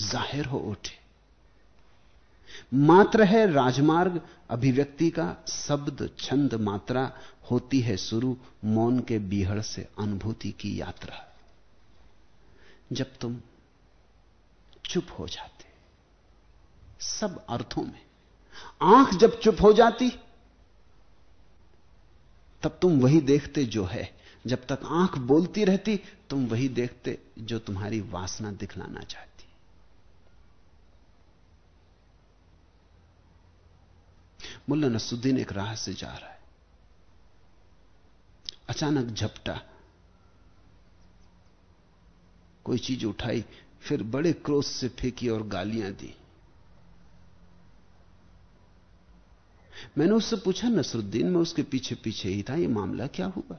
ज़ाहिर हो उठे। मात्र है राजमार्ग अभिव्यक्ति का शब्द छंद मात्रा होती है शुरू मौन के बीहड़ से अनुभूति की यात्रा। जब तुम चुप हो जाते, सब अर्थों में आँख जब चुप हो जाती, तब तुम वही देखते जो है। जब तक आँख बोलती रहती, तुम वही देखते जो तुम्हारी वासना दिखलाना चाहती। मुल्ला नसुद्दीन एक राह से जा रहा है। अचानक झपटा। कोई चीज़ उठाई, फिर बड़े क्रोध से फेंकी और गालियाँ दी। मैंने उससे पूछा, नसरुद्दीन, मैं उसके पीछे पीछे ही था, ये मामला क्या हुआ?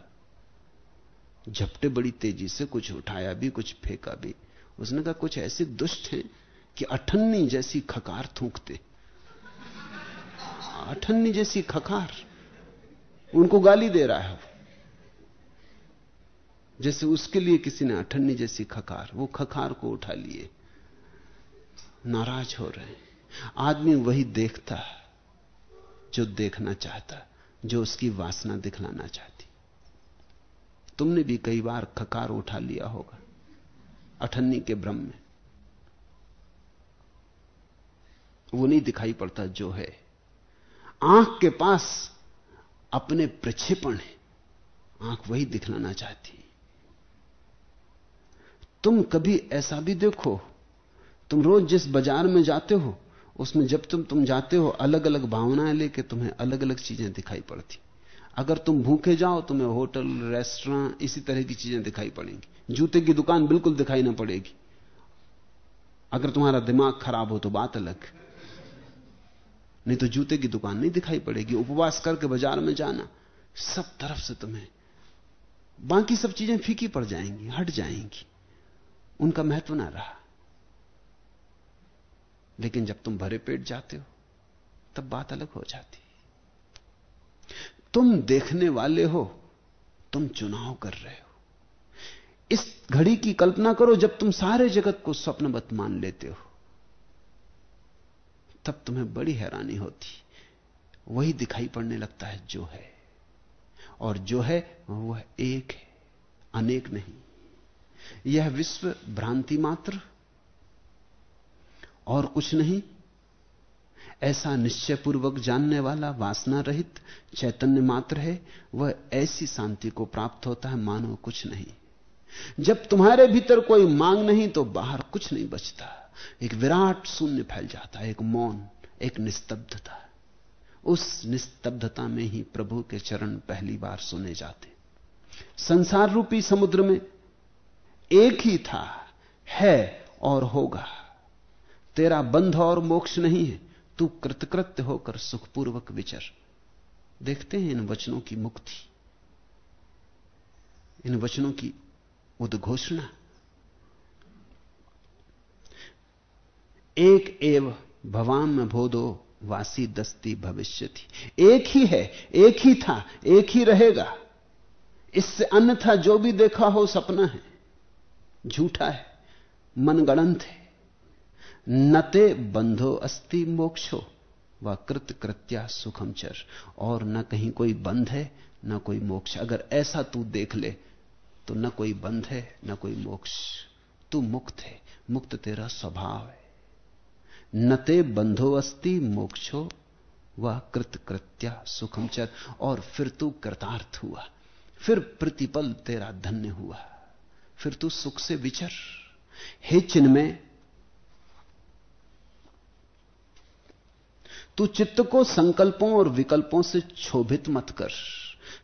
झपटे बड़ी तेज़ी से, कुछ उठाया भी, कुछ फेंका भी। उसने कहा, कुछ ऐसे दुष्ट हैं कि अठन्नी जैसी खकार थूकते। अठन्नी जैसी खकार उनको गाली दे रहा है जैसे उसके लिए किसी ने अठन्नी जैसी खकार वो खकार को उठा लिए। नाराज़ हो रहे हैं। आदमी वही देखता है, जो देखना चाहता जो उसकी वासना दिखलाना चाहती। तुमने भी कई बार खकार उठा लिया होगा, अठन्नी के भ्रम में। वो नहीं दिखाई पड़ता जो है। आँख के पास अपने प्रक्षेपण है। आँख वही दिखलाना चाहती तुम कभी ऐसा भी देखो, तुम रोज जिस बाज़ार में जाते हो, उसमें जब तुम तुम जाते हो अलग अलग भावनाएँ लेके तुम्हें अलग अलग चीज़ें दिखाई पड़ती। अगर तुम भूखे जाओ, तुम्हें होटल, रेस्टोरेंट, इसी तरह की चीज़ें दिखाई पड़ेंगी। जूते की दुकान बिल्कुल दिखाई ना पड़ेगी। अगर तुम्हारा दिमाग खराब हो तो बात अलग। नहीं तो जूते की दुकान नहीं दिखाई पड़ेगी, उपवास करके बाज़ार में जाना। सब तरफ़ से तुम्हें, बाकी सब चीज़ें फीकी पड़ जाएँगी, हट जाएँगी। उनका महत्व ना रहा। लेकिन जब तुम भरे पेट जाते हो, तब बात अलग हो जाती तुम देखने वाले हो, तुम चुनाव कर रहे हो। इस घड़ी की कल्पना करो जब तुम सारे जगत को स्वप्नवत मान लेते हो। तब तुम्हें बड़ी हैरानी होती। वही दिखाई पड़ने लगता है जो है। और जो है, वह एक है, अनेक नहीं। यह विश्व भ्रांति मात्र। और कुछ नहीं। ऐसा निश्चय पूर्वक जानने वाला, वासना रहित, चैतन्य मात्र है, वह ऐसी शांति को प्राप्त होता है, मानो कुछ नहीं। जब तुम्हारे भीतर कोई मांग नहीं तो बाहर कुछ नहीं बचता। एक विराट शून्य फैल जाता है, एक मौन, एक निस्तब्धता। उस निस्तब्धता में ही प्रभु के चरण पहली बार सुने जाते। संसार रूपी समुद्र में एक ही था, है और होगा। तेरा बंध और मोक्ष नहीं है, तू कृतकृत्य होकर सुखपूर्वक विचर। देखते हैं इन वचनों की मुक्ति, इन वचनों की उद्घोषणा। एक एव भवान में भोदो वासी दस्ती भविष्य थी एक ही है, एक ही था, एक ही रहेगा। इससे अन्यथा जो भी देखा हो सपना है, झूठा है मनगणंत है। नते बंधो अस्ति मोक्षो, व कृत कृत्या सुखम चर। और न कहीं कोई बंध है, न कोई मोक्ष। अगर ऐसा तू देख ले तो न कोई बंध है, न कोई मोक्ष। तू मुक्त है, मुक्त तेरा स्वभाव है। नते बंधो अस्ति मोक्षो, वह कृत कृत्या सुखम चर। और फिर तू कृतार्थ हुआ, फिर प्रतिपल तेरा धन्य हुआ, फिर तू सुख से विचर। हे चिन्ह में तू चित्त को संकल्पों और विकल्पों से क्षोभित मत कर।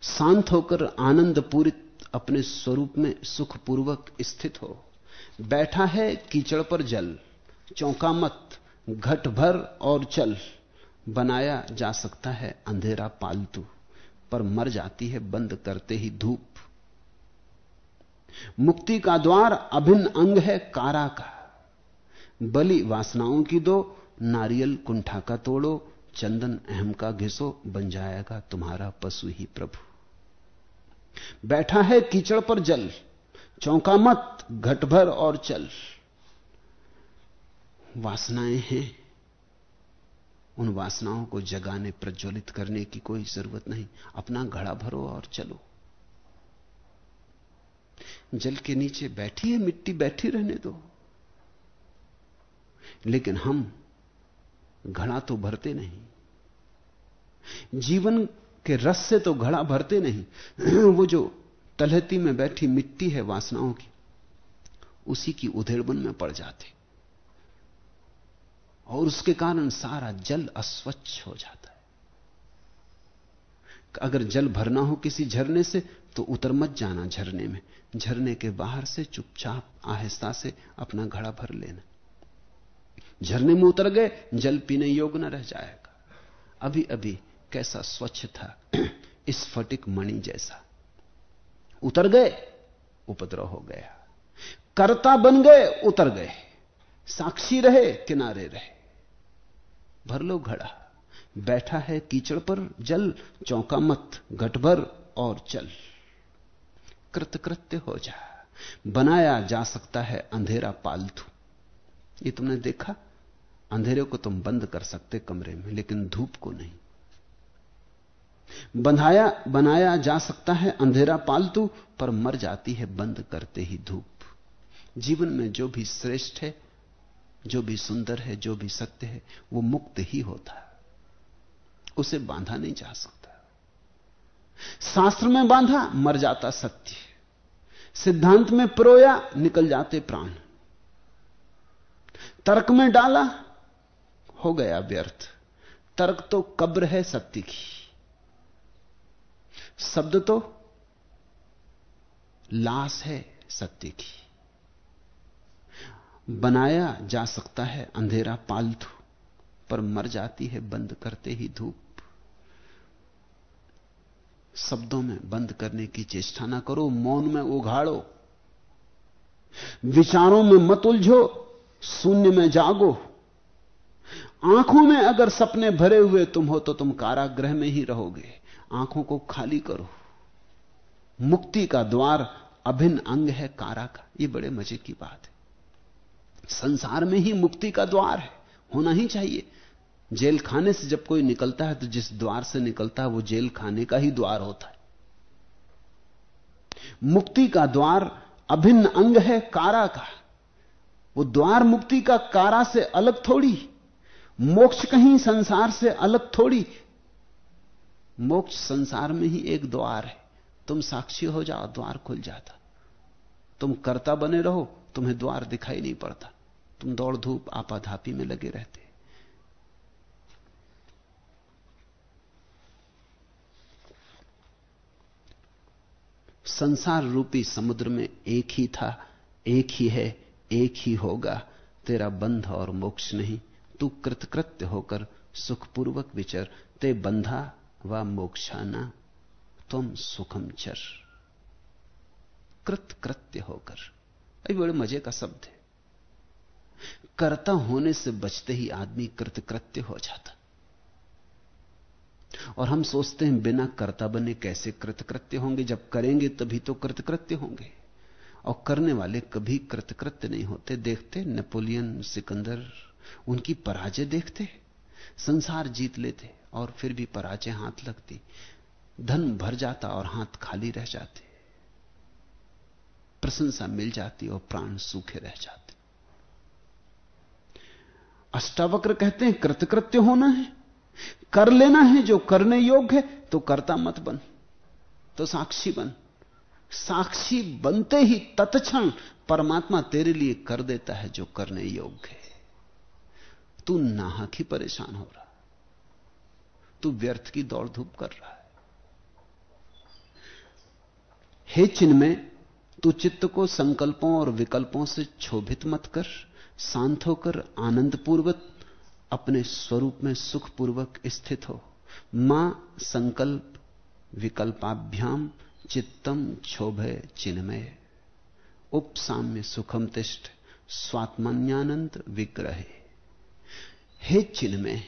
शांत होकर आनंद पूरित अपने स्वरूप में सुखपूर्वक स्थित हो। बैठा है कीचड़ पर जल, चौंका मत। घट भर और चल बनाया जा सकता है, अंधेरा पालतू, पर मर जाती है बंद करते ही धूप। मुक्ति का द्वार अभिन्न अंग है कारा का। बलि वासनाओं की दो, नारियल कुंठा का तोड़ो, चंदन अहम का घिसो, बन जाएगा तुम्हारा पशु ही प्रभु। बैठा है कीचड़ पर जल, चौंका मत घट भर और चल। वासनाएँ हैं। उन वासनाओं को जगाने, प्रज्वलित करने की कोई ज़रूरत नहीं। अपना घड़ा भरो और चलो। जल के नीचे बैठी है, मिट्टी बैठी रहने दो। लेकिन हम घड़ा तो भरते नहीं। जीवन के रस से तो घड़ा भरते नहीं। वो जो तलहती में बैठी मिट्टी है वासनाओं की, उसी की उधेड़बन में पड़ जाते। और उसके कारण सारा जल अस्वच्छ हो जाता है। अगर जल भरना हो किसी झरने से तो उतर मत जाना झरने में। झरने के बाहर से चुपचाप, आहिस्ता से अपना घड़ा भर लेना। झरने में उतर गए, जल पीने योग्य न रह जाएगा। अभी अभी कैसा स्वच्छ था स्फटिक मणि जैसा। उतर गए, उपद्रव हो गया। कर्ता बन गए, उतर गए। साक्षी रहे, किनारे रहे। भर लो घड़ा। बैठा है कीचड़ पर, जल चौंका मत घटभर और चल। कृतकृत्य हो जा। बनाया जा सकता है अंधेरा पालतू। ये तुमने देखा? अंधेरे को तुम बंद कर सकते कमरे में, लेकिन धूप को नहीं। बनाया बनाया जा सकता है अंधेरा पालतू, पर मर जाती है बंद करते ही धूप। जीवन में जो भी श्रेष्ठ है जो भी सुंदर है, जो भी सत्य है, वो मुक्त ही होता है। उसे बांधा नहीं जा सकता। शास्त्र में बांधा, मर जाता सत्य। सिद्धांत में प्रोया, निकल जाते प्राण। तर्क में डाला, हो गया व्यर्थ। तर्क तो कब्र है सत्य की। शब्द तो लाश है सत्य की। बनाया जा सकता है, अंधेरा पालतू, पर मर जाती है बंद करते ही धूप। शब्दों में बंद करने की चेष्टा ना करो, मौन में उघाड़ो, विचारों में मत उलझो, शून्य में जागो। आँखों में अगर सपने भरे हुए तुम हो तो तुम कारागृह में ही रहोगे। आँखों को खाली करो। मुक्ति का द्वार अभिन्न अंग है, कारा का। यह बड़े मज़े की बात है। संसार में ही मुक्ति का द्वार है, होना ही चाहिए। जेल खाने से जब कोई निकलता है तो जिस द्वार से निकलता है, वो जेल खाने का ही द्वार होता है। मुक्ति का द्वार अभिन्न अंग है, कारा का। वो द्वार मुक्ति का कारा से अलग थोड़ी, मोक्ष कहीं संसार से अलग थोड़ी। मोक्ष संसार में ही एक द्वार है। तुम साक्षी हो जाओ, द्वार खुल जाता। तुम कर्ता बने रहो, तुम्हें द्वार दिखाई नहीं पड़ता। तुम दौड़ धूप आपाधापी में लगे रहते। संसार रूपी समुद्र में एक ही था, एक ही है, एक ही होगा, तेरा बंध और मोक्ष नहीं। तू कृतकृत्य होकर सुखपूर्वक विचर, ते बंधा व मोक्षाना, तुम सुखम चर कृतकृत्य होकर। अभी बड़े मज़े का शब्द है। कर्ता होने से बचते ही आदमी कृतकृत्य हो जाता। और हम सोचते हैं, बिना कर्ता बने कैसे कृतकृत्य होंगे? जब करेंगे तभी तो कृतकृत्य होंगे। और करने वाले कभी कृतकृत्य नहीं होते। देखते नेपोलियन सिकंदर, उनकी पराजय देखते, संसार जीत लेते और फिर भी पराजय हाथ लगती। धन भर जाता और हाथ खाली रह जाते। प्रशंसा मिल जाती और प्राण सूखे रह जाते। अष्टावक्र कहते हैं, कृतकृत्य होना है। कर लेना है, जो करने योग्य है तो करता मत बन तो साक्षी बन। साक्षी बनते ही तत्क्षण परमात्मा तेरे लिए कर देता है, जो करने योग्य है। तू नाहक ही परेशान हो रहा तू व्यर्थ की दौड़ धूप कर रहा है। हे चिन्ह में तू चित्त को संकल्पों और विकल्पों से क्षोभित मत कर। शांत होकर आनंद पूर्वक अपने स्वरूप में सुखपूर्वक स्थित हो। माँ संकल्प विकल्पाभ्याम चित्तम क्षोभय चिन्मय। उपसाम्य सुखम तिष्ठ स्वात्मान्यानंद विग्रह। हे चिन्मय,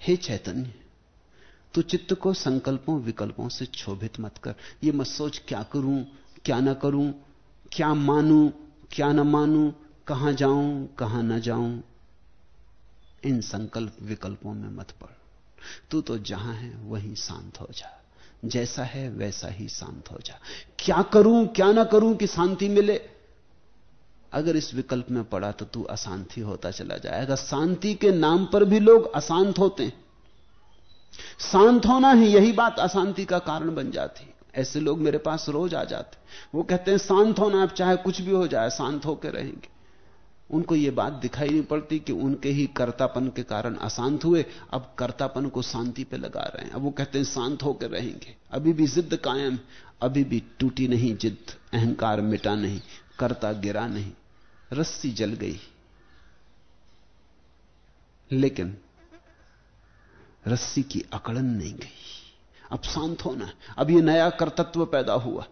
हे चैतन्य, तू चित्त को संकल्पों विकल्पों से क्षोभित मत कर। ये मत सोच क्या करूँ, क्या ना करूँ, क्या मानूं क्या न मानूं, कहाँ जाऊँ, कहाँ न जाऊँ, इन संकल्प विकल्पों में मत पड़। तू तो जहाँ है, वहीं शांत हो जा। जैसा है, वैसा ही शांत हो जा। क्या करूँ, क्या ना करूँ कि शांति मिले? अगर इस विकल्प में पड़ा तो तू अशांति होता चला जाएगा। शांति के नाम पर भी लोग अशांत होते हैं। शांत होना ही यही बात अशांति का कारण बन जाती। ऐसे लोग मेरे पास रोज आ जाते वो कहते हैं, शांत होना अब चाहे कुछ भी हो जाए, शांत होकर रहेंगे। उनको यह बात दिखाई नहीं पड़ती कि उनके ही कर्तापन के कारण अशांत हुए। अब कर्तापन को शांति पे लगा रहे हैं। अब वो कहते हैं, शांत होकर रहेंगे। अभी भी जिद्द कायम, अभी भी टूटी नहीं जिद्द, अहंकार मिटा नहीं, कर्ता गिरा नहीं, रस्सी जल गई। लेकिन रस्सी की अकड़न नहीं गई। अब शांत होना अब यह नया कर्तत्व पैदा हुआ।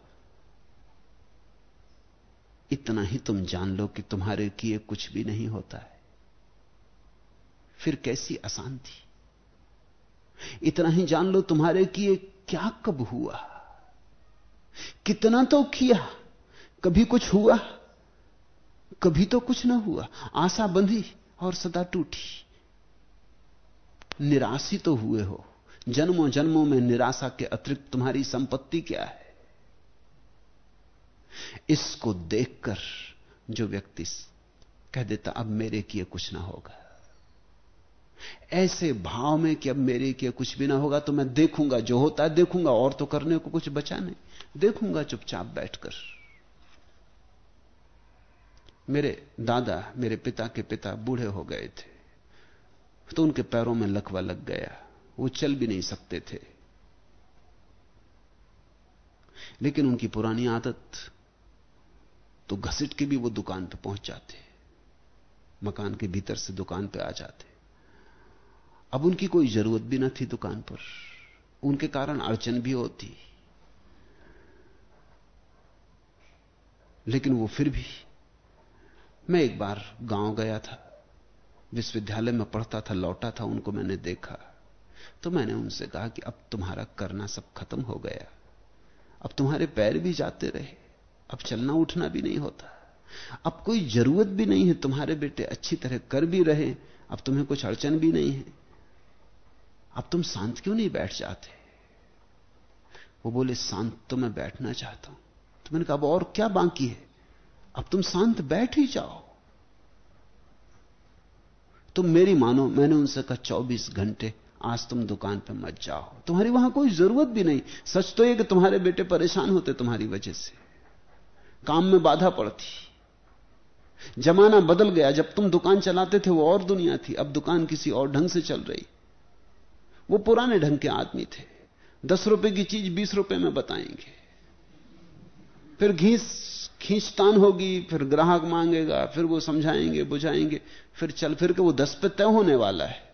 इतना ही तुम जान लो कि तुम्हारे किए कुछ भी नहीं होता है। फिर कैसी अशांति? इतना ही जान लो तुम्हारे किए क्या कब हुआ? कितना तो किया, कभी कुछ हुआ, कभी तो कुछ ना हुआ। आशा बंधी और सदा टूटी। निराशी तो हुए हो। जन्मों जन्मों में निराशा के अतिरिक्त तुम्हारी संपत्ति क्या है? इसको देखकर जो व्यक्ति कह देता, अब मेरे किए कुछ ना होगा। ऐसे भाव में कि अब मेरे किए कुछ भी ना होगा तो मैं देखूँगा, जो होता है देखूँगा, और तो करने को कुछ बचा नहीं। देखूँगा चुपचाप बैठकर। मेरे दादा, मेरे पिता के पिता बूढ़े हो गए थे तो उनके पैरों में लकवा लग गया। वो चल भी नहीं सकते थे। लेकिन उनकी पुरानी आदत तो घसीट के भी वो दुकान पर पहुँच जाते, मकान के भीतर से दुकान पर आ जाते। अब उनकी कोई ज़रूरत भी ना थी दुकान पर। उनके कारण अड़चन भी होती। लेकिन वो फिर भी, मैं एक बार गाँव गया था, विश्वविद्यालय में पढ़ता था, लौटा था, उनको मैंने देखा। तो मैंने उनसे कहा कि अब तुम्हारा करना सब खत्म हो गया। अब तुम्हारे पैर भी जाते रहे। अब चलना उठना भी नहीं होता। अब कोई ज़रूरत भी नहीं है। तुम्हारे बेटे अच्छी तरह कर भी रहे अब तुम्हें कुछ अड़चन भी नहीं है। अब तुम शांत क्यों नहीं बैठ जाते? वो बोले, शांत तो मैं बैठना चाहता हूँ। तो मैंने कहा, अब और क्या बाकी है? अब तुम शांत बैठ ही जाओ। तुम मेरी मानो, मैंने उनसे कहा, चौबीस घंटे आज तुम दुकान पर मत जाओ। तुम्हारी वहाँ कोई ज़रूरत भी नहीं। सच तो यह कि तुम्हारे बेटे परेशान होते तुम्हारी वजह से। काम में बाधा पड़ती। जमाना बदल गया। जब तुम दुकान चलाते थे, वो और दुनिया थी। अब दुकान किसी और ढंग से चल रही। वो पुराने ढंग के आदमी थे। दस रुपए की चीज़ बीस रुपए में बताएँगे। फिर घीस, खींचतान होगी, फिर ग्राहक मांगेगा, फिर वो समझाएँगे, बुझाएँगे, फिर चल फिर के वो दस पे तय होने वाला है।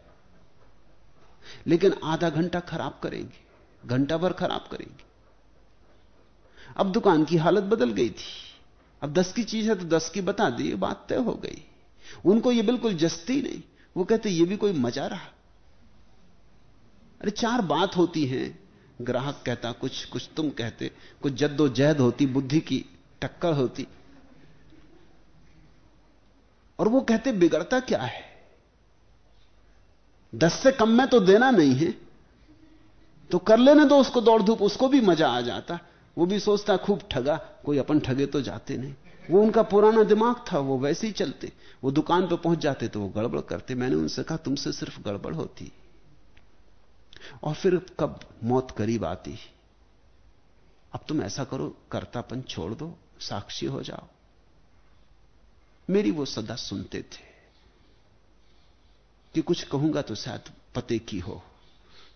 लेकिन आधा घंटा खराब करेंगे, घंटा भर खराब करेंगे। अब दुकान की हालत बदल गई थी। अब दस की चीज़ है तो दस की बता दी बात तय हो गई। उनको ये बिल्कुल जस्ती नहीं, वो कहते ये भी कोई मज़ा रहा? अरे चार बात होती है। ग्राहक कहता, कुछ कुछ तुम कहते, कुछ जद्दोजहद होती, बुद्धि की टक्कर होती। और वो कहते, बिगड़ता क्या है? दस से कम में तो देना नहीं है। तो कर लेने दो उसको दौड़ धूप, उसको भी मज़ा आ जाता। वो भी सोचता, खूब ठगा, कोई अपन ठगे तो जाते नहीं। वो उनका पुराना दिमाग था, वो वैसे ही चलते। वो दुकान पर पहुँच जाते तो वो गड़बड़ करते। मैंने उनसे कहा, तुमसे सिर्फ़ गड़बड़ होती और फिर कब मौत करीब आती अब तुम ऐसा करो, करतापन छोड़ दो, साक्षी हो जाओ। मेरी वो सदा सुनते थे। कि कुछ कहूँगा तो शायद पते की हो।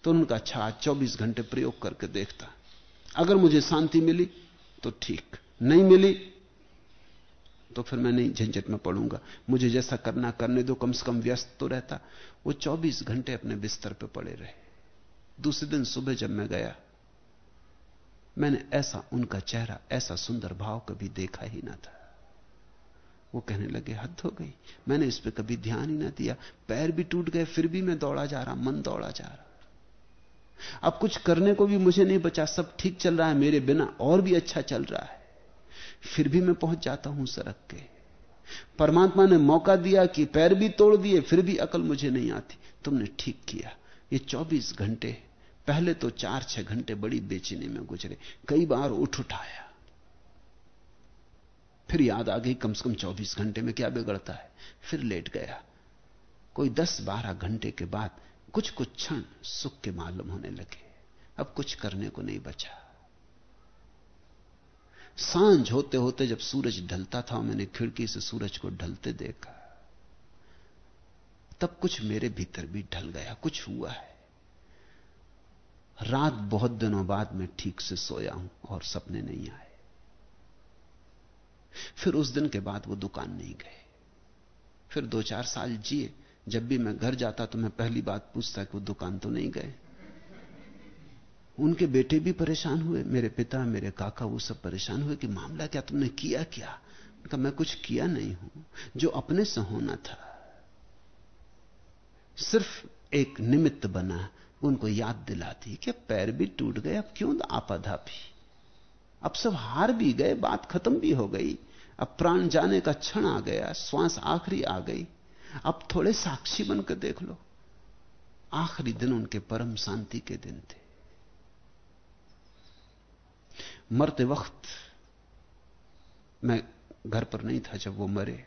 तो उनका अच्छा आज चौबीस घंटे प्रयोग करके देखता। अगर मुझे शांति मिली तो ठीक। नहीं मिली तो फिर मैं नहीं झंझट में पड़ूँगा। मुझे जैसा करना करने दो, कम से कम व्यस्त तो रहता। वो 24 घंटे अपने बिस्तर पे पड़े रहे। दूसरे दिन सुबह जब मैं गया, मैंने ऐसा उनका चेहरा, ऐसा सुंदर भाव कभी देखा ही ना था। वो कहने लगे, हद हो गई। मैंने इस पर कभी ध्यान ही ना दिया। पैर भी टूट गए, फिर भी मैं दौड़ा जा रहा, मन दौड़ा जा रहा। अब कुछ करने को भी मुझे नहीं बचा, सब ठीक चल रहा है, मेरे बिना और भी अच्छा चल रहा है। फिर भी मैं पहुँच जाता हूँ सड़क के। परमात्मा ने मौका दिया कि पैर भी तोड़ दिए, फिर भी अकल मुझे नहीं आती। तुमने ठीक किया। ये 24 घंटे, पहले तो चार छह घंटे बड़ी बेचैनी में गुजरे। कई बार उठ उठाया। फिर याद आ गई कम से कम 24 घंटे में क्या बिगड़ता है? फिर लेट गया। कोई 10-12 घंटे के बाद कुछ कुछ क्षण सुख के मालूम होने लगे। अब कुछ करने को नहीं बचा। साँझ होते होते जब सूरज ढलता था, मैंने खिड़की से सूरज को ढलते देखा। तब कुछ मेरे भीतर भी ढल गया, कुछ हुआ है। रात बहुत दिनों बाद मैं ठीक से सोया हूँ और सपने नहीं आए। फिर उस दिन के बाद वो दुकान नहीं गए। फिर दो चार साल जिए, जब भी मैं घर जाता तो मैं पहली बात पूछता कि वो दुकान तो नहीं गए। उनके बेटे भी परेशान हुए, मेरे पिता, मेरे काका, वो सब परेशान हुए कि मामला क्या, तुमने किया क्या? कहा मैं कुछ किया नहीं हूँ, जो अपने से होना था। सिर्फ़ एक निमित्त बना, उनको याद दिलाती कि पैर भी टूट गए, अब क्यों आपाधापी? अब सब हार भी गए, बात खत्म भी हो गई। अब प्राण जाने का क्षण आ गया, श्वास आखिरी आ गई। अब थोड़े साक्षी बनकर देख लो। आखिरी दिन उनके परम शांति के दिन थे। मरते वक्त मैं घर पर नहीं था जब वो मरे।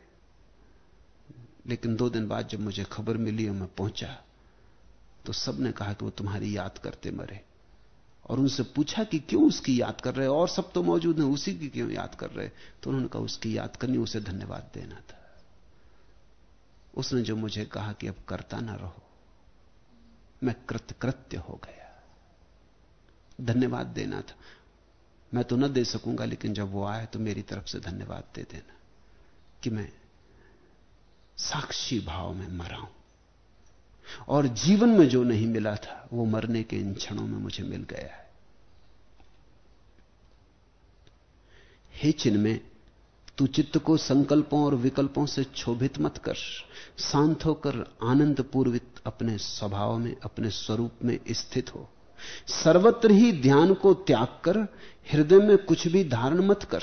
लेकिन दो दिन बाद जब मुझे खबर मिली और मैं पहुँचा तो सबने कहा कि वो तुम्हारी याद करते मरे। और उनसे पूछा कि क्यों उसकी याद कर रहे और सब तो मौजूद हैं, उसी की क्यों याद कर रहे तो उन्होंने कहा, उसकी याद करनी, उसे धन्यवाद देना था। उसने जो मुझे कहा कि अब करता ना रहो, मैं कृतकृत्य हो गया। धन्यवाद देना था। मैं तो न दे सकूँगा, लेकिन जब वो आए तो मेरी तरफ़ से धन्यवाद दे देना कि मैं साक्षी भाव में मरा हूँ। और जीवन में जो नहीं मिला था, वो मरने के इन क्षणों में मुझे मिल गया है। हे में तू चित्त को संकल्पों और विकल्पों से क्षोभित मत कर। शांत होकर आनंद पूर्वित अपने स्वभाव में, अपने स्वरूप में स्थित हो। सर्वत्र ही ध्यान को त्याग कर, हृदय में कुछ भी धारण मत कर।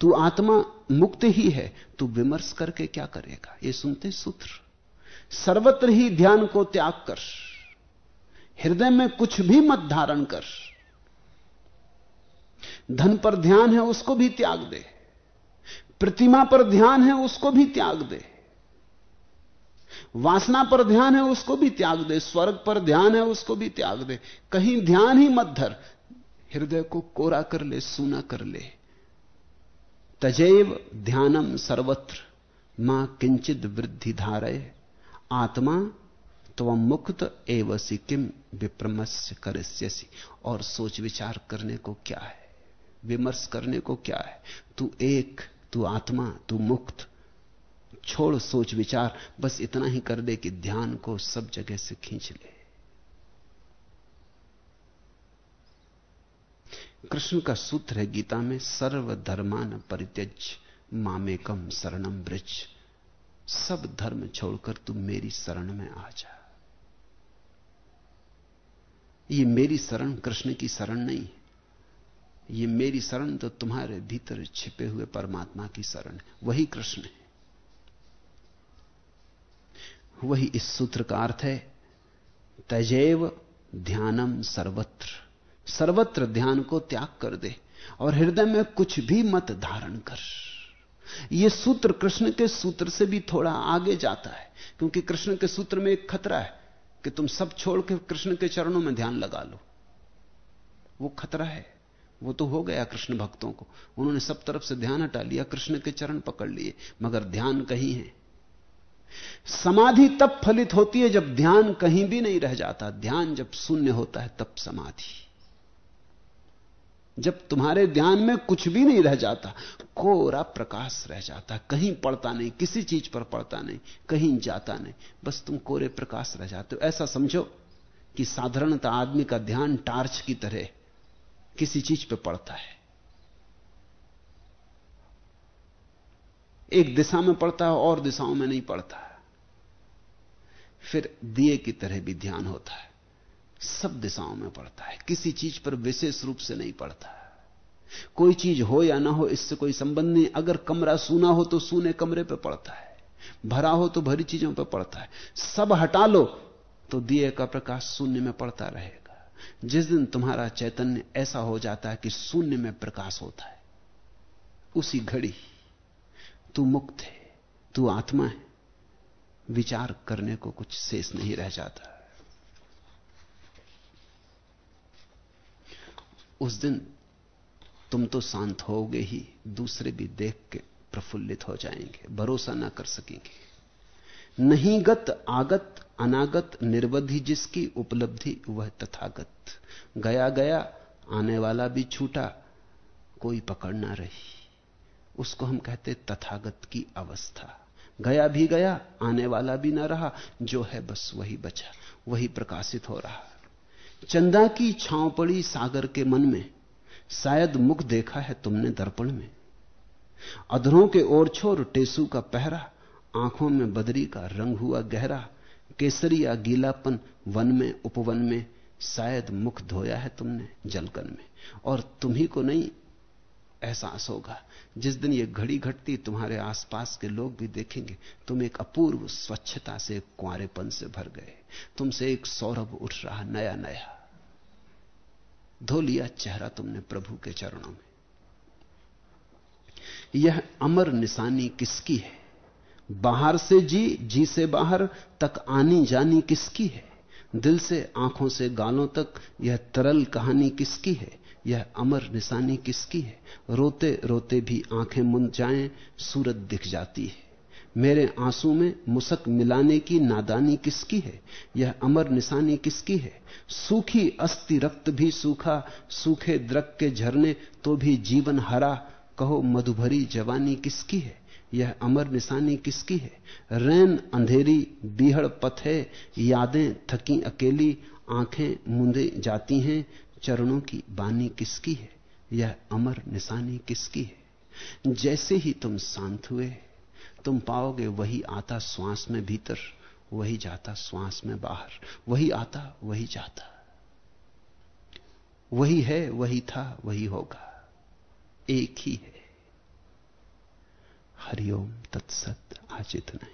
तू आत्मा मुक्त ही है, तू विमर्श करके क्या करेगा? ये सुनते सूत्र। सर्वत्र ही ध्यान को त्याग कर, हृदय में कुछ भी मत धारण कर, धन पर ध्यान है उसको भी त्याग दे, प्रतिमा पर ध्यान है उसको भी त्याग दे, वासना पर ध्यान है उसको भी त्याग दे, स्वर्ग पर ध्यान है उसको भी त्याग दे, कहीं ध्यान ही मत धर, हृदय को कोरा कर ले, सूना कर ले। तजैव ध्यानम सर्वत्र, माँ किंचित वृद्धि धारय। आत्मा तो मुक्त एवसी किम विप्रमस्य करस्यसी। और सोच विचार करने को क्या है? विमर्श करने को क्या है? तू एक, तू आत्मा, तू मुक्त। छोड़ सोच विचार, बस इतना ही कर दे कि ध्यान को सब जगह से खींच ले। कृष्ण का सूत्र है, गीता में, सर्वधर्मान परित्यज मामेकम शरणम ब्रज। सब धर्म छोड़कर तू मेरी शरण में आ जा। ये मेरी शरण कृष्ण की शरण नहीं, ये मेरी शरण तो तुम्हारे भीतर छिपे हुए परमात्मा की शरण है। वही कृष्ण है। वही इस सूत्र का अर्थ है, तजैव ध्यानम सर्वत्र। सर्वत्र ध्यान को त्याग कर दे और हृदय में कुछ भी मत धारण कर। यह सूत्र कृष्ण के सूत्र से भी थोड़ा आगे जाता है, क्योंकि कृष्ण के सूत्र में एक खतरा है कि तुम सब छोड़ के कृष्ण के चरणों में ध्यान लगा लो। वो खतरा है। वो तो हो गया कृष्ण भक्तों को। उन्होंने सब तरफ़ से ध्यान हटा लिया, कृष्ण के चरण पकड़ लिए, मगर ध्यान कहीं है। समाधि तब फलित होती है जब ध्यान कहीं भी नहीं रह जाता। ध्यान जब शून्य होता है, तब समाधि। जब तुम्हारे ध्यान में कुछ भी नहीं रह जाता, कोरा प्रकाश रह जाता, कहीं पड़ता नहीं, किसी चीज़ पर पड़ता नहीं, कहीं जाता नहीं, बस तुम कोरे प्रकाश रह जाते हो। ऐसा समझो कि साधारणता आदमी का ध्यान टार्च की तरह किसी चीज़ पर पड़ता है। एक दिशा में पड़ता है और दिशाओं में नहीं पड़ता फिर दिए की तरह भी ध्यान होता है। सब दिशाओं में पड़ता है। किसी चीज़ पर विशेष रूप से नहीं पड़ता। कोई चीज़ हो या ना हो, इससे कोई संबंध नहीं। अगर कमरा सूना हो तो सूने कमरे पर पड़ता है। भरा हो तो भरी चीज़ों पर पड़ता है। सब हटा लो तो दिए का प्रकाश शून्य में पड़ता रहेगा। जिस दिन तुम्हारा चैतन्य ऐसा हो जाता है कि शून्य में प्रकाश होता है, उसी घड़ी तू मुक्त है, तू आत्मा है। विचार करने को कुछ शेष नहीं रह जाता। उस दिन तुम तो शांत होगे ही, दूसरे भी देख के प्रफुल्लित हो जाएँगे, भरोसा ना कर सकेंगे। नहीं गत, आगत, अनागत, निर्वधि जिसकी उपलब्धि, वह तथागत। गया गया, आने वाला भी छूटा, कोई पकड़ ना रही। उसको हम कहते तथागत की अवस्था। गया भी गया, आने वाला भी ना रहा, जो है बस वही बचा, वही प्रकाशित हो रहा। चंदा की छांव पड़ी सागर के मन में, शायद मुख देखा है तुमने दर्पण में। अधरों के ओर छोर टेसू का पहरा, आँखों में बदरी का रंग हुआ गहरा, केसरी या गीलापन वन में, उपवन में, शायद मुख धोया है तुमने जलकन में। और तुम्ही को नहीं, एहसास होगा, जिस दिन ये घड़ी घटती तुम्हारे आसपास के लोग भी देखेंगे, तुम एक अपूर्व स्वच्छता से कुआरेपन से भर गए, तुमसे एक सौरभ उठ रहा नया नया धो लिया चेहरा तुमने प्रभु के चरणों में। यह अमर निशानी किसकी है? बाहर से जी जी से बाहर तक आनी जानी किसकी है? दिल से, आँखों से, गालों तक यह तरल कहानी किसकी है? यह अमर निशानी किसकी है? रोते रोते भी आँखें मुंद जाएँ सूरत दिख जाती है। मेरे आँसू में मुसक मिलाने की नादानी किसकी है? यह अमर निशानी किसकी है? सूखी अस्थि रक्त भी सूखा, सूखे द्रक के झरने तो भी जीवन हरा। कहो, मधुभरी जवानी किसकी है? यह अमर निशानी किसकी है? रैन अंधेरी, बीहड़ पथ है, यादें थकी अकेली, आँखें मुंदे जाती हैं, चरणों की बानी किसकी है? यह अमर निशानी किसकी है? जैसे ही तुम शांत हुए तुम पाओगे वही आता श्वास में भीतर, वही जाता श्वास में बाहर, वही आता, वही जाता। वही है, वही था, वही होगा। एक ही है। हरिओम तत्सत आचित इतना